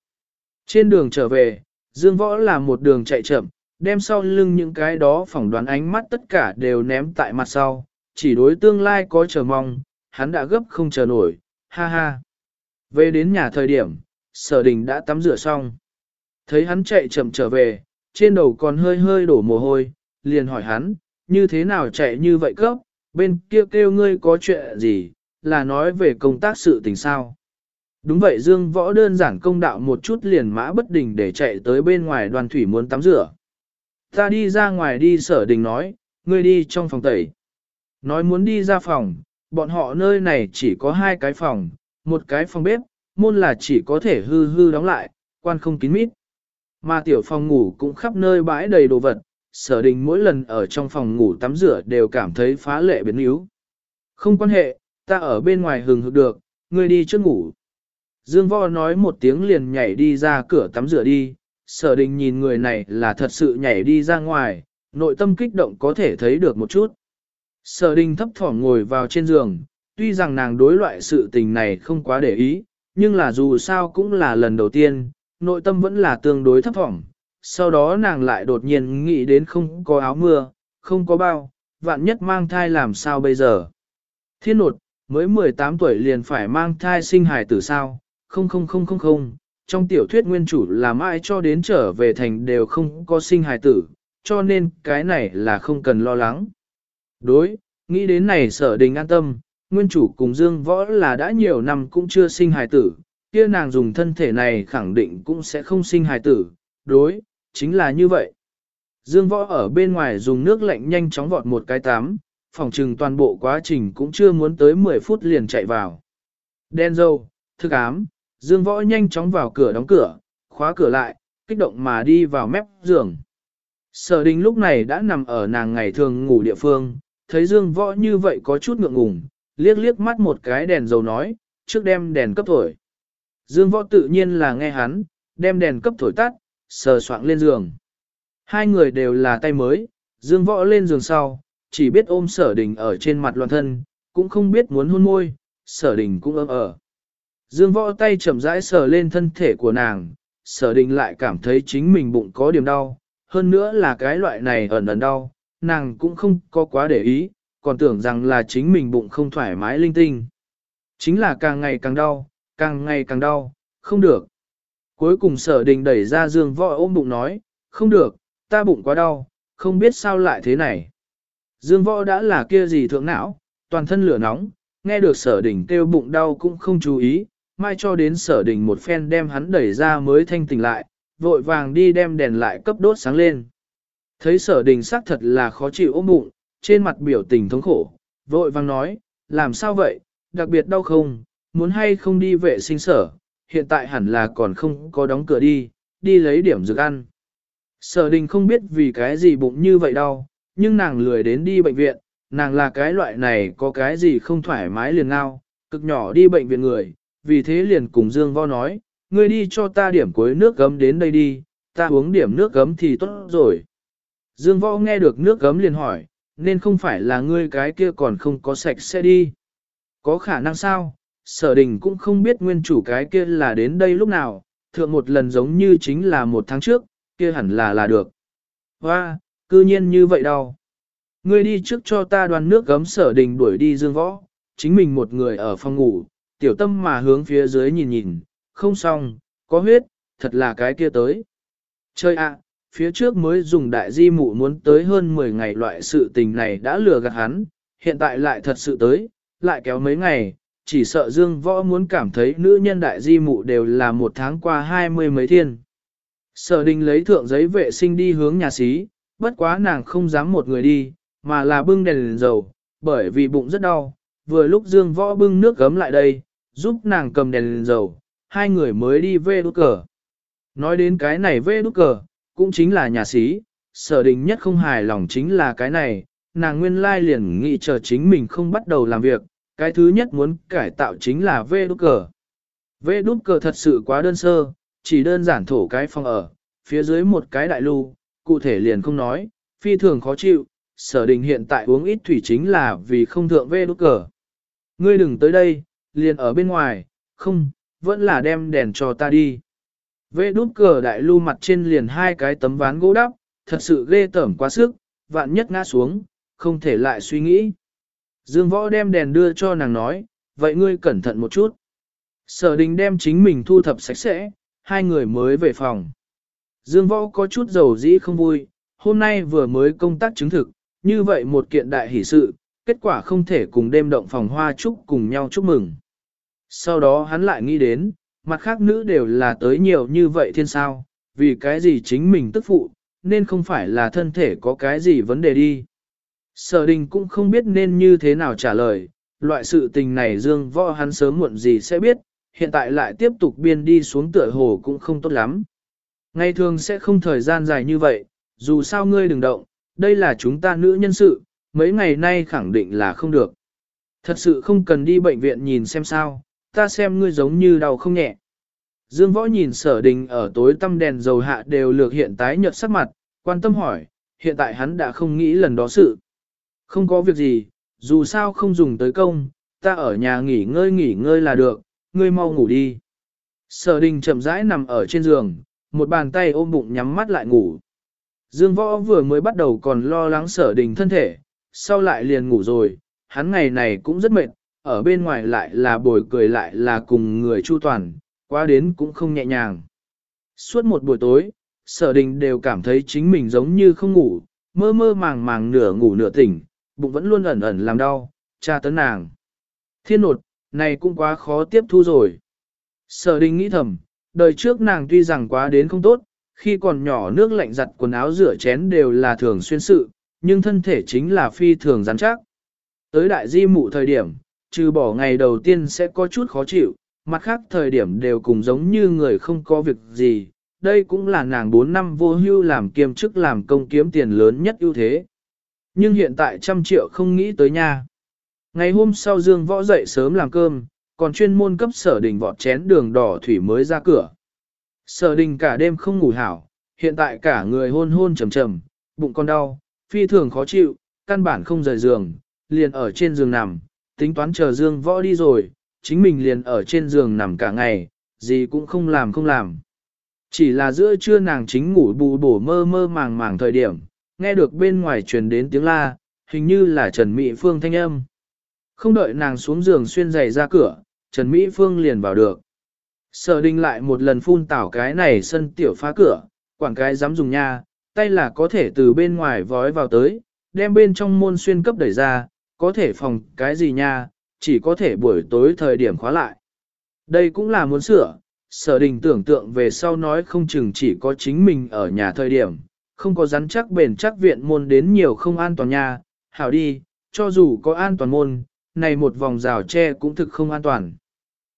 Trên đường trở về, Dương võ là một đường chạy chậm, đem sau lưng những cái đó phỏng đoán ánh mắt tất cả đều ném tại mặt sau, chỉ đối tương lai có chờ mong, hắn đã gấp không chờ nổi, ha ha. Về đến nhà thời điểm, sở đình đã tắm rửa xong. Thấy hắn chạy chậm trở về, trên đầu còn hơi hơi đổ mồ hôi, liền hỏi hắn, như thế nào chạy như vậy cấp, bên kia kêu ngươi có chuyện gì, là nói về công tác sự tình sao. Đúng vậy Dương Võ đơn giản công đạo một chút liền mã bất đình để chạy tới bên ngoài đoàn thủy muốn tắm rửa. Ta đi ra ngoài đi sở đình nói, ngươi đi trong phòng tẩy. Nói muốn đi ra phòng, bọn họ nơi này chỉ có hai cái phòng, một cái phòng bếp, môn là chỉ có thể hư hư đóng lại, quan không kín mít. Mà tiểu phòng ngủ cũng khắp nơi bãi đầy đồ vật, sở đình mỗi lần ở trong phòng ngủ tắm rửa đều cảm thấy phá lệ biến yếu. Không quan hệ, ta ở bên ngoài hừng hực được, ngươi đi trước ngủ. Dương Võ nói một tiếng liền nhảy đi ra cửa tắm rửa đi, sở đình nhìn người này là thật sự nhảy đi ra ngoài, nội tâm kích động có thể thấy được một chút. Sở đình thấp thỏm ngồi vào trên giường, tuy rằng nàng đối loại sự tình này không quá để ý, nhưng là dù sao cũng là lần đầu tiên, nội tâm vẫn là tương đối thấp thỏm. Sau đó nàng lại đột nhiên nghĩ đến không có áo mưa, không có bao, vạn nhất mang thai làm sao bây giờ. Thiên nột, mới 18 tuổi liền phải mang thai sinh hài tử sao, không không không không không, trong tiểu thuyết nguyên chủ là mãi cho đến trở về thành đều không có sinh hài tử, cho nên cái này là không cần lo lắng. Đối, nghĩ đến này sở đình an tâm, nguyên chủ cùng Dương Võ là đã nhiều năm cũng chưa sinh hài tử, kia nàng dùng thân thể này khẳng định cũng sẽ không sinh hài tử, đối, chính là như vậy. Dương Võ ở bên ngoài dùng nước lạnh nhanh chóng vọt một cái tắm, phòng trừng toàn bộ quá trình cũng chưa muốn tới 10 phút liền chạy vào. Đen dâu, thức ám, Dương Võ nhanh chóng vào cửa đóng cửa, khóa cửa lại, kích động mà đi vào mép giường. Sở đình lúc này đã nằm ở nàng ngày thường ngủ địa phương, thấy Dương Võ như vậy có chút ngượng ngùng, liếc liếc mắt một cái đèn dầu nói, trước đem đèn cấp thổi. Dương Võ tự nhiên là nghe hắn, đem đèn cấp thổi tắt, sờ soạng lên giường. Hai người đều là tay mới, Dương Võ lên giường sau, chỉ biết ôm sở đình ở trên mặt loạn thân, cũng không biết muốn hôn môi, sở đình cũng ấm ở. Dương Võ tay chậm rãi sờ lên thân thể của nàng, sở đình lại cảm thấy chính mình bụng có điểm đau, hơn nữa là cái loại này ẩn ẩn đau, nàng cũng không có quá để ý, còn tưởng rằng là chính mình bụng không thoải mái linh tinh. Chính là càng ngày càng đau, càng ngày càng đau, không được. Cuối cùng sở đình đẩy ra dương võ ôm bụng nói, không được, ta bụng quá đau, không biết sao lại thế này. Dương võ đã là kia gì thượng não, toàn thân lửa nóng, nghe được sở đình kêu bụng đau cũng không chú ý, mai cho đến sở đình một phen đem hắn đẩy ra mới thanh tỉnh lại, vội vàng đi đem đèn lại cấp đốt sáng lên. Thấy sở đình xác thật là khó chịu ôm bụng, trên mặt biểu tình thống khổ, vội vàng nói, làm sao vậy, đặc biệt đau không, muốn hay không đi vệ sinh sở, hiện tại hẳn là còn không có đóng cửa đi, đi lấy điểm dược ăn. Sở đình không biết vì cái gì bụng như vậy đau, nhưng nàng lười đến đi bệnh viện, nàng là cái loại này có cái gì không thoải mái liền ngao, cực nhỏ đi bệnh viện người, vì thế liền cùng Dương Vo nói, ngươi đi cho ta điểm cuối nước gấm đến đây đi, ta uống điểm nước gấm thì tốt rồi. Dương Võ nghe được nước gấm liền hỏi, nên không phải là ngươi cái kia còn không có sạch sẽ đi. Có khả năng sao? Sở đình cũng không biết nguyên chủ cái kia là đến đây lúc nào, thượng một lần giống như chính là một tháng trước, kia hẳn là là được. Hoa, cư nhiên như vậy đâu. Ngươi đi trước cho ta đoàn nước gấm sở đình đuổi đi dương võ, chính mình một người ở phòng ngủ, tiểu tâm mà hướng phía dưới nhìn nhìn, không xong, có huyết, thật là cái kia tới. Chơi ạ, phía trước mới dùng đại di mụ muốn tới hơn 10 ngày loại sự tình này đã lừa gạt hắn, hiện tại lại thật sự tới, lại kéo mấy ngày, chỉ sợ Dương Võ muốn cảm thấy nữ nhân đại di mụ đều là một tháng qua hai mươi mấy thiên. Sở đình lấy thượng giấy vệ sinh đi hướng nhà xí, bất quá nàng không dám một người đi, mà là bưng đèn, đèn dầu, bởi vì bụng rất đau, vừa lúc Dương Võ bưng nước gấm lại đây, giúp nàng cầm đèn, đèn dầu, hai người mới đi về đút cờ. Nói đến cái này về đút cờ, cũng chính là nhà sĩ, sở đình nhất không hài lòng chính là cái này, nàng nguyên lai liền nghĩ chờ chính mình không bắt đầu làm việc, cái thứ nhất muốn cải tạo chính là về đút cờ. Về đút cờ thật sự quá đơn sơ, chỉ đơn giản thổ cái phòng ở, phía dưới một cái đại lưu, cụ thể liền không nói, phi thường khó chịu, sở đình hiện tại uống ít thủy chính là vì không thượng về đút cờ. Ngươi đừng tới đây, liền ở bên ngoài, không, vẫn là đem đèn cho ta đi. Vệ đút cờ đại lưu mặt trên liền hai cái tấm ván gỗ đắp, thật sự ghê tởm quá sức, vạn nhất ngã xuống, không thể lại suy nghĩ. Dương võ đem đèn đưa cho nàng nói, vậy ngươi cẩn thận một chút. Sở đình đem chính mình thu thập sạch sẽ, hai người mới về phòng. Dương võ có chút dầu dĩ không vui, hôm nay vừa mới công tác chứng thực, như vậy một kiện đại hỷ sự, kết quả không thể cùng đêm động phòng hoa chúc cùng nhau chúc mừng. Sau đó hắn lại nghĩ đến, mặt khác nữ đều là tới nhiều như vậy thiên sao, vì cái gì chính mình tức phụ, nên không phải là thân thể có cái gì vấn đề đi. Sở đình cũng không biết nên như thế nào trả lời, loại sự tình này dương võ hắn sớm muộn gì sẽ biết, hiện tại lại tiếp tục biên đi xuống tựa hồ cũng không tốt lắm. Ngày thường sẽ không thời gian dài như vậy, dù sao ngươi đừng động, đây là chúng ta nữ nhân sự, mấy ngày nay khẳng định là không được. Thật sự không cần đi bệnh viện nhìn xem sao, ta xem ngươi giống như đau không nhẹ. Dương võ nhìn sở đình ở tối tăm đèn dầu hạ đều lược hiện tái nhợt sắc mặt, quan tâm hỏi, hiện tại hắn đã không nghĩ lần đó sự. Không có việc gì, dù sao không dùng tới công, ta ở nhà nghỉ ngơi nghỉ ngơi là được, ngươi mau ngủ đi. Sở đình chậm rãi nằm ở trên giường, một bàn tay ôm bụng nhắm mắt lại ngủ. Dương võ vừa mới bắt đầu còn lo lắng sở đình thân thể, sau lại liền ngủ rồi, hắn ngày này cũng rất mệt, ở bên ngoài lại là bồi cười lại là cùng người chu toàn, qua đến cũng không nhẹ nhàng. Suốt một buổi tối, sở đình đều cảm thấy chính mình giống như không ngủ, mơ mơ màng màng nửa ngủ nửa tỉnh, bụng vẫn luôn ẩn ẩn làm đau, tra tấn nàng. Thiên nột, này cũng quá khó tiếp thu rồi. Sở đình nghĩ thầm, đời trước nàng tuy rằng quá đến không tốt, khi còn nhỏ nước lạnh giặt quần áo rửa chén đều là thường xuyên sự, nhưng thân thể chính là phi thường rắn chắc. Tới đại di mụ thời điểm, trừ bỏ ngày đầu tiên sẽ có chút khó chịu, mặt khác thời điểm đều cùng giống như người không có việc gì. Đây cũng là nàng 4 năm vô hưu làm kiêm chức làm công kiếm tiền lớn nhất ưu thế. Nhưng hiện tại trăm triệu không nghĩ tới nha. Ngày hôm sau Dương Võ dậy sớm làm cơm, còn chuyên môn cấp sở đình vọt chén đường đỏ thủy mới ra cửa. Sở đình cả đêm không ngủ hảo, hiện tại cả người hôn hôn trầm trầm, bụng con đau, phi thường khó chịu, căn bản không rời giường, liền ở trên giường nằm, tính toán chờ Dương Võ đi rồi, chính mình liền ở trên giường nằm cả ngày, gì cũng không làm không làm. Chỉ là giữa trưa nàng chính ngủ bù bổ mơ mơ màng màng thời điểm, nghe được bên ngoài truyền đến tiếng la, hình như là Trần Mỹ Phương thanh âm. Không đợi nàng xuống giường xuyên giày ra cửa, Trần Mỹ Phương liền vào được. Sở đình lại một lần phun tảo cái này sân tiểu phá cửa, quảng cái dám dùng nha, tay là có thể từ bên ngoài vói vào tới, đem bên trong môn xuyên cấp đẩy ra, có thể phòng cái gì nha, chỉ có thể buổi tối thời điểm khóa lại. Đây cũng là muốn sửa, sở đình tưởng tượng về sau nói không chừng chỉ có chính mình ở nhà thời điểm, không có rắn chắc bền chắc viện môn đến nhiều không an toàn nha, hảo đi, cho dù có an toàn môn, này một vòng rào tre cũng thực không an toàn.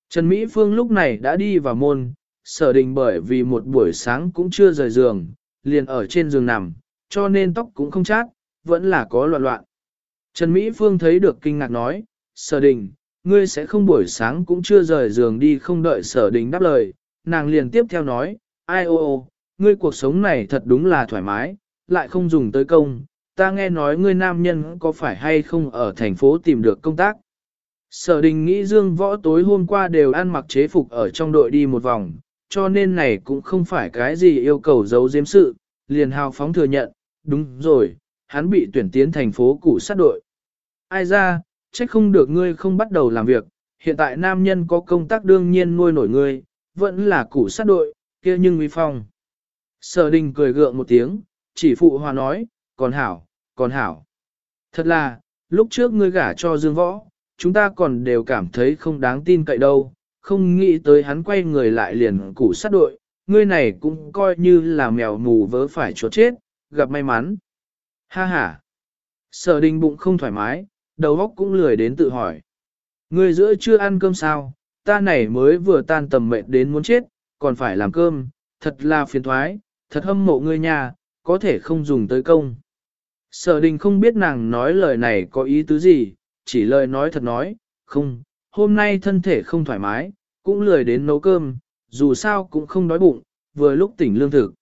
Trần Mỹ Phương lúc này đã đi vào môn, sở đình bởi vì một buổi sáng cũng chưa rời giường, liền ở trên giường nằm, cho nên tóc cũng không chát, vẫn là có loạn loạn. Trần Mỹ Phương thấy được kinh ngạc nói, sở đình, ngươi sẽ không buổi sáng cũng chưa rời giường đi không đợi sở đình đáp lời, nàng liền tiếp theo nói, ai ô ô, ngươi cuộc sống này thật đúng là thoải mái, lại không dùng tới công, ta nghe nói ngươi nam nhân có phải hay không ở thành phố tìm được công tác. Sở đình nghĩ Dương Võ tối hôm qua đều ăn mặc chế phục ở trong đội đi một vòng, cho nên này cũng không phải cái gì yêu cầu giấu giếm sự, liền hào phóng thừa nhận, đúng rồi, hắn bị tuyển tiến thành phố củ sát đội. Ai ra, trách không được ngươi không bắt đầu làm việc, hiện tại nam nhân có công tác đương nhiên nuôi nổi ngươi, vẫn là củ sát đội, kia nhưng uy phong. Sở đình cười gượng một tiếng, chỉ phụ hòa nói, còn hảo, còn hảo. Thật là, lúc trước ngươi gả cho Dương Võ, chúng ta còn đều cảm thấy không đáng tin cậy đâu, không nghĩ tới hắn quay người lại liền củ sát đội, ngươi này cũng coi như là mèo mù vớ phải chuột chết, gặp may mắn. Ha ha. Sở đình bụng không thoải mái, đầu óc cũng lười đến tự hỏi. Ngươi giữa chưa ăn cơm sao, ta này mới vừa tan tầm mệt đến muốn chết, còn phải làm cơm, thật là phiền thoái, thật hâm mộ ngươi nhà, có thể không dùng tới công. Sở đình không biết nàng nói lời này có ý tứ gì, chỉ lời nói thật nói, không, hôm nay thân thể không thoải mái, cũng lười đến nấu cơm, dù sao cũng không đói bụng, vừa lúc tỉnh lương thực.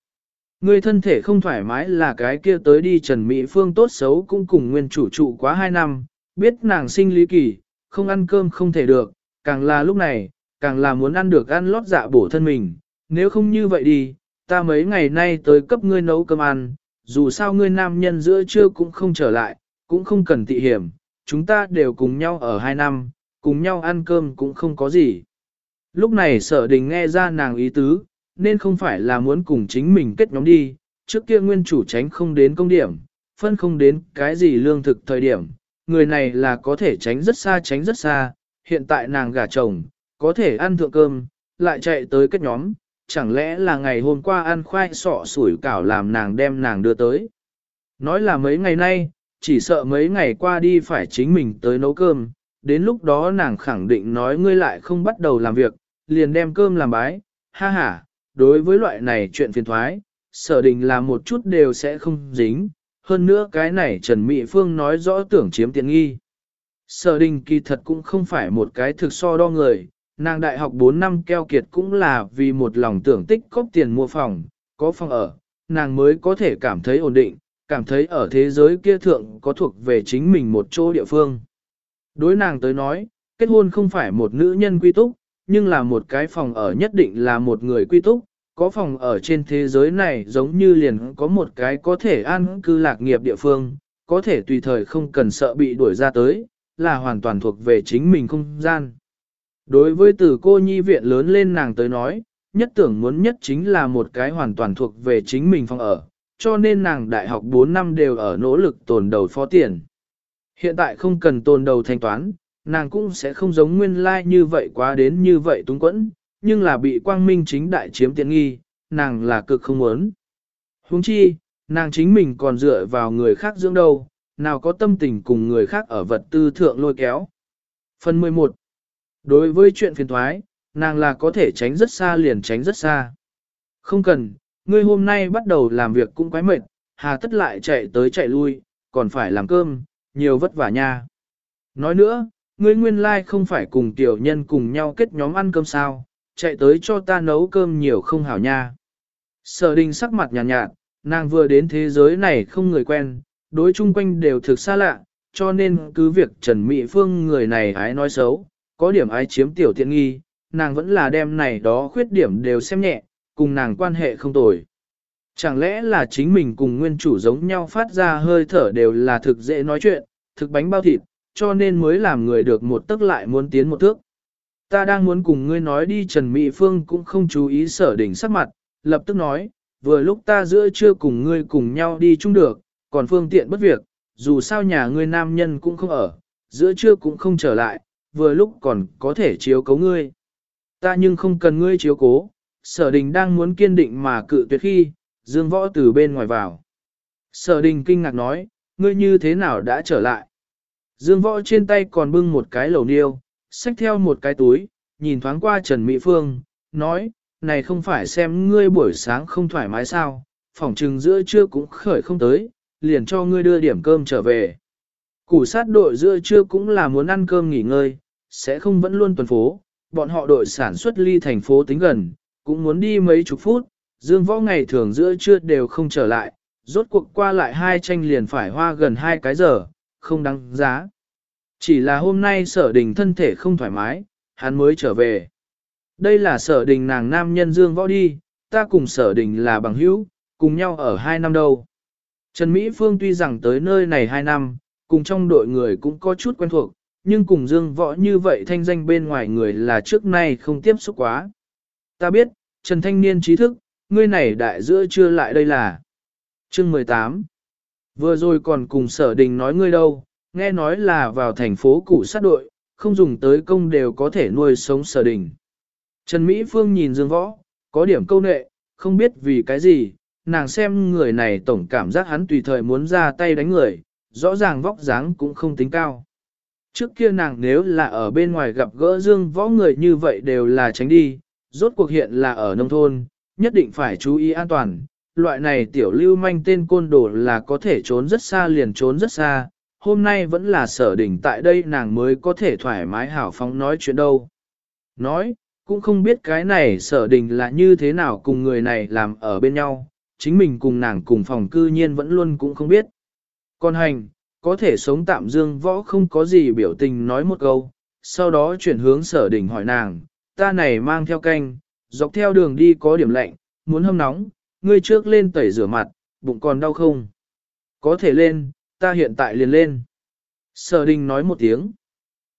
Người thân thể không thoải mái là cái kia tới đi Trần Mỹ Phương tốt xấu cũng cùng nguyên chủ trụ quá 2 năm, biết nàng sinh lý kỳ, không ăn cơm không thể được, càng là lúc này, càng là muốn ăn được ăn lót dạ bổ thân mình, nếu không như vậy đi, ta mấy ngày nay tới cấp ngươi nấu cơm ăn, dù sao ngươi nam nhân giữa trưa cũng không trở lại, cũng không cần tị hiểm, chúng ta đều cùng nhau ở hai năm, cùng nhau ăn cơm cũng không có gì. Lúc này sở đình nghe ra nàng ý tứ, nên không phải là muốn cùng chính mình kết nhóm đi, trước kia nguyên chủ tránh không đến công điểm, phân không đến cái gì lương thực thời điểm, người này là có thể tránh rất xa tránh rất xa, hiện tại nàng gả chồng, có thể ăn thượng cơm, lại chạy tới kết nhóm, chẳng lẽ là ngày hôm qua ăn khoai sọ sủi cảo làm nàng đem nàng đưa tới. Nói là mấy ngày nay, chỉ sợ mấy ngày qua đi phải chính mình tới nấu cơm, đến lúc đó nàng khẳng định nói ngươi lại không bắt đầu làm việc, liền đem cơm làm bái, ha ha, đối với loại này chuyện phiền thoái, sở đình là một chút đều sẽ không dính, hơn nữa cái này Trần Mỹ Phương nói rõ tưởng chiếm tiện nghi. Sở đình kỳ thật cũng không phải một cái thực so đo người, nàng đại học 4 năm keo kiệt cũng là vì một lòng tưởng tích cóp tiền mua phòng, có phòng ở, nàng mới có thể cảm thấy ổn định, cảm thấy ở thế giới kia thượng có thuộc về chính mình một chỗ địa phương. Đối nàng tới nói, kết hôn không phải một nữ nhân quy túc, nhưng là một cái phòng ở nhất định là một người quy túc, có phòng ở trên thế giới này giống như liền có một cái có thể an cư lạc nghiệp địa phương, có thể tùy thời không cần sợ bị đuổi ra tới, là hoàn toàn thuộc về chính mình không gian. Đối với từ cô nhi viện lớn lên nàng tới nói, nhất tưởng muốn nhất chính là một cái hoàn toàn thuộc về chính mình phòng ở, cho nên nàng đại học 4 năm đều ở nỗ lực tồn đầu phó tiền. Hiện tại không cần tồn đầu thanh toán, nàng cũng sẽ không giống nguyên lai like như vậy quá đến như vậy túng quẫn, nhưng là bị quang minh chính đại chiếm tiện nghi, nàng là cực không muốn. Huống chi, nàng chính mình còn dựa vào người khác dưỡng đâu, nào có tâm tình cùng người khác ở vật tư thượng lôi kéo. Phần 11 Đối với chuyện phiền thoái, nàng là có thể tránh rất xa liền tránh rất xa. Không cần, ngươi hôm nay bắt đầu làm việc cũng quái mệt, hà tất lại chạy tới chạy lui, còn phải làm cơm, nhiều vất vả nha. Nói nữa, ngươi nguyên lai like không phải cùng tiểu nhân cùng nhau kết nhóm ăn cơm sao, chạy tới cho ta nấu cơm nhiều không hảo nha. Sở đình sắc mặt nhàn nhạt, nhạt, nàng vừa đến thế giới này không người quen, đối chung quanh đều thực xa lạ, cho nên cứ việc Trần Mỹ Phương người này ái nói xấu, có điểm ái chiếm tiểu tiện nghi, nàng vẫn là đem này đó khuyết điểm đều xem nhẹ, cùng nàng quan hệ không tồi. Chẳng lẽ là chính mình cùng nguyên chủ giống nhau phát ra hơi thở đều là thực dễ nói chuyện, thực bánh bao thịt, cho nên mới làm người được một tức lại muốn tiến một thước. Ta đang muốn cùng ngươi nói đi Trần Mỹ Phương cũng không chú ý sở đỉnh sắc mặt, lập tức nói, vừa lúc ta giữa trưa cùng ngươi cùng nhau đi chung được, còn phương tiện bất việc, dù sao nhà ngươi nam nhân cũng không ở, giữa trưa cũng không trở lại, vừa lúc còn có thể chiếu cố ngươi. Ta nhưng không cần ngươi chiếu cố, sở đình đang muốn kiên định mà cự tuyệt khi, dương võ từ bên ngoài vào. Sở đình kinh ngạc nói, ngươi như thế nào đã trở lại? Dương võ trên tay còn bưng một cái lẩu niêu, xách theo một cái túi, nhìn thoáng qua Trần Mỹ Phương, nói, này không phải xem ngươi buổi sáng không thoải mái sao, phòng trừng giữa trưa cũng khởi không tới, liền cho ngươi đưa điểm cơm trở về. Củ sát đội giữa trưa cũng là muốn ăn cơm nghỉ ngơi, sẽ không vẫn luôn tuần phố, bọn họ đội sản xuất ly thành phố tính gần, cũng muốn đi mấy chục phút, dương võ ngày thường giữa trưa đều không trở lại, rốt cuộc qua lại hai tranh liền phải hoa gần hai cái giờ, không đáng giá. Chỉ là hôm nay sở đình thân thể không thoải mái, hắn mới trở về. Đây là sở đình nàng nam nhân dương võ đi, ta cùng sở đình là bằng hữu, cùng nhau ở hai năm đâu. Trần Mỹ Phương tuy rằng tới nơi này hai năm, cùng trong đội người cũng có chút quen thuộc, nhưng cùng dương võ như vậy thanh danh bên ngoài người là trước nay không tiếp xúc quá. Ta biết, Trần Thanh Niên trí thức, ngươi này đại giữa chưa lại đây là. Chương 18 Vừa rồi còn cùng sở đình nói ngươi đâu, nghe nói là vào thành phố củ sát đội, không dùng tới công đều có thể nuôi sống sở đình. Trần Mỹ Phương nhìn Dương Võ, có điểm câu nệ, không biết vì cái gì, nàng xem người này tổng cảm giác hắn tùy thời muốn ra tay đánh người, rõ ràng vóc dáng cũng không tính cao. Trước kia nàng nếu là ở bên ngoài gặp gỡ Dương Võ người như vậy đều là tránh đi, rốt cuộc hiện là ở nông thôn, nhất định phải chú ý an toàn. Loại này tiểu lưu manh tên côn đồ là có thể trốn rất xa liền trốn rất xa, hôm nay vẫn là sở đỉnh tại đây nàng mới có thể thoải mái hảo phóng nói chuyện đâu. Nói, cũng không biết cái này sở đình là như thế nào cùng người này làm ở bên nhau, chính mình cùng nàng cùng phòng cư nhiên vẫn luôn cũng không biết. Còn hành, có thể sống tạm dương võ không có gì biểu tình nói một câu, sau đó chuyển hướng sở đình hỏi nàng, ta này mang theo canh, dọc theo đường đi có điểm lạnh, muốn hâm nóng, ngươi trước lên tẩy rửa mặt, bụng còn đau không? Có thể lên, ta hiện tại liền lên. Sở đình nói một tiếng.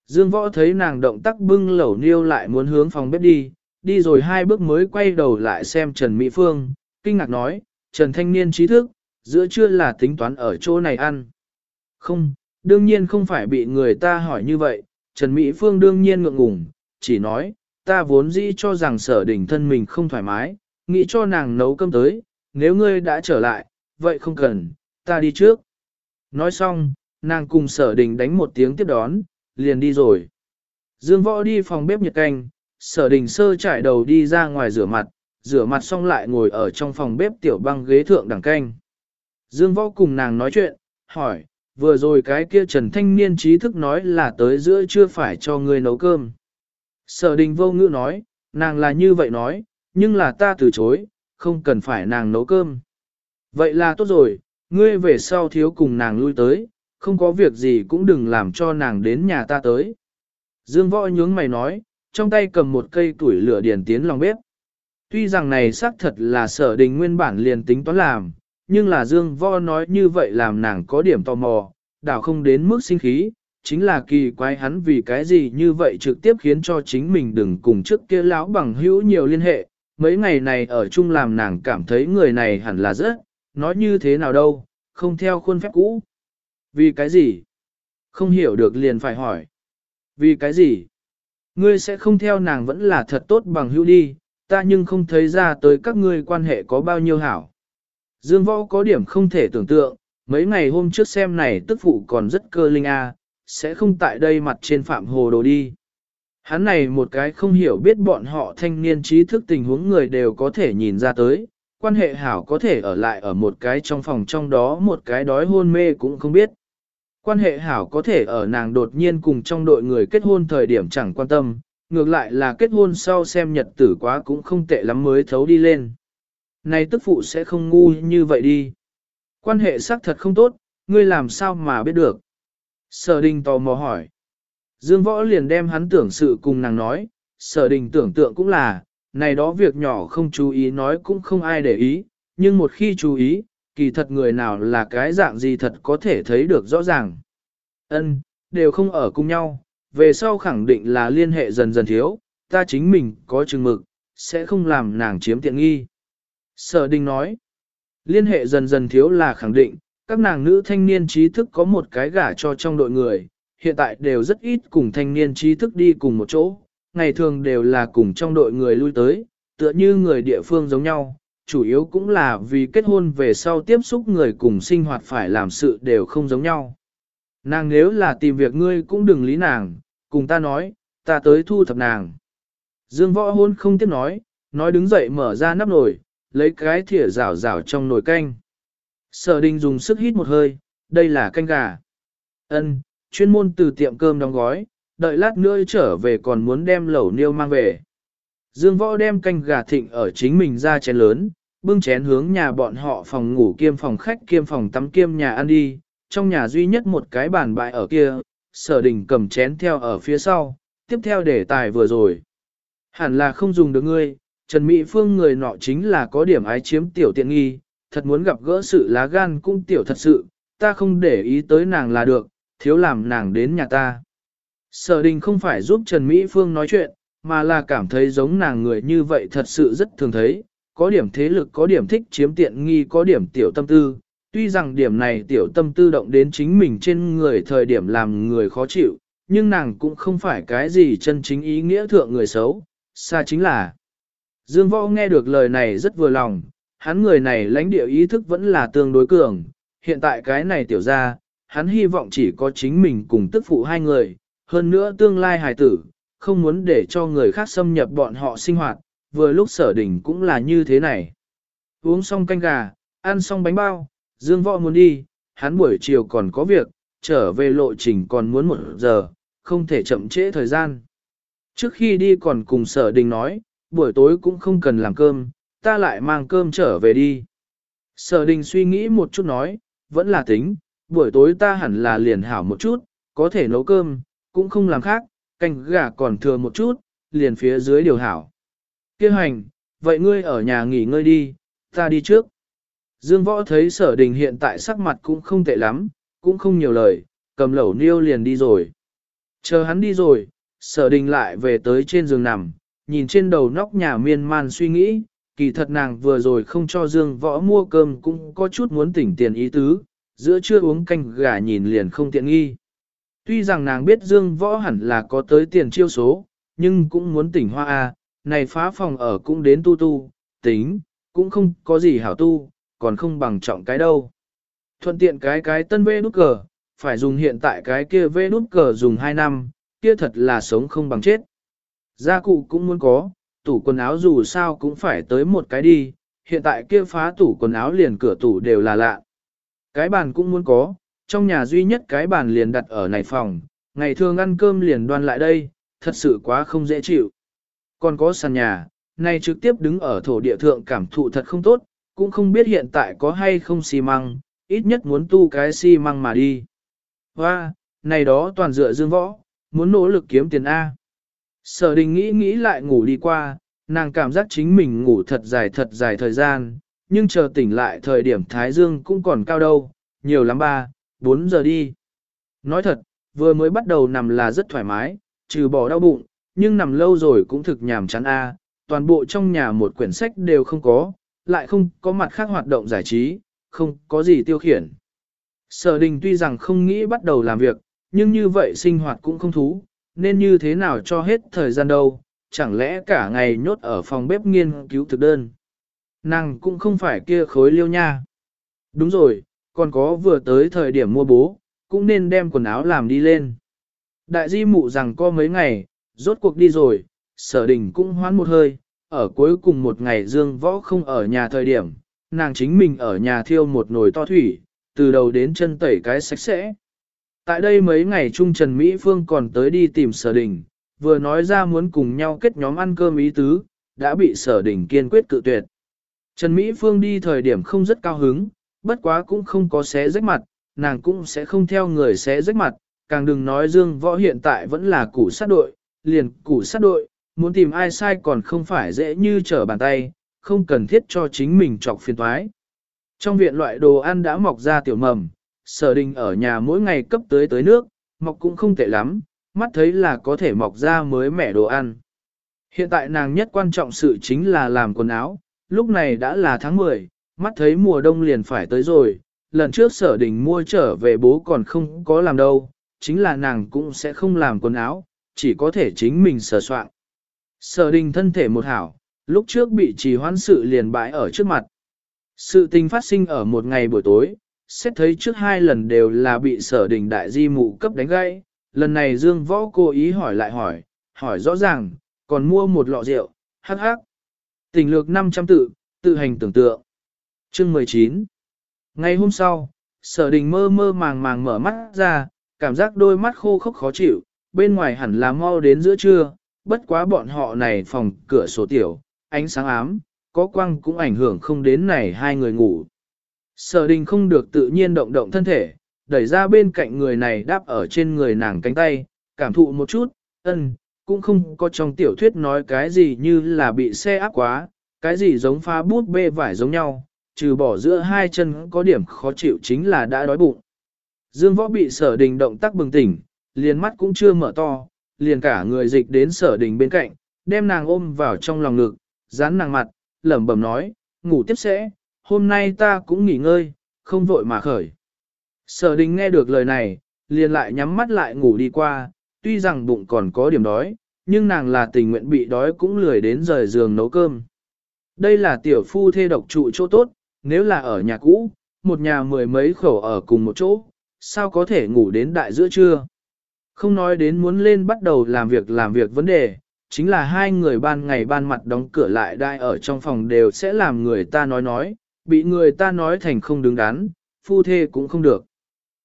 Dương võ thấy nàng động tác bưng lẩu niêu lại muốn hướng phòng bếp đi, đi rồi hai bước mới quay đầu lại xem Trần Mỹ Phương, kinh ngạc nói, Trần Thanh Niên trí thức, giữa trưa là tính toán ở chỗ này ăn. Không, đương nhiên không phải bị người ta hỏi như vậy, Trần Mỹ Phương đương nhiên ngượng ngùng, chỉ nói, ta vốn dĩ cho rằng sở đình thân mình không thoải mái, nghĩ cho nàng nấu cơm tới, nếu ngươi đã trở lại, vậy không cần, ta đi trước. Nói xong, nàng cùng sở đình đánh một tiếng tiếp đón, liền đi rồi. Dương võ đi phòng bếp nhiệt canh, sở đình sơ trải đầu đi ra ngoài rửa mặt, rửa mặt xong lại ngồi ở trong phòng bếp tiểu băng ghế thượng đẳng canh. Dương võ cùng nàng nói chuyện, hỏi, vừa rồi cái kia Trần Thanh Niên trí thức nói là tới giữa chưa phải cho ngươi nấu cơm. Sở đình vô ngữ nói, nàng là như vậy nói, nhưng là ta từ chối, không cần phải nàng nấu cơm. Vậy là tốt rồi, ngươi về sau thiếu cùng nàng lui tới, không có việc gì cũng đừng làm cho nàng đến nhà ta tới. Dương võ nhướng mày nói, trong tay cầm một cây tuổi lửa điển tiến lòng bếp. Tuy rằng này xác thật là sở đình nguyên bản liền tính toán làm, nhưng là Dương võ nói như vậy làm nàng có điểm tò mò, đảo không đến mức sinh khí, chính là kỳ quái hắn vì cái gì như vậy trực tiếp khiến cho chính mình đừng cùng trước kia lão bằng hữu nhiều liên hệ, mấy ngày này ở chung làm nàng cảm thấy người này hẳn là rất, nói như thế nào đâu, không theo khuôn phép cũ. Vì cái gì? Không hiểu được liền phải hỏi. Vì cái gì? Ngươi sẽ không theo nàng vẫn là thật tốt bằng hữu đi, ta nhưng không thấy ra tới các ngươi quan hệ có bao nhiêu hảo. Dương võ có điểm không thể tưởng tượng, mấy ngày hôm trước xem này tức phụ còn rất cơ linh a, sẽ không tại đây mặt trên phạm hồ đồ đi. Hắn này một cái không hiểu biết bọn họ thanh niên trí thức tình huống người đều có thể nhìn ra tới, quan hệ hảo có thể ở lại ở một cái trong phòng trong đó một cái đói hôn mê cũng không biết. Quan hệ hảo có thể ở nàng đột nhiên cùng trong đội người kết hôn thời điểm chẳng quan tâm, ngược lại là kết hôn sau xem nhật tử quá cũng không tệ lắm mới thấu đi lên. Này tức phụ sẽ không ngu như vậy đi. Quan hệ xác thật không tốt, ngươi làm sao mà biết được. Sở đình tò mò hỏi. Dương võ liền đem hắn tưởng sự cùng nàng nói, sở đình tưởng tượng cũng là, này đó việc nhỏ không chú ý nói cũng không ai để ý, nhưng một khi chú ý, kỳ thật người nào là cái dạng gì thật có thể thấy được rõ ràng. Ân, đều không ở cùng nhau, về sau khẳng định là liên hệ dần dần thiếu, ta chính mình có chừng mực, sẽ không làm nàng chiếm tiện nghi. Sở đình nói, liên hệ dần dần thiếu là khẳng định, các nàng nữ thanh niên trí thức có một cái gả cho trong đội người, hiện tại đều rất ít cùng thanh niên trí thức đi cùng một chỗ, ngày thường đều là cùng trong đội người lui tới, tựa như người địa phương giống nhau, chủ yếu cũng là vì kết hôn về sau tiếp xúc người cùng sinh hoạt phải làm sự đều không giống nhau. Nàng nếu là tìm việc ngươi cũng đừng lý nàng, cùng ta nói, ta tới thu thập nàng. Dương võ hôn không tiếp nói, nói đứng dậy mở ra nắp nồi, lấy cái thìa rảo rảo trong nồi canh. Sở đình dùng sức hít một hơi, đây là canh gà. Ân, chuyên môn từ tiệm cơm đóng gói, đợi lát nữa trở về còn muốn đem lẩu niêu mang về. Dương võ đem canh gà thịnh ở chính mình ra chén lớn, bưng chén hướng nhà bọn họ phòng ngủ kiêm phòng khách kiêm phòng tắm kiêm nhà ăn đi, trong nhà duy nhất một cái bàn bại ở kia, sở đình cầm chén theo ở phía sau, tiếp theo để tài vừa rồi. Hẳn là không dùng được ngươi, Trần Mỹ Phương người nọ chính là có điểm ái chiếm tiểu tiện nghi, thật muốn gặp gỡ sự lá gan cũng tiểu thật sự, ta không để ý tới nàng là được, thiếu làm nàng đến nhà ta. Sở đình không phải giúp Trần Mỹ Phương nói chuyện, mà là cảm thấy giống nàng người như vậy thật sự rất thường thấy, có điểm thế lực có điểm thích chiếm tiện nghi có điểm tiểu tâm tư, tuy rằng điểm này tiểu tâm tư động đến chính mình trên người thời điểm làm người khó chịu, nhưng nàng cũng không phải cái gì chân chính ý nghĩa thượng người xấu, xa chính là. Dương Võ nghe được lời này rất vừa lòng, hắn người này lãnh địa ý thức vẫn là tương đối cường, hiện tại cái này tiểu ra, hắn hy vọng chỉ có chính mình cùng tức phụ hai người, hơn nữa tương lai hài tử, không muốn để cho người khác xâm nhập bọn họ sinh hoạt, vừa lúc sở đỉnh cũng là như thế này. Uống xong canh gà, ăn xong bánh bao, Dương Võ muốn đi, hắn buổi chiều còn có việc, trở về lộ trình còn muốn một giờ, không thể chậm trễ thời gian. Trước khi đi còn cùng sở đình nói, buổi tối cũng không cần làm cơm, ta lại mang cơm trở về đi. Sở đình suy nghĩ một chút nói, vẫn là tính, buổi tối ta hẳn là liền hảo một chút, có thể nấu cơm, cũng không làm khác, canh gà còn thừa một chút, liền phía dưới điều hảo. Kêu hành, vậy ngươi ở nhà nghỉ ngơi đi, ta đi trước. Dương võ thấy sở đình hiện tại sắc mặt cũng không tệ lắm, cũng không nhiều lời, cầm lẩu niêu liền đi rồi. Chờ hắn đi rồi, sở đình lại về tới trên giường nằm, nhìn trên đầu nóc nhà miên man suy nghĩ, kỳ thật nàng vừa rồi không cho Dương võ mua cơm cũng có chút muốn tỉnh tiền ý tứ, giữa trưa uống canh gà nhìn liền không tiện nghi. Tuy rằng nàng biết Dương võ hẳn là có tới tiền chiêu số, nhưng cũng muốn tỉnh hoa a, này phá phòng ở cũng đến tu tu, tính, cũng không có gì hảo tu, còn không bằng trọng cái đâu. Thuận tiện cái cái tân vê nút cờ, phải dùng hiện tại cái kia vê nút cờ dùng 2 năm, kia thật là sống không bằng chết. Gia cụ cũng muốn có, tủ quần áo dù sao cũng phải tới một cái đi, hiện tại kia phá tủ quần áo liền cửa tủ đều là lạ. Cái bàn cũng muốn có, trong nhà duy nhất cái bàn liền đặt ở này phòng, ngày thường ăn cơm liền đoan lại đây, thật sự quá không dễ chịu. Còn có sàn nhà, này trực tiếp đứng ở thổ địa thượng cảm thụ thật không tốt, cũng không biết hiện tại có hay không xi măng, ít nhất muốn tu cái xi măng mà đi. và này đó toàn dựa dương võ, muốn nỗ lực kiếm tiền A. Sở đình nghĩ nghĩ lại ngủ đi qua, nàng cảm giác chính mình ngủ thật dài thật dài thời gian, nhưng chờ tỉnh lại thời điểm Thái Dương cũng còn cao đâu, nhiều lắm ba, 4 giờ đi. Nói thật, vừa mới bắt đầu nằm là rất thoải mái, trừ bỏ đau bụng, nhưng nằm lâu rồi cũng thực nhàm chán a. toàn bộ trong nhà một quyển sách đều không có, lại không có mặt khác hoạt động giải trí, không có gì tiêu khiển. Sở đình tuy rằng không nghĩ bắt đầu làm việc, nhưng như vậy sinh hoạt cũng không thú, nên như thế nào cho hết thời gian đâu, chẳng lẽ cả ngày nhốt ở phòng bếp nghiên cứu thực đơn. Nàng cũng không phải kia khối liêu nha. Đúng rồi, còn có vừa tới thời điểm mua bố, cũng nên đem quần áo làm đi lên. Đại di mụ rằng có mấy ngày, rốt cuộc đi rồi, sở đình cũng hoán một hơi, ở cuối cùng một ngày dương võ không ở nhà thời điểm, nàng chính mình ở nhà thiêu một nồi to thủy, từ đầu đến chân tẩy cái sạch sẽ. Tại đây mấy ngày Trung Trần Mỹ Phương còn tới đi tìm sở đình, vừa nói ra muốn cùng nhau kết nhóm ăn cơm ý tứ, đã bị sở đình kiên quyết cự tuyệt. Trần Mỹ Phương đi thời điểm không rất cao hứng, bất quá cũng không có xé rách mặt, nàng cũng sẽ không theo người xé rách mặt, càng đừng nói Dương Võ hiện tại vẫn là củ sát đội, liền củ sát đội, muốn tìm ai sai còn không phải dễ như trở bàn tay, không cần thiết cho chính mình chọc phiền toái. Trong viện loại đồ ăn đã mọc ra tiểu mầm, sở đình ở nhà mỗi ngày cấp tới tới nước, mọc cũng không tệ lắm, mắt thấy là có thể mọc ra mới mẻ đồ ăn. Hiện tại nàng nhất quan trọng sự chính là làm quần áo, lúc này đã là tháng 10, mắt thấy mùa đông liền phải tới rồi, lần trước sở đình mua trở về bố còn không có làm đâu, chính là nàng cũng sẽ không làm quần áo, chỉ có thể chính mình sờ soạn. Sở đình thân thể một hảo, lúc trước bị trì hoãn sự liền bãi ở trước mặt. Sự tình phát sinh ở một ngày buổi tối, xét thấy trước hai lần đều là bị sở đình đại di mụ cấp đánh gãy, lần này Dương Võ cố ý hỏi lại hỏi, hỏi rõ ràng, còn mua một lọ rượu, hắc hắc. Tình lược 500 tự, tự hành tưởng tượng. Chương 19 Ngày hôm sau, sở đình mơ mơ màng màng mở mắt ra, cảm giác đôi mắt khô khốc khó chịu, bên ngoài hẳn là mau đến giữa trưa, bất quá bọn họ này phòng cửa sổ tiểu, ánh sáng ám, có quang cũng ảnh hưởng không đến này hai người ngủ. Sở đình không được tự nhiên động động thân thể, đẩy ra bên cạnh người này đáp ở trên người nàng cánh tay, cảm thụ một chút, ân, cũng không có trong tiểu thuyết nói cái gì như là bị xe áp quá, cái gì giống pha bút bê vải giống nhau, trừ bỏ giữa hai chân có điểm khó chịu chính là đã đói bụng. Dương võ bị sở đình động tác bừng tỉnh, liền mắt cũng chưa mở to, liền cả người dịch đến sở đình bên cạnh, đem nàng ôm vào trong lòng ngực, dán nàng mặt, lẩm bẩm nói, ngủ tiếp sẽ, hôm nay ta cũng nghỉ ngơi, không vội mà khởi. Sở đình nghe được lời này, liền lại nhắm mắt lại ngủ đi qua, tuy rằng bụng còn có điểm đói, nhưng nàng là tình nguyện bị đói cũng lười đến rời giường nấu cơm. Đây là tiểu phu thê độc trụ chỗ tốt, nếu là ở nhà cũ, một nhà mười mấy khẩu ở cùng một chỗ, sao có thể ngủ đến đại giữa trưa. Không nói đến muốn lên bắt đầu làm việc làm việc vấn đề, chính là hai người ban ngày ban mặt đóng cửa lại đai ở trong phòng đều sẽ làm người ta nói nói, bị người ta nói thành không đứng đắn, phu thê cũng không được.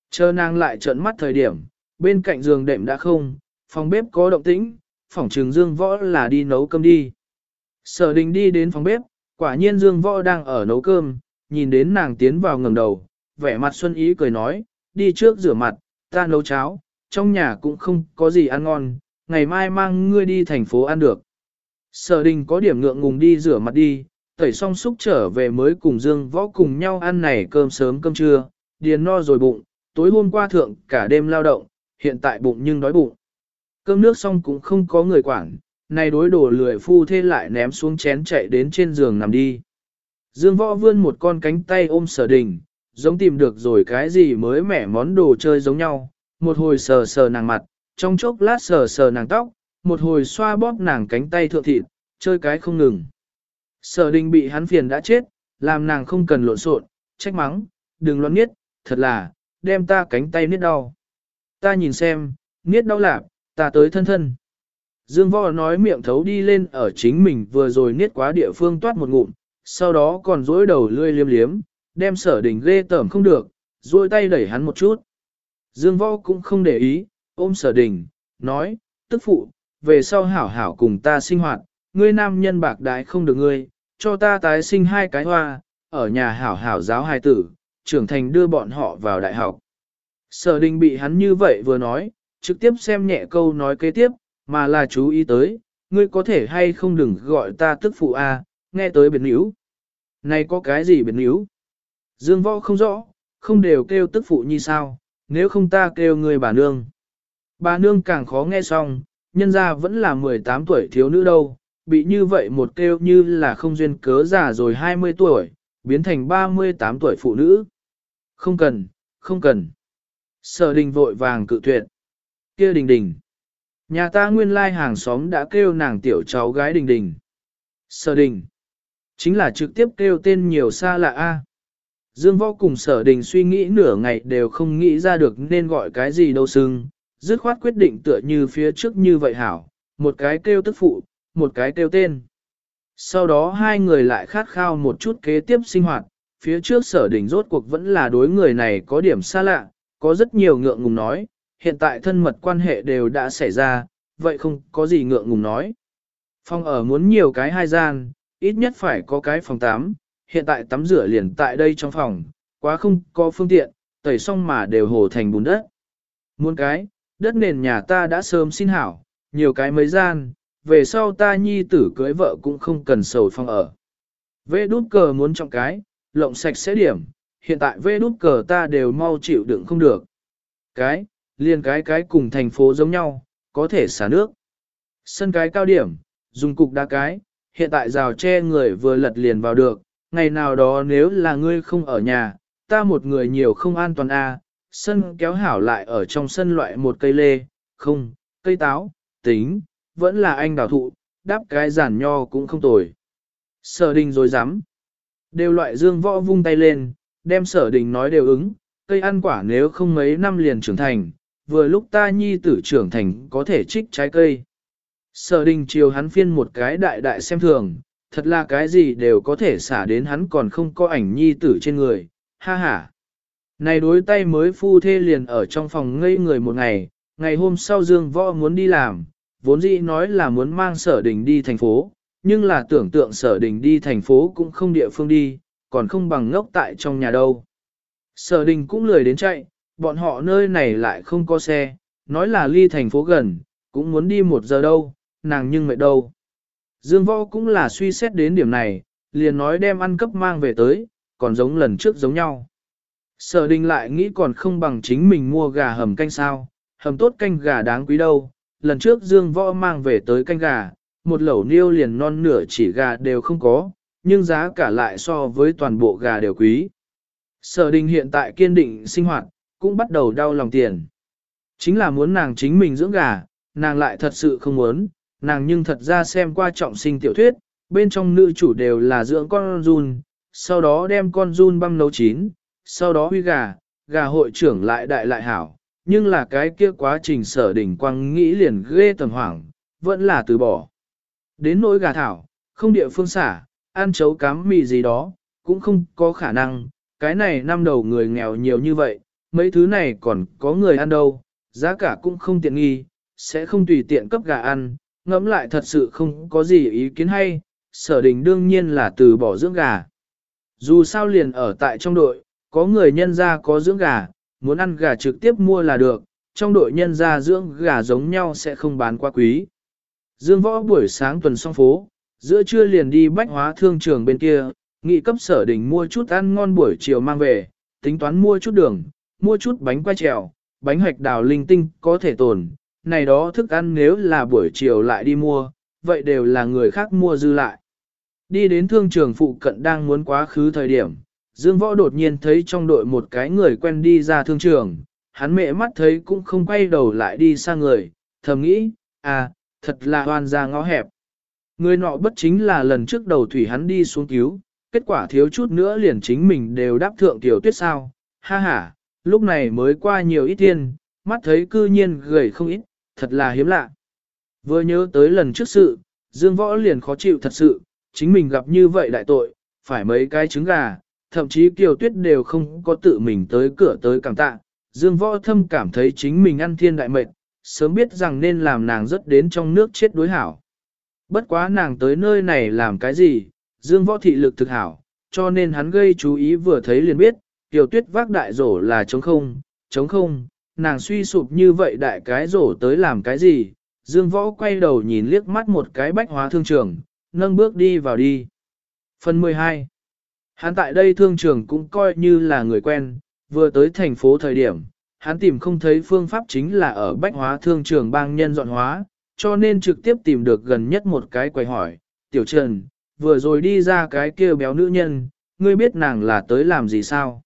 Chờ nàng lại trợn mắt thời điểm, bên cạnh giường đệm đã không, phòng bếp có động tĩnh, phòng trường dương võ là đi nấu cơm đi. Sở đình đi đến phòng bếp, quả nhiên dương võ đang ở nấu cơm, nhìn đến nàng tiến vào ngầm đầu, vẻ mặt xuân ý cười nói, đi trước rửa mặt, ta nấu cháo, trong nhà cũng không có gì ăn ngon, ngày mai mang ngươi đi thành phố ăn được. Sở đình có điểm ngượng ngùng đi rửa mặt đi, tẩy xong xúc trở về mới cùng Dương Võ cùng nhau ăn này cơm sớm cơm trưa, điền no rồi bụng, tối hôm qua thượng cả đêm lao động, hiện tại bụng nhưng đói bụng. Cơm nước xong cũng không có người quản, này đối đồ lười phu thê lại ném xuống chén chạy đến trên giường nằm đi. Dương Võ vươn một con cánh tay ôm sở đình, giống tìm được rồi cái gì mới mẻ món đồ chơi giống nhau, một hồi sờ sờ nàng mặt, trong chốc lát sờ sờ nàng tóc, một hồi xoa bóp nàng cánh tay thượng thịt, chơi cái không ngừng. Sở đình bị hắn phiền đã chết, làm nàng không cần lộn xộn, trách mắng, đừng loạn nghiết, thật là, đem ta cánh tay niết đau. Ta nhìn xem, niết đau lạc, ta tới thân thân. Dương võ nói miệng thấu đi lên ở chính mình vừa rồi niết quá địa phương toát một ngụm, sau đó còn dối đầu lươi liếm liếm, đem sở đình ghê tởm không được, duỗi tay đẩy hắn một chút. Dương võ cũng không để ý, ôm sở đình, nói, tức phụ, về sau hảo hảo cùng ta sinh hoạt, ngươi nam nhân bạc đái không được ngươi, cho ta tái sinh hai cái hoa, ở nhà hảo hảo giáo hài tử, trưởng thành đưa bọn họ vào đại học. Sở đình bị hắn như vậy vừa nói, trực tiếp xem nhẹ câu nói kế tiếp, mà là chú ý tới, ngươi có thể hay không đừng gọi ta tức phụ a, nghe tới biệt níu. Này có cái gì biệt níu? Dương võ không rõ, không đều kêu tức phụ như sao, nếu không ta kêu người bà nương. Bà nương càng khó nghe xong, nhân ra vẫn là 18 tuổi thiếu nữ đâu, bị như vậy một kêu như là không duyên cớ già rồi 20 tuổi, biến thành 38 tuổi phụ nữ. Không cần, không cần. Sở đình vội vàng cự tuyệt. kia đình đình. Nhà ta nguyên lai hàng xóm đã kêu nàng tiểu cháu gái đình đình. Sở đình. Chính là trực tiếp kêu tên nhiều xa lạ A. Dương võ cùng sở đình suy nghĩ nửa ngày đều không nghĩ ra được nên gọi cái gì đâu sưng, dứt khoát quyết định tựa như phía trước như vậy hảo, một cái kêu tức phụ, một cái kêu tên. Sau đó hai người lại khát khao một chút kế tiếp sinh hoạt, phía trước sở đỉnh rốt cuộc vẫn là đối người này có điểm xa lạ, có rất nhiều ngượng ngùng nói, hiện tại thân mật quan hệ đều đã xảy ra, vậy không có gì ngượng ngùng nói. Phòng ở muốn nhiều cái hai gian, ít nhất phải có cái phòng tắm, hiện tại tắm rửa liền tại đây trong phòng, quá không có phương tiện, tẩy xong mà đều hồ thành bùn đất. Muốn cái, đất nền nhà ta đã sớm xin hảo, nhiều cái mấy gian, về sau ta nhi tử cưới vợ cũng không cần sầu phong ở. Vê đút cờ muốn trọng cái, lộng sạch sẽ điểm, hiện tại vê đút cờ ta đều mau chịu đựng không được. Cái, liền cái cái cùng thành phố giống nhau, có thể xả nước. Sân cái cao điểm, dùng cục đá cái, hiện tại rào che người vừa lật liền vào được, ngày nào đó nếu là ngươi không ở nhà, ta một người nhiều không an toàn a. À, sân kéo hảo lại ở trong sân loại một cây lê, không, cây táo, tính, vẫn là anh đào thụ, đáp cái giản nho cũng không tồi. Sở đình rồi dám. Đều loại dương võ vung tay lên, đem sở đình nói đều ứng, cây ăn quả nếu không mấy năm liền trưởng thành, vừa lúc ta nhi tử trưởng thành có thể trích trái cây. Sở đình chiều hắn phiên một cái đại đại xem thường, thật là cái gì đều có thể xả đến hắn còn không có ảnh nhi tử trên người, ha ha. Này đối tay mới phu thê liền ở trong phòng ngây người một ngày, ngày hôm sau Dương Võ muốn đi làm, vốn dĩ nói là muốn mang sở đình đi thành phố, nhưng là tưởng tượng sở đình đi thành phố cũng không địa phương đi, còn không bằng ngốc tại trong nhà đâu. Sở đình cũng lười đến chạy, bọn họ nơi này lại không có xe, nói là ly thành phố gần, cũng muốn đi một giờ đâu, nàng nhưng mệt đâu. Dương Võ cũng là suy xét đến điểm này, liền nói đem ăn cấp mang về tới, còn giống lần trước giống nhau. Sở đình lại nghĩ còn không bằng chính mình mua gà hầm canh sao, hầm tốt canh gà đáng quý đâu. Lần trước Dương Võ mang về tới canh gà, một lẩu niêu liền non nửa chỉ gà đều không có, nhưng giá cả lại so với toàn bộ gà đều quý. Sở đình hiện tại kiên định sinh hoạt, cũng bắt đầu đau lòng tiền. Chính là muốn nàng chính mình dưỡng gà, nàng lại thật sự không muốn, nàng nhưng thật ra xem qua trọng sinh tiểu thuyết, bên trong nữ chủ đều là dưỡng con run, sau đó đem con run băm nấu chín, sau đó huy gà, gà hội trưởng lại đại lại hảo, nhưng là cái kia quá trình sở đỉnh quang nghĩ liền ghê tầm hoảng, vẫn là từ bỏ. Đến nỗi gà thảo, không địa phương xả, ăn chấu cám mì gì đó, cũng không có khả năng, cái này năm đầu người nghèo nhiều như vậy, mấy thứ này còn có người ăn đâu, giá cả cũng không tiện nghi, sẽ không tùy tiện cấp gà ăn, ngẫm lại thật sự không có gì ý kiến hay, sở đình đương nhiên là từ bỏ dưỡng gà. Dù sao liền ở tại trong đội, có người nhân ra có dưỡng gà, muốn ăn gà trực tiếp mua là được, trong đội nhân gia dưỡng gà giống nhau sẽ không bán quá quý. Dương võ buổi sáng tuần xong phố, giữa trưa liền đi bách hóa thương trường bên kia, nghị cấp sở đình mua chút ăn ngon buổi chiều mang về, tính toán mua chút đường, mua chút bánh quay trèo, bánh hoạch đào linh tinh có thể tồn, này đó thức ăn nếu là buổi chiều lại đi mua, vậy đều là người khác mua dư lại. Đi đến thương trường phụ cận đang muốn quá khứ thời điểm, Dương Võ đột nhiên thấy trong đội một cái người quen đi ra thương trường, hắn mẹ mắt thấy cũng không quay đầu lại đi sang người, thầm nghĩ, à, thật là hoan ra ngõ hẹp. Người nọ bất chính là lần trước đầu thủy hắn đi xuống cứu, kết quả thiếu chút nữa liền chính mình đều đáp thượng tiểu tuyết sao, ha ha, lúc này mới qua nhiều ít thiên, mắt thấy cư nhiên gầy không ít, thật là hiếm lạ. Vừa nhớ tới lần trước sự, Dương Võ liền khó chịu thật sự, chính mình gặp như vậy đại tội, phải mấy cái trứng gà, thậm chí Kiều Tuyết đều không có tự mình tới cửa tới cảm tạ. Dương Võ Thâm cảm thấy chính mình ăn thiên đại mệnh, sớm biết rằng nên làm nàng rất đến trong nước chết đối hảo. Bất quá nàng tới nơi này làm cái gì, Dương Võ thị lực thực hảo, cho nên hắn gây chú ý vừa thấy liền biết, Kiều Tuyết vác đại rổ là trống không, trống không, nàng suy sụp như vậy đại cái rổ tới làm cái gì, Dương Võ quay đầu nhìn liếc mắt một cái bách hóa thương trường, nâng bước đi vào đi. Phần 12 Hắn tại đây thương trường cũng coi như là người quen, vừa tới thành phố thời điểm, hắn tìm không thấy phương pháp chính là ở bách hóa thương trường bang nhân dọn hóa, cho nên trực tiếp tìm được gần nhất một cái quầy hỏi, tiểu trần, vừa rồi đi ra cái kia béo nữ nhân, ngươi biết nàng là tới làm gì sao?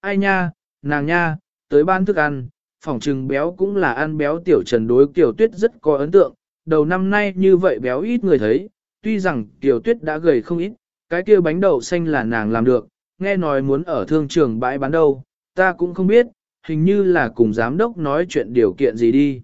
Ai nha, nàng nha, tới ban thức ăn, phòng trừng béo cũng là ăn béo tiểu trần đối kiểu tuyết rất có ấn tượng, đầu năm nay như vậy béo ít người thấy, tuy rằng tiểu tuyết đã gầy không ít, cái kia bánh đậu xanh là nàng làm được, nghe nói muốn ở thương trường bãi bán đâu, ta cũng không biết, hình như là cùng giám đốc nói chuyện điều kiện gì đi.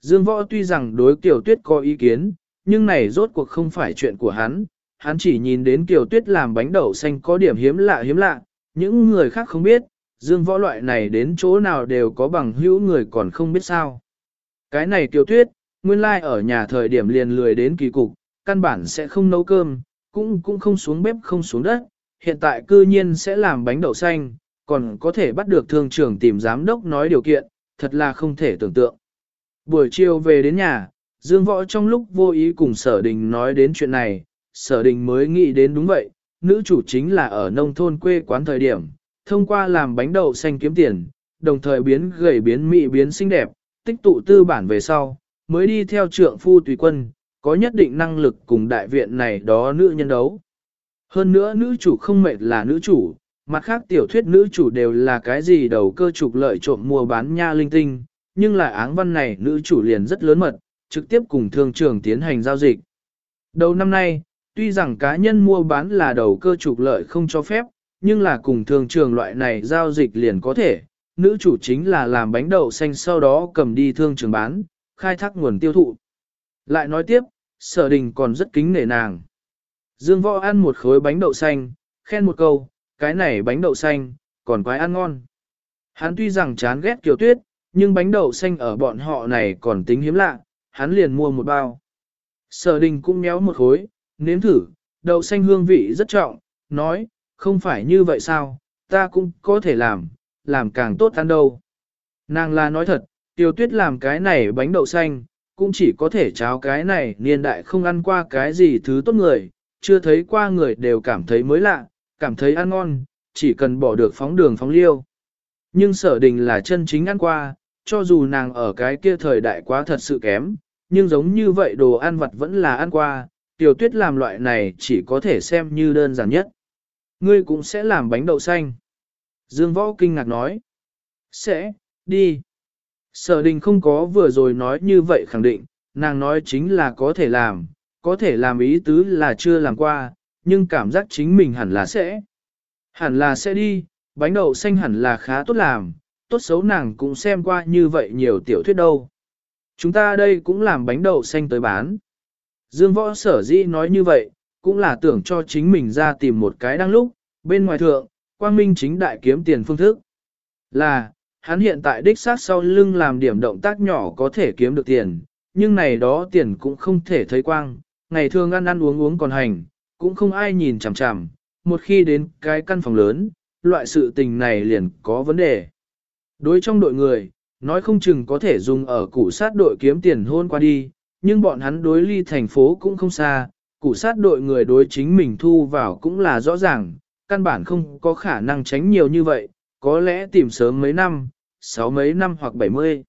Dương Võ tuy rằng đối Kiều Tuyết có ý kiến, nhưng này rốt cuộc không phải chuyện của hắn, hắn chỉ nhìn đến Kiều Tuyết làm bánh đậu xanh có điểm hiếm lạ hiếm lạ, những người khác không biết, Dương Võ loại này đến chỗ nào đều có bằng hữu người còn không biết sao. Cái này Kiều Tuyết, nguyên lai like ở nhà thời điểm liền lười đến kỳ cục, căn bản sẽ không nấu cơm, cũng cũng không xuống bếp không xuống đất, hiện tại cư nhiên sẽ làm bánh đậu xanh, còn có thể bắt được thương trưởng tìm giám đốc nói điều kiện, thật là không thể tưởng tượng. Buổi chiều về đến nhà, Dương Võ trong lúc vô ý cùng sở đình nói đến chuyện này, sở đình mới nghĩ đến đúng vậy, nữ chủ chính là ở nông thôn quê quán thời điểm, thông qua làm bánh đậu xanh kiếm tiền, đồng thời biến gầy biến mị biến xinh đẹp, tích tụ tư bản về sau, mới đi theo trượng phu tùy quân, có nhất định năng lực cùng đại viện này đó nữ nhân đấu. Hơn nữa nữ chủ không mệt là nữ chủ, mặt khác tiểu thuyết nữ chủ đều là cái gì đầu cơ trục lợi trộm mua bán nha linh tinh, nhưng lại áng văn này nữ chủ liền rất lớn mật, trực tiếp cùng thương trường tiến hành giao dịch. Đầu năm nay, tuy rằng cá nhân mua bán là đầu cơ trục lợi không cho phép, nhưng là cùng thương trường loại này giao dịch liền có thể, nữ chủ chính là làm bánh đậu xanh sau đó cầm đi thương trường bán, khai thác nguồn tiêu thụ. Lại nói tiếp, sở đình còn rất kính nể nàng. Dương võ ăn một khối bánh đậu xanh, khen một câu, cái này bánh đậu xanh, còn quái ăn ngon. Hắn tuy rằng chán ghét kiều tuyết, nhưng bánh đậu xanh ở bọn họ này còn tính hiếm lạ, hắn liền mua một bao. Sở đình cũng méo một khối, nếm thử, đậu xanh hương vị rất trọng, nói, không phải như vậy sao, ta cũng có thể làm, làm càng tốt ăn đâu. Nàng là nói thật, tiêu tuyết làm cái này bánh đậu xanh, cũng chỉ có thể cháo cái này niên đại không ăn qua cái gì thứ tốt người, chưa thấy qua người đều cảm thấy mới lạ, cảm thấy ăn ngon, chỉ cần bỏ được phóng đường phóng liêu. Nhưng sở đình là chân chính ăn qua, cho dù nàng ở cái kia thời đại quá thật sự kém, nhưng giống như vậy đồ ăn vặt vẫn là ăn qua, tiểu tuyết làm loại này chỉ có thể xem như đơn giản nhất. Ngươi cũng sẽ làm bánh đậu xanh. Dương Võ kinh ngạc nói. Sẽ, đi. Sở đình không có vừa rồi nói như vậy khẳng định, nàng nói chính là có thể làm, có thể làm ý tứ là chưa làm qua, nhưng cảm giác chính mình hẳn là sẽ. Hẳn là sẽ đi, bánh đậu xanh hẳn là khá tốt làm, tốt xấu nàng cũng xem qua như vậy nhiều tiểu thuyết đâu. Chúng ta đây cũng làm bánh đậu xanh tới bán. Dương võ sở dĩ nói như vậy, cũng là tưởng cho chính mình ra tìm một cái đang lúc, bên ngoài thượng, quang minh chính đại kiếm tiền phương thức. Là, hắn hiện tại đích xác sau lưng làm điểm động tác nhỏ có thể kiếm được tiền, nhưng này đó tiền cũng không thể thấy quang, ngày thường ăn ăn uống uống còn hành, cũng không ai nhìn chằm chằm, một khi đến cái căn phòng lớn, loại sự tình này liền có vấn đề. Đối trong đội người, nói không chừng có thể dùng ở củ sát đội kiếm tiền hôn qua đi, nhưng bọn hắn đối ly thành phố cũng không xa, củ sát đội người đối chính mình thu vào cũng là rõ ràng, căn bản không có khả năng tránh nhiều như vậy, có lẽ tìm sớm mấy năm, sáu mấy năm hoặc bảy mươi.